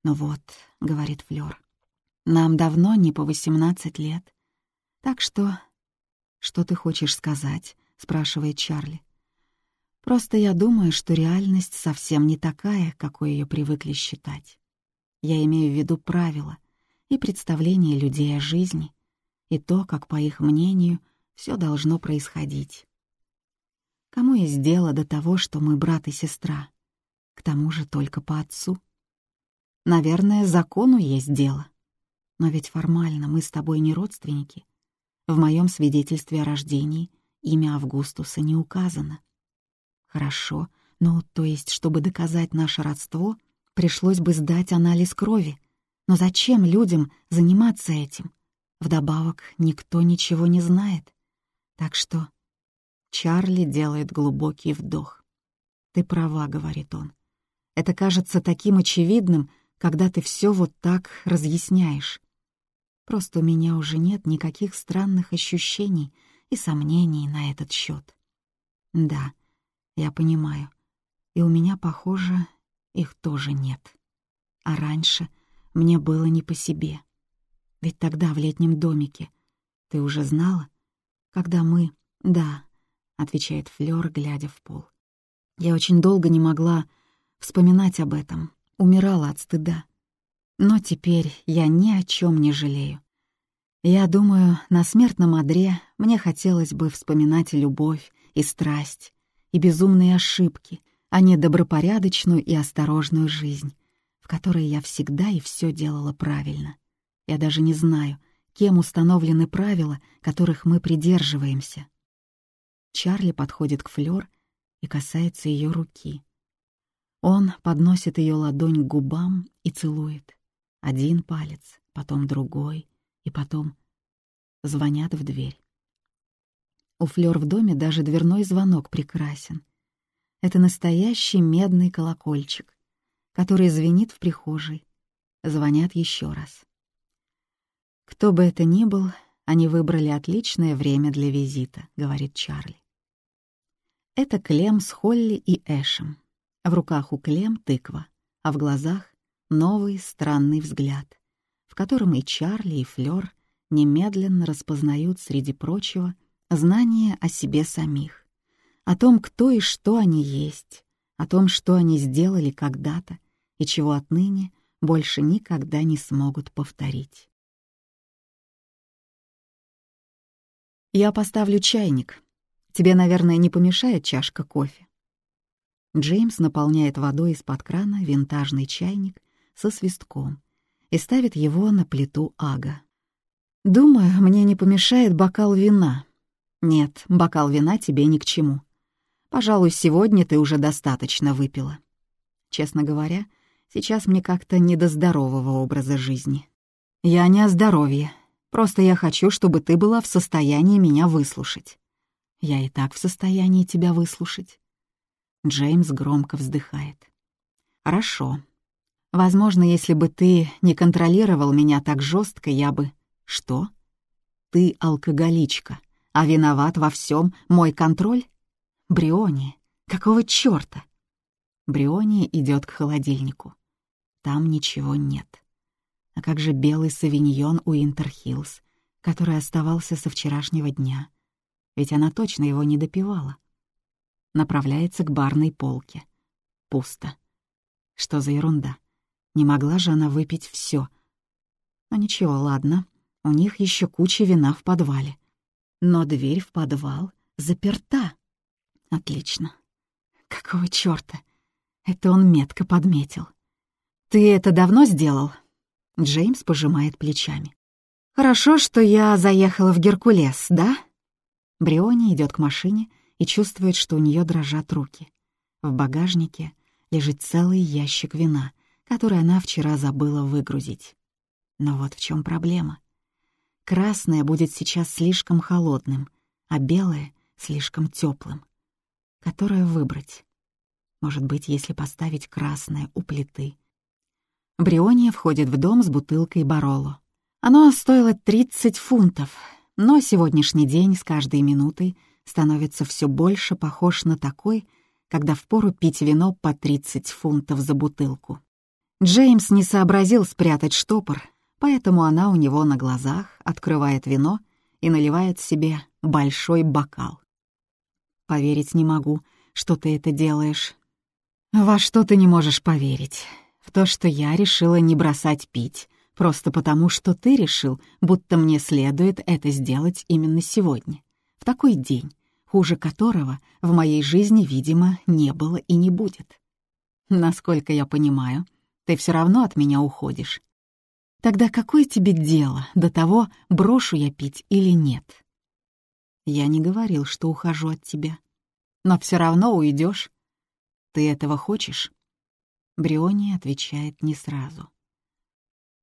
«Ну вот», — говорит Флёр, — «нам давно не по восемнадцать лет. Так что...» «Что ты хочешь сказать?» — спрашивает Чарли. Просто я думаю, что реальность совсем не такая, какой ее привыкли считать. Я имею в виду правила и представления людей о жизни, и то, как, по их мнению, все должно происходить. Кому есть дело до того, что мы брат и сестра? К тому же только по отцу. Наверное, закону есть дело. Но ведь формально мы с тобой не родственники. В моем свидетельстве о рождении имя Августуса не указано. Хорошо, но то есть, чтобы доказать наше родство, пришлось бы сдать анализ крови. Но зачем людям заниматься этим? Вдобавок, никто ничего не знает. Так что Чарли делает глубокий вдох. «Ты права», — говорит он. «Это кажется таким очевидным, когда ты все вот так разъясняешь. Просто у меня уже нет никаких странных ощущений и сомнений на этот счет. Да, я понимаю. И у меня, похоже, их тоже нет. А раньше мне было не по себе. Ведь тогда в летнем домике ты уже знала, когда мы... Да, отвечает Флёр, глядя в пол. Я очень долго не могла вспоминать об этом, умирала от стыда. Но теперь я ни о чем не жалею. Я думаю, на смертном одре мне хотелось бы вспоминать любовь и страсть, и безумные ошибки, а не добропорядочную и осторожную жизнь, в которой я всегда и все делала правильно. Я даже не знаю, кем установлены правила, которых мы придерживаемся. Чарли подходит к Флёр и касается ее руки. Он подносит ее ладонь к губам и целует. Один палец, потом другой, и потом звонят в дверь. У Флёр в доме даже дверной звонок прекрасен. Это настоящий медный колокольчик, который звенит в прихожей. Звонят еще раз. «Кто бы это ни был, они выбрали отличное время для визита», — говорит Чарли. Это Клем с Холли и Эшем. В руках у Клем тыква, а в глазах новый странный взгляд, в котором и Чарли, и Флёр немедленно распознают среди прочего знание о себе самих, о том, кто и что они есть, о том, что они сделали когда-то и чего отныне больше никогда не смогут повторить. «Я поставлю чайник. Тебе, наверное, не помешает чашка кофе?» Джеймс наполняет водой из-под крана винтажный чайник со свистком и ставит его на плиту ага. «Думаю, мне не помешает бокал вина». «Нет, бокал вина тебе ни к чему. Пожалуй, сегодня ты уже достаточно выпила. Честно говоря, сейчас мне как-то не до здорового образа жизни. Я не о здоровье, просто я хочу, чтобы ты была в состоянии меня выслушать. Я и так в состоянии тебя выслушать. Джеймс громко вздыхает. «Хорошо. Возможно, если бы ты не контролировал меня так жестко, я бы...» «Что? Ты алкоголичка, а виноват во всем мой контроль? Бриони, какого чёрта?» Бриони идет к холодильнику. Там ничего нет. А как же белый савиньон у Интерхиллз, который оставался со вчерашнего дня? Ведь она точно его не допивала направляется к барной полке. Пусто. Что за ерунда? Не могла же она выпить все. Но ничего, ладно, у них еще куча вина в подвале. Но дверь в подвал заперта. Отлично. Какого чёрта? Это он метко подметил. «Ты это давно сделал?» Джеймс пожимает плечами. «Хорошо, что я заехала в Геркулес, да?» Бриони идет к машине и чувствует, что у нее дрожат руки. В багажнике лежит целый ящик вина, который она вчера забыла выгрузить. Но вот в чем проблема. Красное будет сейчас слишком холодным, а белое — слишком теплым. Которое выбрать? Может быть, если поставить красное у плиты. Бриония входит в дом с бутылкой Бароло. Оно стоило 30 фунтов, но сегодняшний день с каждой минутой — становится все больше похож на такой, когда впору пить вино по 30 фунтов за бутылку. Джеймс не сообразил спрятать штопор, поэтому она у него на глазах открывает вино и наливает себе большой бокал. «Поверить не могу, что ты это делаешь». «Во что ты не можешь поверить? В то, что я решила не бросать пить, просто потому, что ты решил, будто мне следует это сделать именно сегодня в такой день, хуже которого в моей жизни, видимо, не было и не будет. Насколько я понимаю, ты все равно от меня уходишь. Тогда какое тебе дело до того, брошу я пить или нет? Я не говорил, что ухожу от тебя. Но все равно уйдешь. Ты этого хочешь? Бриони отвечает не сразу.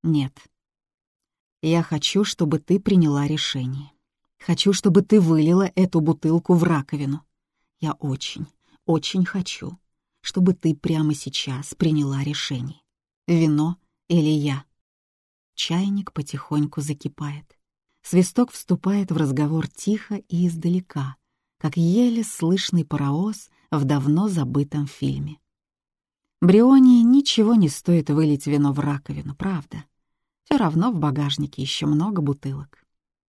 Нет. Я хочу, чтобы ты приняла решение. Хочу, чтобы ты вылила эту бутылку в раковину. Я очень, очень хочу, чтобы ты прямо сейчас приняла решение. Вино или я. Чайник потихоньку закипает. Свисток вступает в разговор тихо и издалека, как еле слышный паровоз в давно забытом фильме. Брионе ничего не стоит вылить вино в раковину, правда. Все равно в багажнике еще много бутылок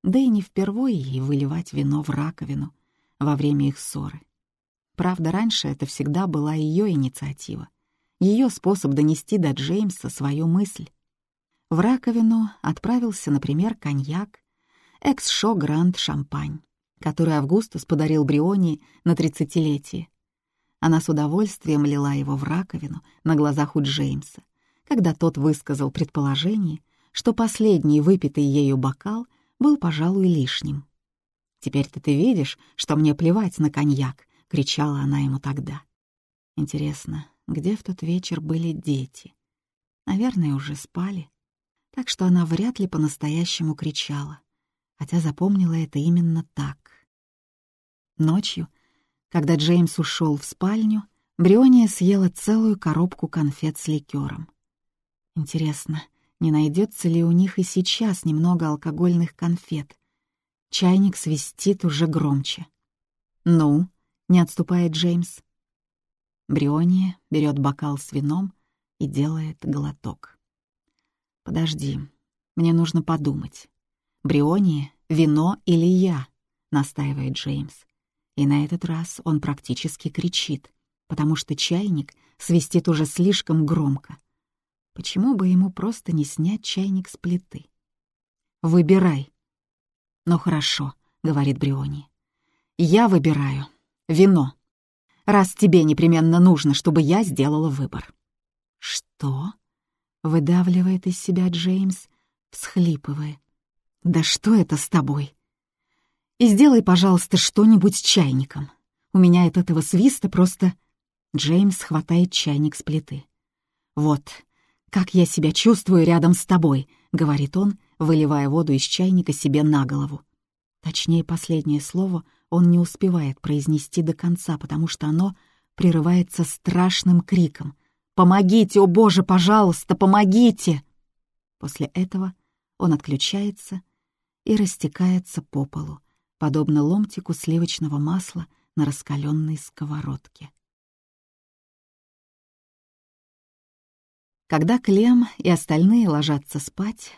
да и не впервые ей выливать вино в раковину во время их ссоры. Правда, раньше это всегда была ее инициатива, ее способ донести до Джеймса свою мысль. В раковину отправился, например, коньяк, экс-шо Гранд Шампань, который Августус подарил Бриони на тридцатилетие. Она с удовольствием лила его в раковину на глазах у Джеймса, когда тот высказал предположение, что последний выпитый ею бокал был, пожалуй, лишним. «Теперь-то ты видишь, что мне плевать на коньяк», — кричала она ему тогда. Интересно, где в тот вечер были дети? Наверное, уже спали так что она вряд ли по-настоящему кричала, хотя запомнила это именно так. Ночью, когда Джеймс ушел в спальню, Бриония съела целую коробку конфет с ликером. Интересно, не найдется ли у них и сейчас немного алкогольных конфет? Чайник свистит уже громче. «Ну?» — не отступает Джеймс. Бриония берет бокал с вином и делает глоток. «Подожди, мне нужно подумать. Бриони, вино или я?» — настаивает Джеймс. И на этот раз он практически кричит, потому что чайник свистит уже слишком громко. Почему бы ему просто не снять чайник с плиты? «Выбирай». «Ну хорошо», — говорит Бриони. «Я выбираю. Вино. Раз тебе непременно нужно, чтобы я сделала выбор». «Что?» Выдавливает из себя Джеймс, всхлипывая. «Да что это с тобой? И сделай, пожалуйста, что-нибудь с чайником. У меня от этого свиста просто...» Джеймс хватает чайник с плиты. «Вот, как я себя чувствую рядом с тобой», — говорит он, выливая воду из чайника себе на голову. Точнее, последнее слово он не успевает произнести до конца, потому что оно прерывается страшным криком — «Помогите, о боже, пожалуйста, помогите!» После этого он отключается и растекается по полу, подобно ломтику сливочного масла на раскаленной сковородке. Когда Клем и остальные ложатся спать,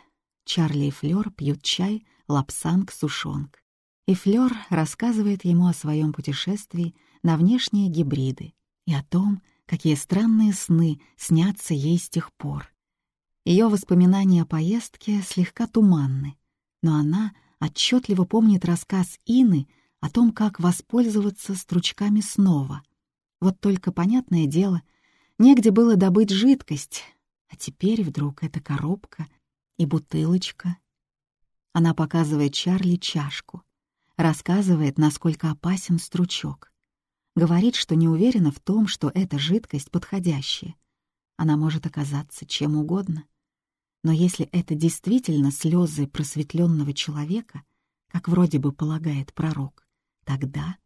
Чарли и Флёр пьют чай лапсанг-сушонг, и Флёр рассказывает ему о своем путешествии на внешние гибриды и о том, какие странные сны снятся ей с тех пор. Ее воспоминания о поездке слегка туманны, но она отчетливо помнит рассказ Ины о том, как воспользоваться стручками снова. Вот только, понятное дело, негде было добыть жидкость, а теперь вдруг эта коробка и бутылочка. Она показывает Чарли чашку, рассказывает, насколько опасен стручок. Говорит, что не уверена в том, что эта жидкость подходящая. Она может оказаться чем угодно. Но если это действительно слезы просветленного человека, как вроде бы полагает пророк, тогда...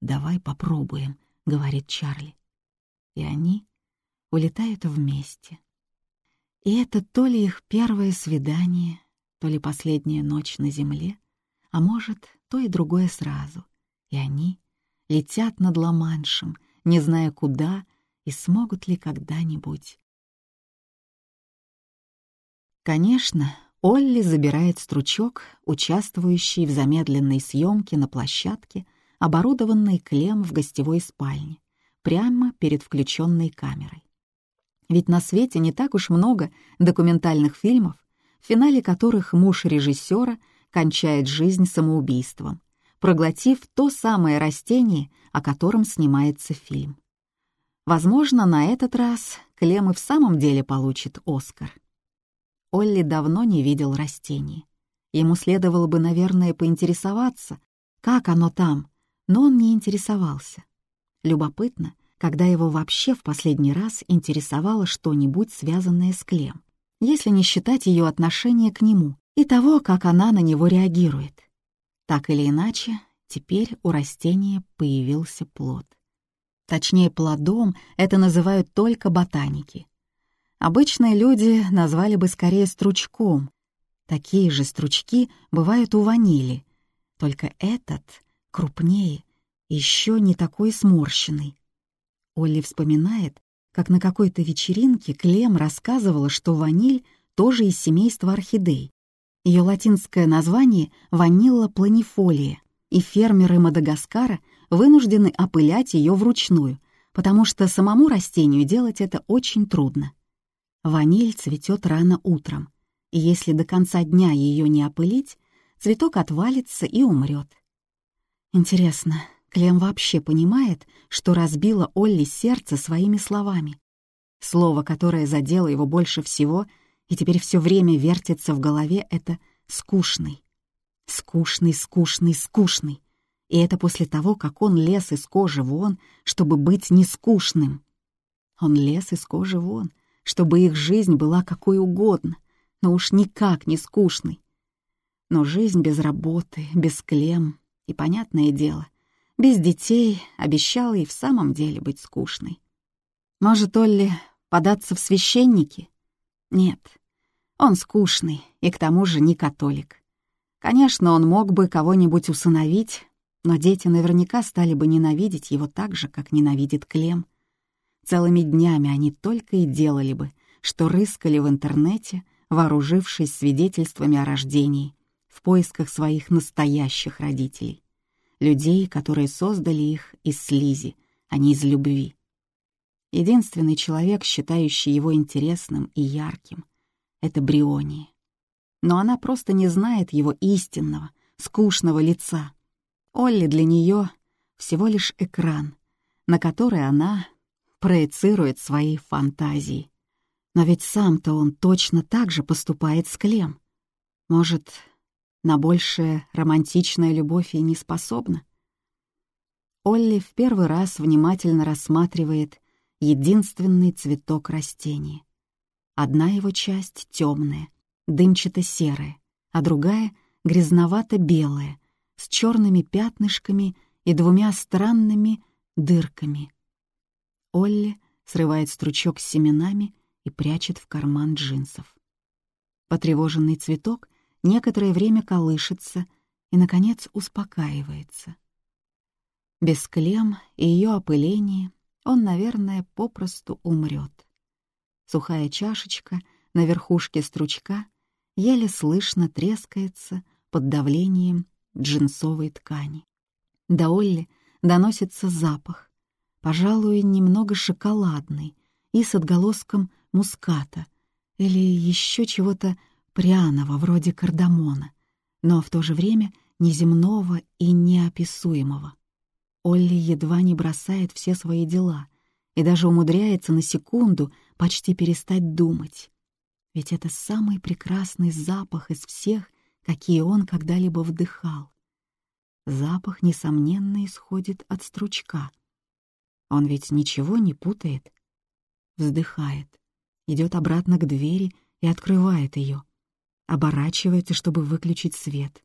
«Давай попробуем», — говорит Чарли. И они улетают вместе. И это то ли их первое свидание, то ли последняя ночь на земле, а может, то и другое сразу. И они летят над Ла-Маншем, не зная куда и смогут ли когда-нибудь. Конечно, Олли забирает стручок, участвующий в замедленной съемке на площадке, оборудованной Клем в гостевой спальне, прямо перед включенной камерой. Ведь на свете не так уж много документальных фильмов, в финале которых муж режиссера кончает жизнь самоубийством, проглотив то самое растение, о котором снимается фильм. Возможно, на этот раз Клем и в самом деле получит Оскар. Олли давно не видел растений. Ему следовало бы, наверное, поинтересоваться, как оно там, но он не интересовался. Любопытно, когда его вообще в последний раз интересовало что-нибудь, связанное с Клем, если не считать ее отношение к нему и того, как она на него реагирует. Так или иначе, теперь у растения появился плод. Точнее, плодом это называют только ботаники. Обычные люди назвали бы скорее стручком. Такие же стручки бывают у ванили, только этот крупнее, еще не такой сморщенный. Олли вспоминает, как на какой-то вечеринке Клем рассказывала, что ваниль тоже из семейства орхидей, ее латинское название — ванилла планифолия, и фермеры Мадагаскара вынуждены опылять ее вручную, потому что самому растению делать это очень трудно. Ваниль цветет рано утром, и если до конца дня ее не опылить, цветок отвалится и умрет. Интересно, Клем вообще понимает, что разбила Олли сердце своими словами? Слово, которое задело его больше всего и теперь все время вертится в голове, — это «скучный». Скучный, скучный, скучный. И это после того, как он лез из кожи вон, чтобы быть нескучным. Он лез из кожи вон, чтобы их жизнь была какой угодно, но уж никак не скучной. Но жизнь без работы, без клем, и, понятное дело, без детей обещала и в самом деле быть скучной. Может, Олли податься в священники? Нет, он скучный и к тому же не католик. Конечно, он мог бы кого-нибудь усыновить, но дети наверняка стали бы ненавидеть его так же, как ненавидит Клем. Целыми днями они только и делали бы, что рыскали в интернете, вооружившись свидетельствами о рождении, в поисках своих настоящих родителей людей, которые создали их из слизи, а не из любви. Единственный человек, считающий его интересным и ярким, — это Бриони. Но она просто не знает его истинного, скучного лица. Олли для нее всего лишь экран, на который она проецирует свои фантазии. Но ведь сам-то он точно так же поступает с Клем. Может, на большее романтичная любовь и не способна. Олли в первый раз внимательно рассматривает единственный цветок растения. Одна его часть темная, дымчато-серая, а другая — грязновато-белая, с черными пятнышками и двумя странными дырками. Олли срывает стручок с семенами и прячет в карман джинсов. Потревоженный цветок некоторое время колышется и, наконец, успокаивается. Без клем и ее опыления он, наверное, попросту умрет. Сухая чашечка на верхушке стручка еле слышно трескается под давлением джинсовой ткани. До Олли доносится запах, пожалуй, немного шоколадный и с отголоском муската или еще чего-то пряного, вроде кардамона, но в то же время неземного и неописуемого. Олли едва не бросает все свои дела и даже умудряется на секунду почти перестать думать. Ведь это самый прекрасный запах из всех, какие он когда-либо вдыхал. Запах, несомненно, исходит от стручка. Он ведь ничего не путает. Вздыхает, идет обратно к двери и открывает ее оборачивается, чтобы выключить свет.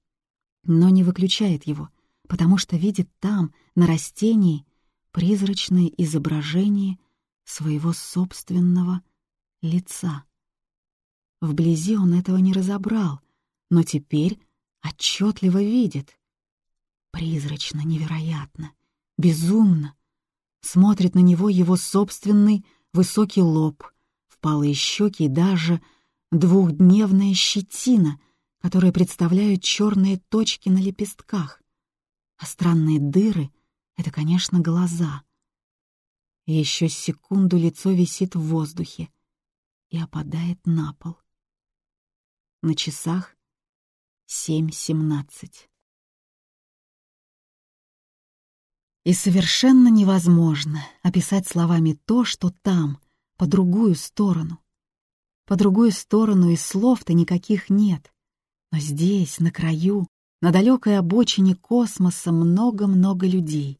Но не выключает его, потому что видит там, на растении, призрачное изображение своего собственного лица. Вблизи он этого не разобрал, но теперь отчетливо видит. Призрачно, невероятно, безумно. Смотрит на него его собственный высокий лоб, впалые щеки и даже двухдневная щетина, которая представляют черные точки на лепестках, а странные дыры — это, конечно, глаза. Еще секунду лицо висит в воздухе и опадает на пол. На часах семь семнадцать. И совершенно невозможно описать словами то, что там, по другую сторону. По другую сторону и слов-то никаких нет. Но здесь, на краю, на далекой обочине космоса много-много людей.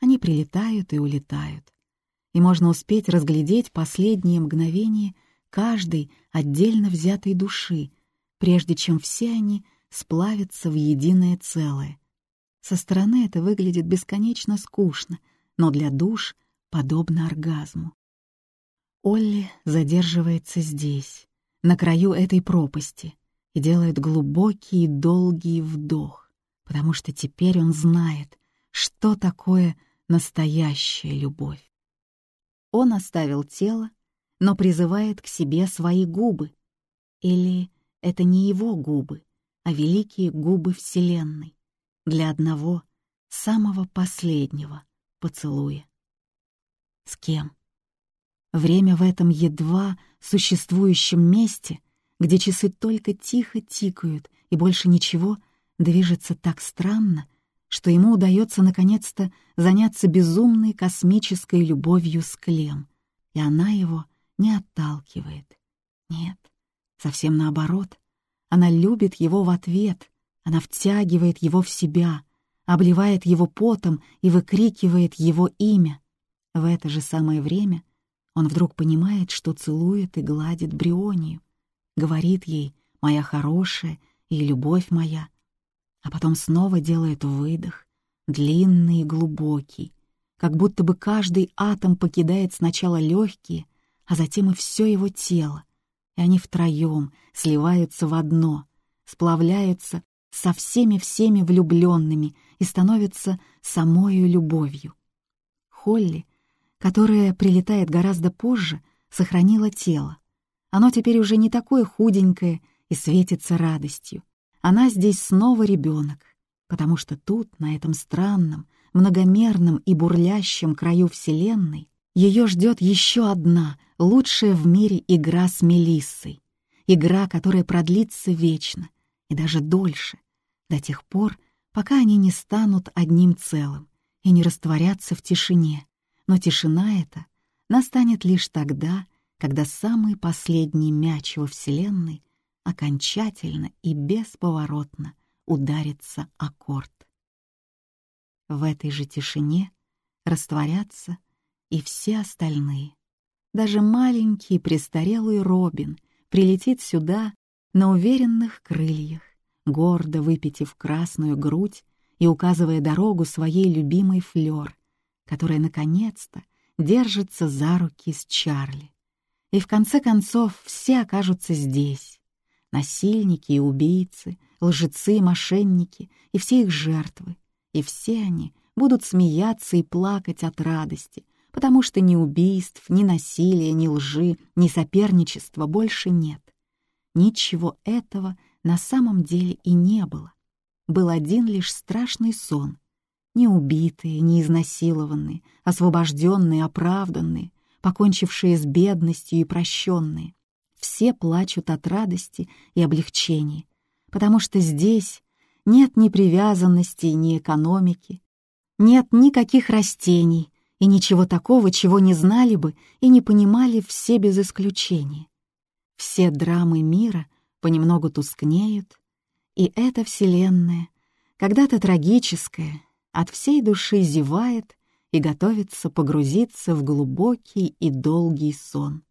Они прилетают и улетают. И можно успеть разглядеть последние мгновения каждой отдельно взятой души, прежде чем все они сплавятся в единое целое. Со стороны это выглядит бесконечно скучно, но для душ подобно оргазму. Олли задерживается здесь, на краю этой пропасти, и делает глубокий и долгий вдох, потому что теперь он знает, что такое настоящая любовь. Он оставил тело, но призывает к себе свои губы. Или это не его губы, а великие губы Вселенной. Для одного самого последнего поцелуя. С кем? Время в этом едва существующем месте, где часы только тихо тикают и больше ничего, движется так странно, что ему удается наконец-то заняться безумной космической любовью с Клем, и она его не отталкивает. Нет, совсем наоборот. Она любит его в ответ, она втягивает его в себя, обливает его потом и выкрикивает его имя. В это же самое время он вдруг понимает, что целует и гладит Брионию, говорит ей «моя хорошая» и «любовь моя», а потом снова делает выдох, длинный и глубокий, как будто бы каждый атом покидает сначала легкие, а затем и все его тело, и они втроем сливаются в одно, сплавляются со всеми-всеми влюбленными и становятся самою любовью. Холли, которая прилетает гораздо позже, сохранила тело. Оно теперь уже не такое худенькое и светится радостью. Она здесь снова ребенок, потому что тут, на этом странном, многомерном и бурлящем краю Вселенной, ее ждет еще одна, лучшая в мире игра с Мелиссой. Игра, которая продлится вечно и даже дольше, до тех пор, пока они не станут одним целым и не растворятся в тишине. Но тишина эта настанет лишь тогда, когда самый последний мяч во Вселенной окончательно и бесповоротно ударится аккорд. В этой же тишине растворятся и все остальные. Даже маленький престарелый Робин прилетит сюда на уверенных крыльях, гордо выпитив красную грудь и указывая дорогу своей любимой Флёр, которая наконец-то держится за руки с Чарли. И в конце концов все окажутся здесь, насильники и убийцы, лжецы и мошенники, и все их жертвы. И все они будут смеяться и плакать от радости, потому что ни убийств, ни насилия, ни лжи, ни соперничества больше нет. Ничего этого на самом деле и не было. Был один лишь страшный сон. Не убитые, не изнасилованные, освобожденные, оправданные, покончившие с бедностью и прощенные все плачут от радости и облегчения, потому что здесь нет ни привязанности, ни экономики, нет никаких растений и ничего такого, чего не знали бы и не понимали все без исключения. Все драмы мира понемногу тускнеют, и эта вселенная, когда-то трагическая, от всей души зевает и готовится погрузиться в глубокий и долгий сон.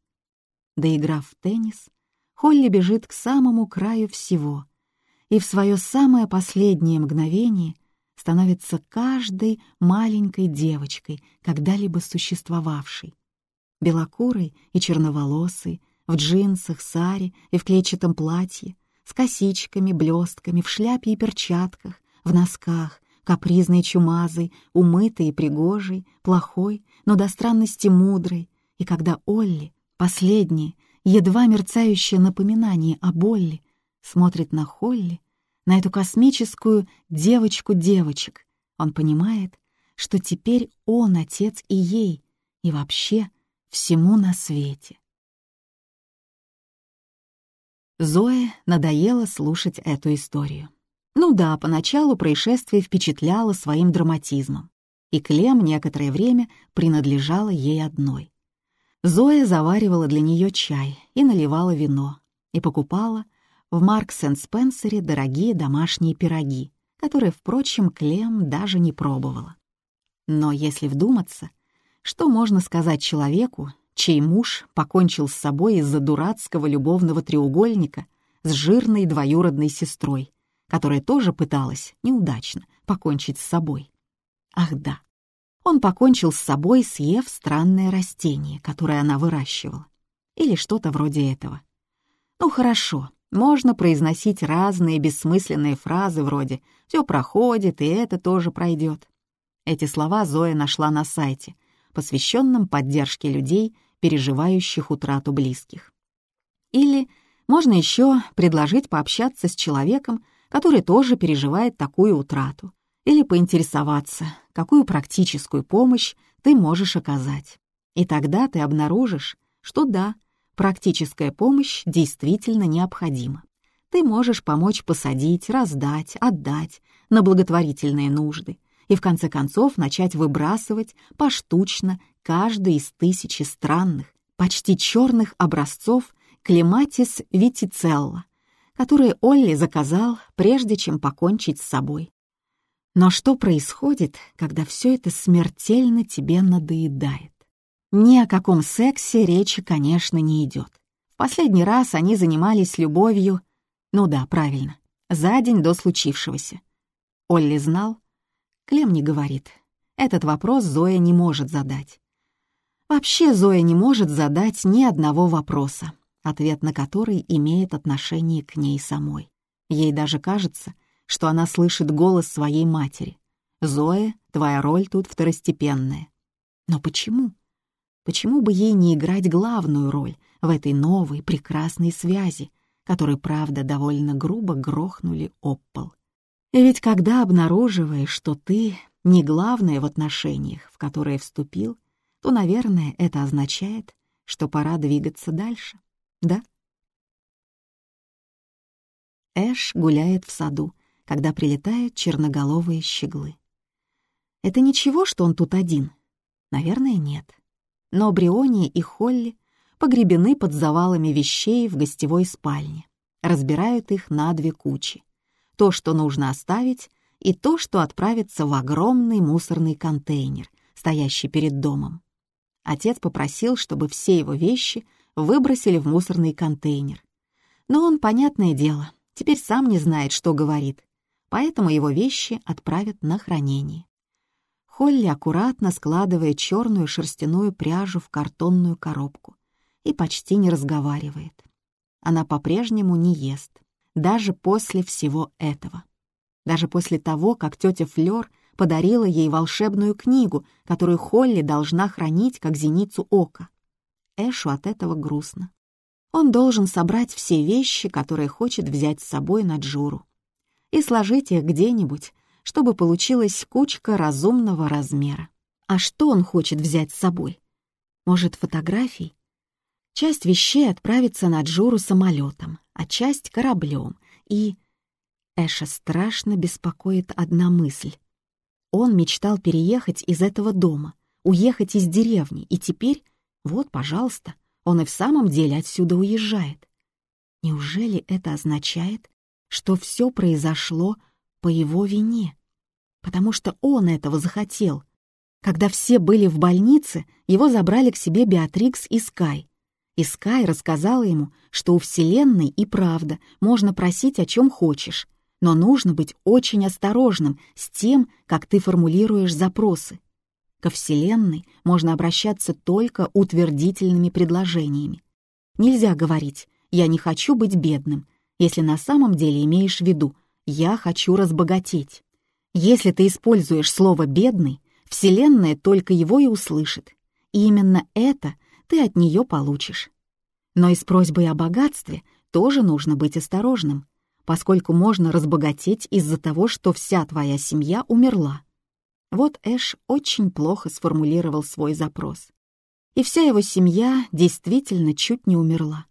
Доиграв в теннис, Холли бежит к самому краю всего и в свое самое последнее мгновение становится каждой маленькой девочкой, когда-либо существовавшей. Белокурой и черноволосой, в джинсах, саре и в клетчатом платье, с косичками, блестками, в шляпе и перчатках, в носках, капризной чумазой, умытой и пригожей, плохой, но до странности мудрой, и когда Олли Последнее, едва мерцающее напоминание о Болли, смотрит на Холли, на эту космическую девочку девочек. Он понимает, что теперь он отец и ей, и вообще всему на свете. Зое надоело слушать эту историю. Ну да, поначалу происшествие впечатляло своим драматизмом, и Клем некоторое время принадлежала ей одной. Зоя заваривала для нее чай и наливала вино, и покупала в Маркс энд Спенсере дорогие домашние пироги, которые, впрочем, Клем даже не пробовала. Но если вдуматься, что можно сказать человеку, чей муж покончил с собой из-за дурацкого любовного треугольника с жирной двоюродной сестрой, которая тоже пыталась, неудачно, покончить с собой? Ах да, он покончил с собой, съев странное растение, которое она выращивала. Или что-то вроде этого. Ну хорошо, можно произносить разные бессмысленные фразы вроде «все проходит, и это тоже пройдет». Эти слова Зоя нашла на сайте, посвященном поддержке людей, переживающих утрату близких. Или можно еще предложить пообщаться с человеком, который тоже переживает такую утрату, или поинтересоваться, какую практическую помощь ты можешь оказать. И тогда ты обнаружишь, что да, практическая помощь действительно необходима. Ты можешь помочь посадить, раздать, отдать на благотворительные нужды и в конце концов начать выбрасывать поштучно каждый из тысячи странных, почти черных образцов клематис витицелла, которые Олли заказал, прежде чем покончить с собой. Но что происходит, когда все это смертельно тебе надоедает? Ни о каком сексе речи, конечно, не идет. В последний раз они занимались любовью, ну да, правильно, за день до случившегося. Олли знал? Клем не говорит. Этот вопрос Зоя не может задать. Вообще Зоя не может задать ни одного вопроса, ответ на который имеет отношение к ней самой. Ей даже кажется, что она слышит голос своей матери. «Зоя, твоя роль тут второстепенная». Но почему? Почему бы ей не играть главную роль в этой новой прекрасной связи, которой, правда, довольно грубо грохнули об пол? И ведь когда обнаруживаешь, что ты не главное в отношениях, в которые вступил, то, наверное, это означает, что пора двигаться дальше, да? Эш гуляет в саду, когда прилетают черноголовые щеглы. Это ничего, что он тут один? Наверное, нет. Но Бриони и Холли погребены под завалами вещей в гостевой спальне. Разбирают их на две кучи. То, что нужно оставить, и то, что отправится в огромный мусорный контейнер, стоящий перед домом. Отец попросил, чтобы все его вещи выбросили в мусорный контейнер. Но он, понятное дело, теперь сам не знает, что говорит, поэтому его вещи отправят на хранение. Холли аккуратно складывает черную шерстяную пряжу в картонную коробку и почти не разговаривает. Она по-прежнему не ест, даже после всего этого. Даже после того, как тетя Флёр подарила ей волшебную книгу, которую Холли должна хранить как зеницу ока. Эшу от этого грустно. Он должен собрать все вещи, которые хочет взять с собой на Джуру, и сложить их где-нибудь, чтобы получилась кучка разумного размера. А что он хочет взять с собой? Может, фотографий? Часть вещей отправится на Джуру самолетом, а часть — кораблем. И... Эша страшно беспокоит одна мысль. Он мечтал переехать из этого дома, уехать из деревни, и теперь, вот, пожалуйста, он и в самом деле отсюда уезжает. Неужели это означает, что все произошло по его вине? Потому что он этого захотел. Когда все были в больнице, его забрали к себе Беатрикс и Скай. И Скай рассказала ему, что у Вселенной и правда можно просить о чем хочешь, но нужно быть очень осторожным с тем, как ты формулируешь запросы. Ко Вселенной можно обращаться только утвердительными предложениями. Нельзя говорить «я не хочу быть бедным», если на самом деле имеешь в виду «я хочу разбогатеть». Если ты используешь слово «бедный», Вселенная только его и услышит. И именно это ты от нее получишь. Но и с просьбой о богатстве тоже нужно быть осторожным поскольку можно разбогатеть из-за того, что вся твоя семья умерла. Вот Эш очень плохо сформулировал свой запрос. И вся его семья действительно чуть не умерла.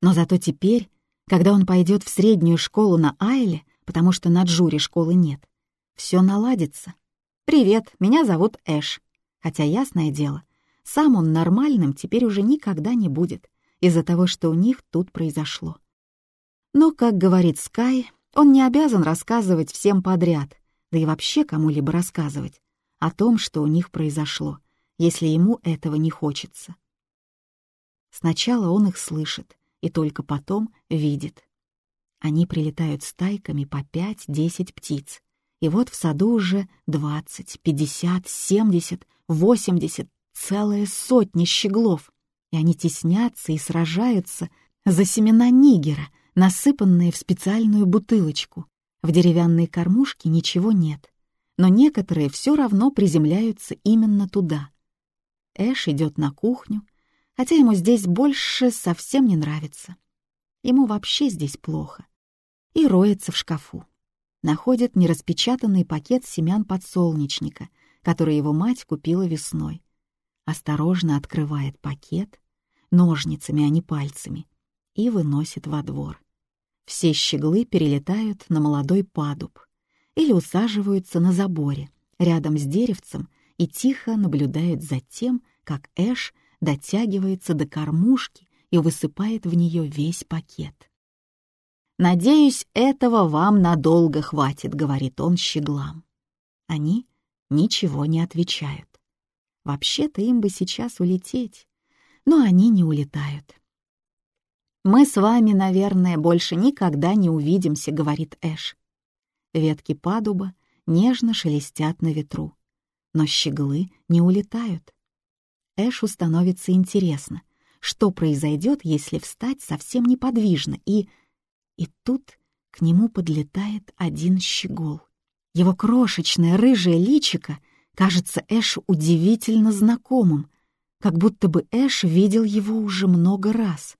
Но зато теперь, когда он пойдет в среднюю школу на Айле, потому что на Джуре школы нет, все наладится. «Привет, меня зовут Эш». Хотя, ясное дело, сам он нормальным теперь уже никогда не будет из-за того, что у них тут произошло. Но, как говорит Скай, он не обязан рассказывать всем подряд, да и вообще кому-либо рассказывать о том, что у них произошло, если ему этого не хочется. Сначала он их слышит и только потом видит. Они прилетают стайками по пять-десять птиц, и вот в саду уже двадцать, пятьдесят, семьдесят, восемьдесят, целые сотни щеглов, и они теснятся и сражаются за семена нигера — насыпанные в специальную бутылочку. В деревянной кормушке ничего нет, но некоторые все равно приземляются именно туда. Эш идет на кухню, хотя ему здесь больше совсем не нравится. Ему вообще здесь плохо. И роется в шкафу. находит нераспечатанный пакет семян подсолнечника, который его мать купила весной. Осторожно открывает пакет, ножницами, а не пальцами, и выносит во двор. Все щеглы перелетают на молодой падуб или усаживаются на заборе рядом с деревцем и тихо наблюдают за тем, как Эш дотягивается до кормушки и высыпает в нее весь пакет. «Надеюсь, этого вам надолго хватит», — говорит он щеглам. Они ничего не отвечают. Вообще-то им бы сейчас улететь, но они не улетают. «Мы с вами, наверное, больше никогда не увидимся», — говорит Эш. Ветки падуба нежно шелестят на ветру, но щеглы не улетают. Эшу становится интересно, что произойдет, если встать совсем неподвижно, и... И тут к нему подлетает один щегол. Его крошечное рыжее личико кажется Эшу удивительно знакомым, как будто бы Эш видел его уже много раз.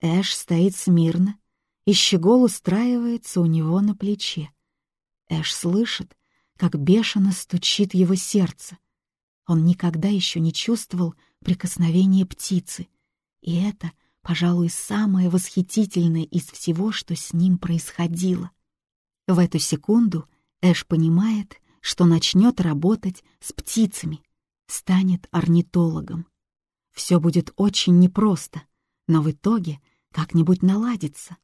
Эш стоит смирно, и щегол устраивается у него на плече. Эш слышит, как бешено стучит его сердце. Он никогда еще не чувствовал прикосновения птицы, и это, пожалуй, самое восхитительное из всего, что с ним происходило. В эту секунду Эш понимает, что начнет работать с птицами, станет орнитологом. Все будет очень непросто, но в итоге как-нибудь наладится.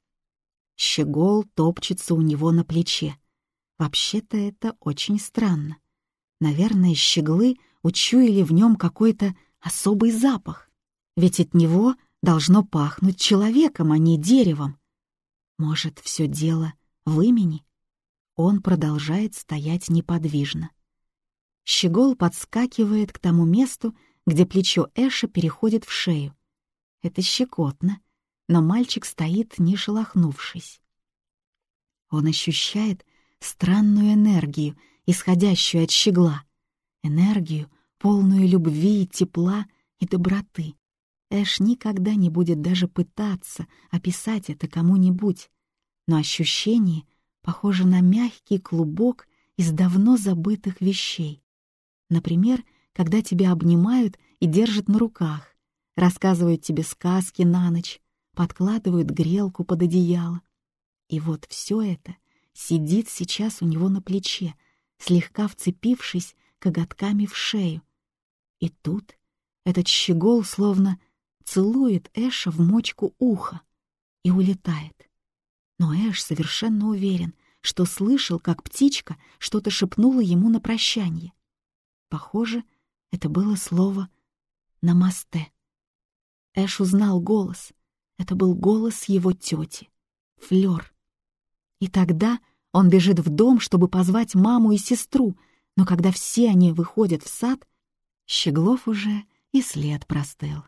Щегол топчется у него на плече. Вообще-то это очень странно. Наверное, щеглы учуяли в нем какой-то особый запах, ведь от него должно пахнуть человеком, а не деревом. Может, все дело в имени? Он продолжает стоять неподвижно. Щегол подскакивает к тому месту, где плечо Эша переходит в шею. Это щекотно, но мальчик стоит, не шелохнувшись. Он ощущает странную энергию, исходящую от щегла. Энергию, полную любви, тепла и доброты. Эш никогда не будет даже пытаться описать это кому-нибудь, но ощущение похоже на мягкий клубок из давно забытых вещей. Например, когда тебя обнимают и держат на руках, рассказывают тебе сказки на ночь, подкладывают грелку под одеяло. И вот все это сидит сейчас у него на плече, слегка вцепившись коготками в шею. И тут этот щегол словно целует Эша в мочку уха и улетает. Но Эш совершенно уверен, что слышал, как птичка что-то шепнула ему на прощание. Похоже, это было слово «намасте». Эш узнал голос. Это был голос его тети, Флёр. И тогда он бежит в дом, чтобы позвать маму и сестру, но когда все они выходят в сад, Щеглов уже и след простыл.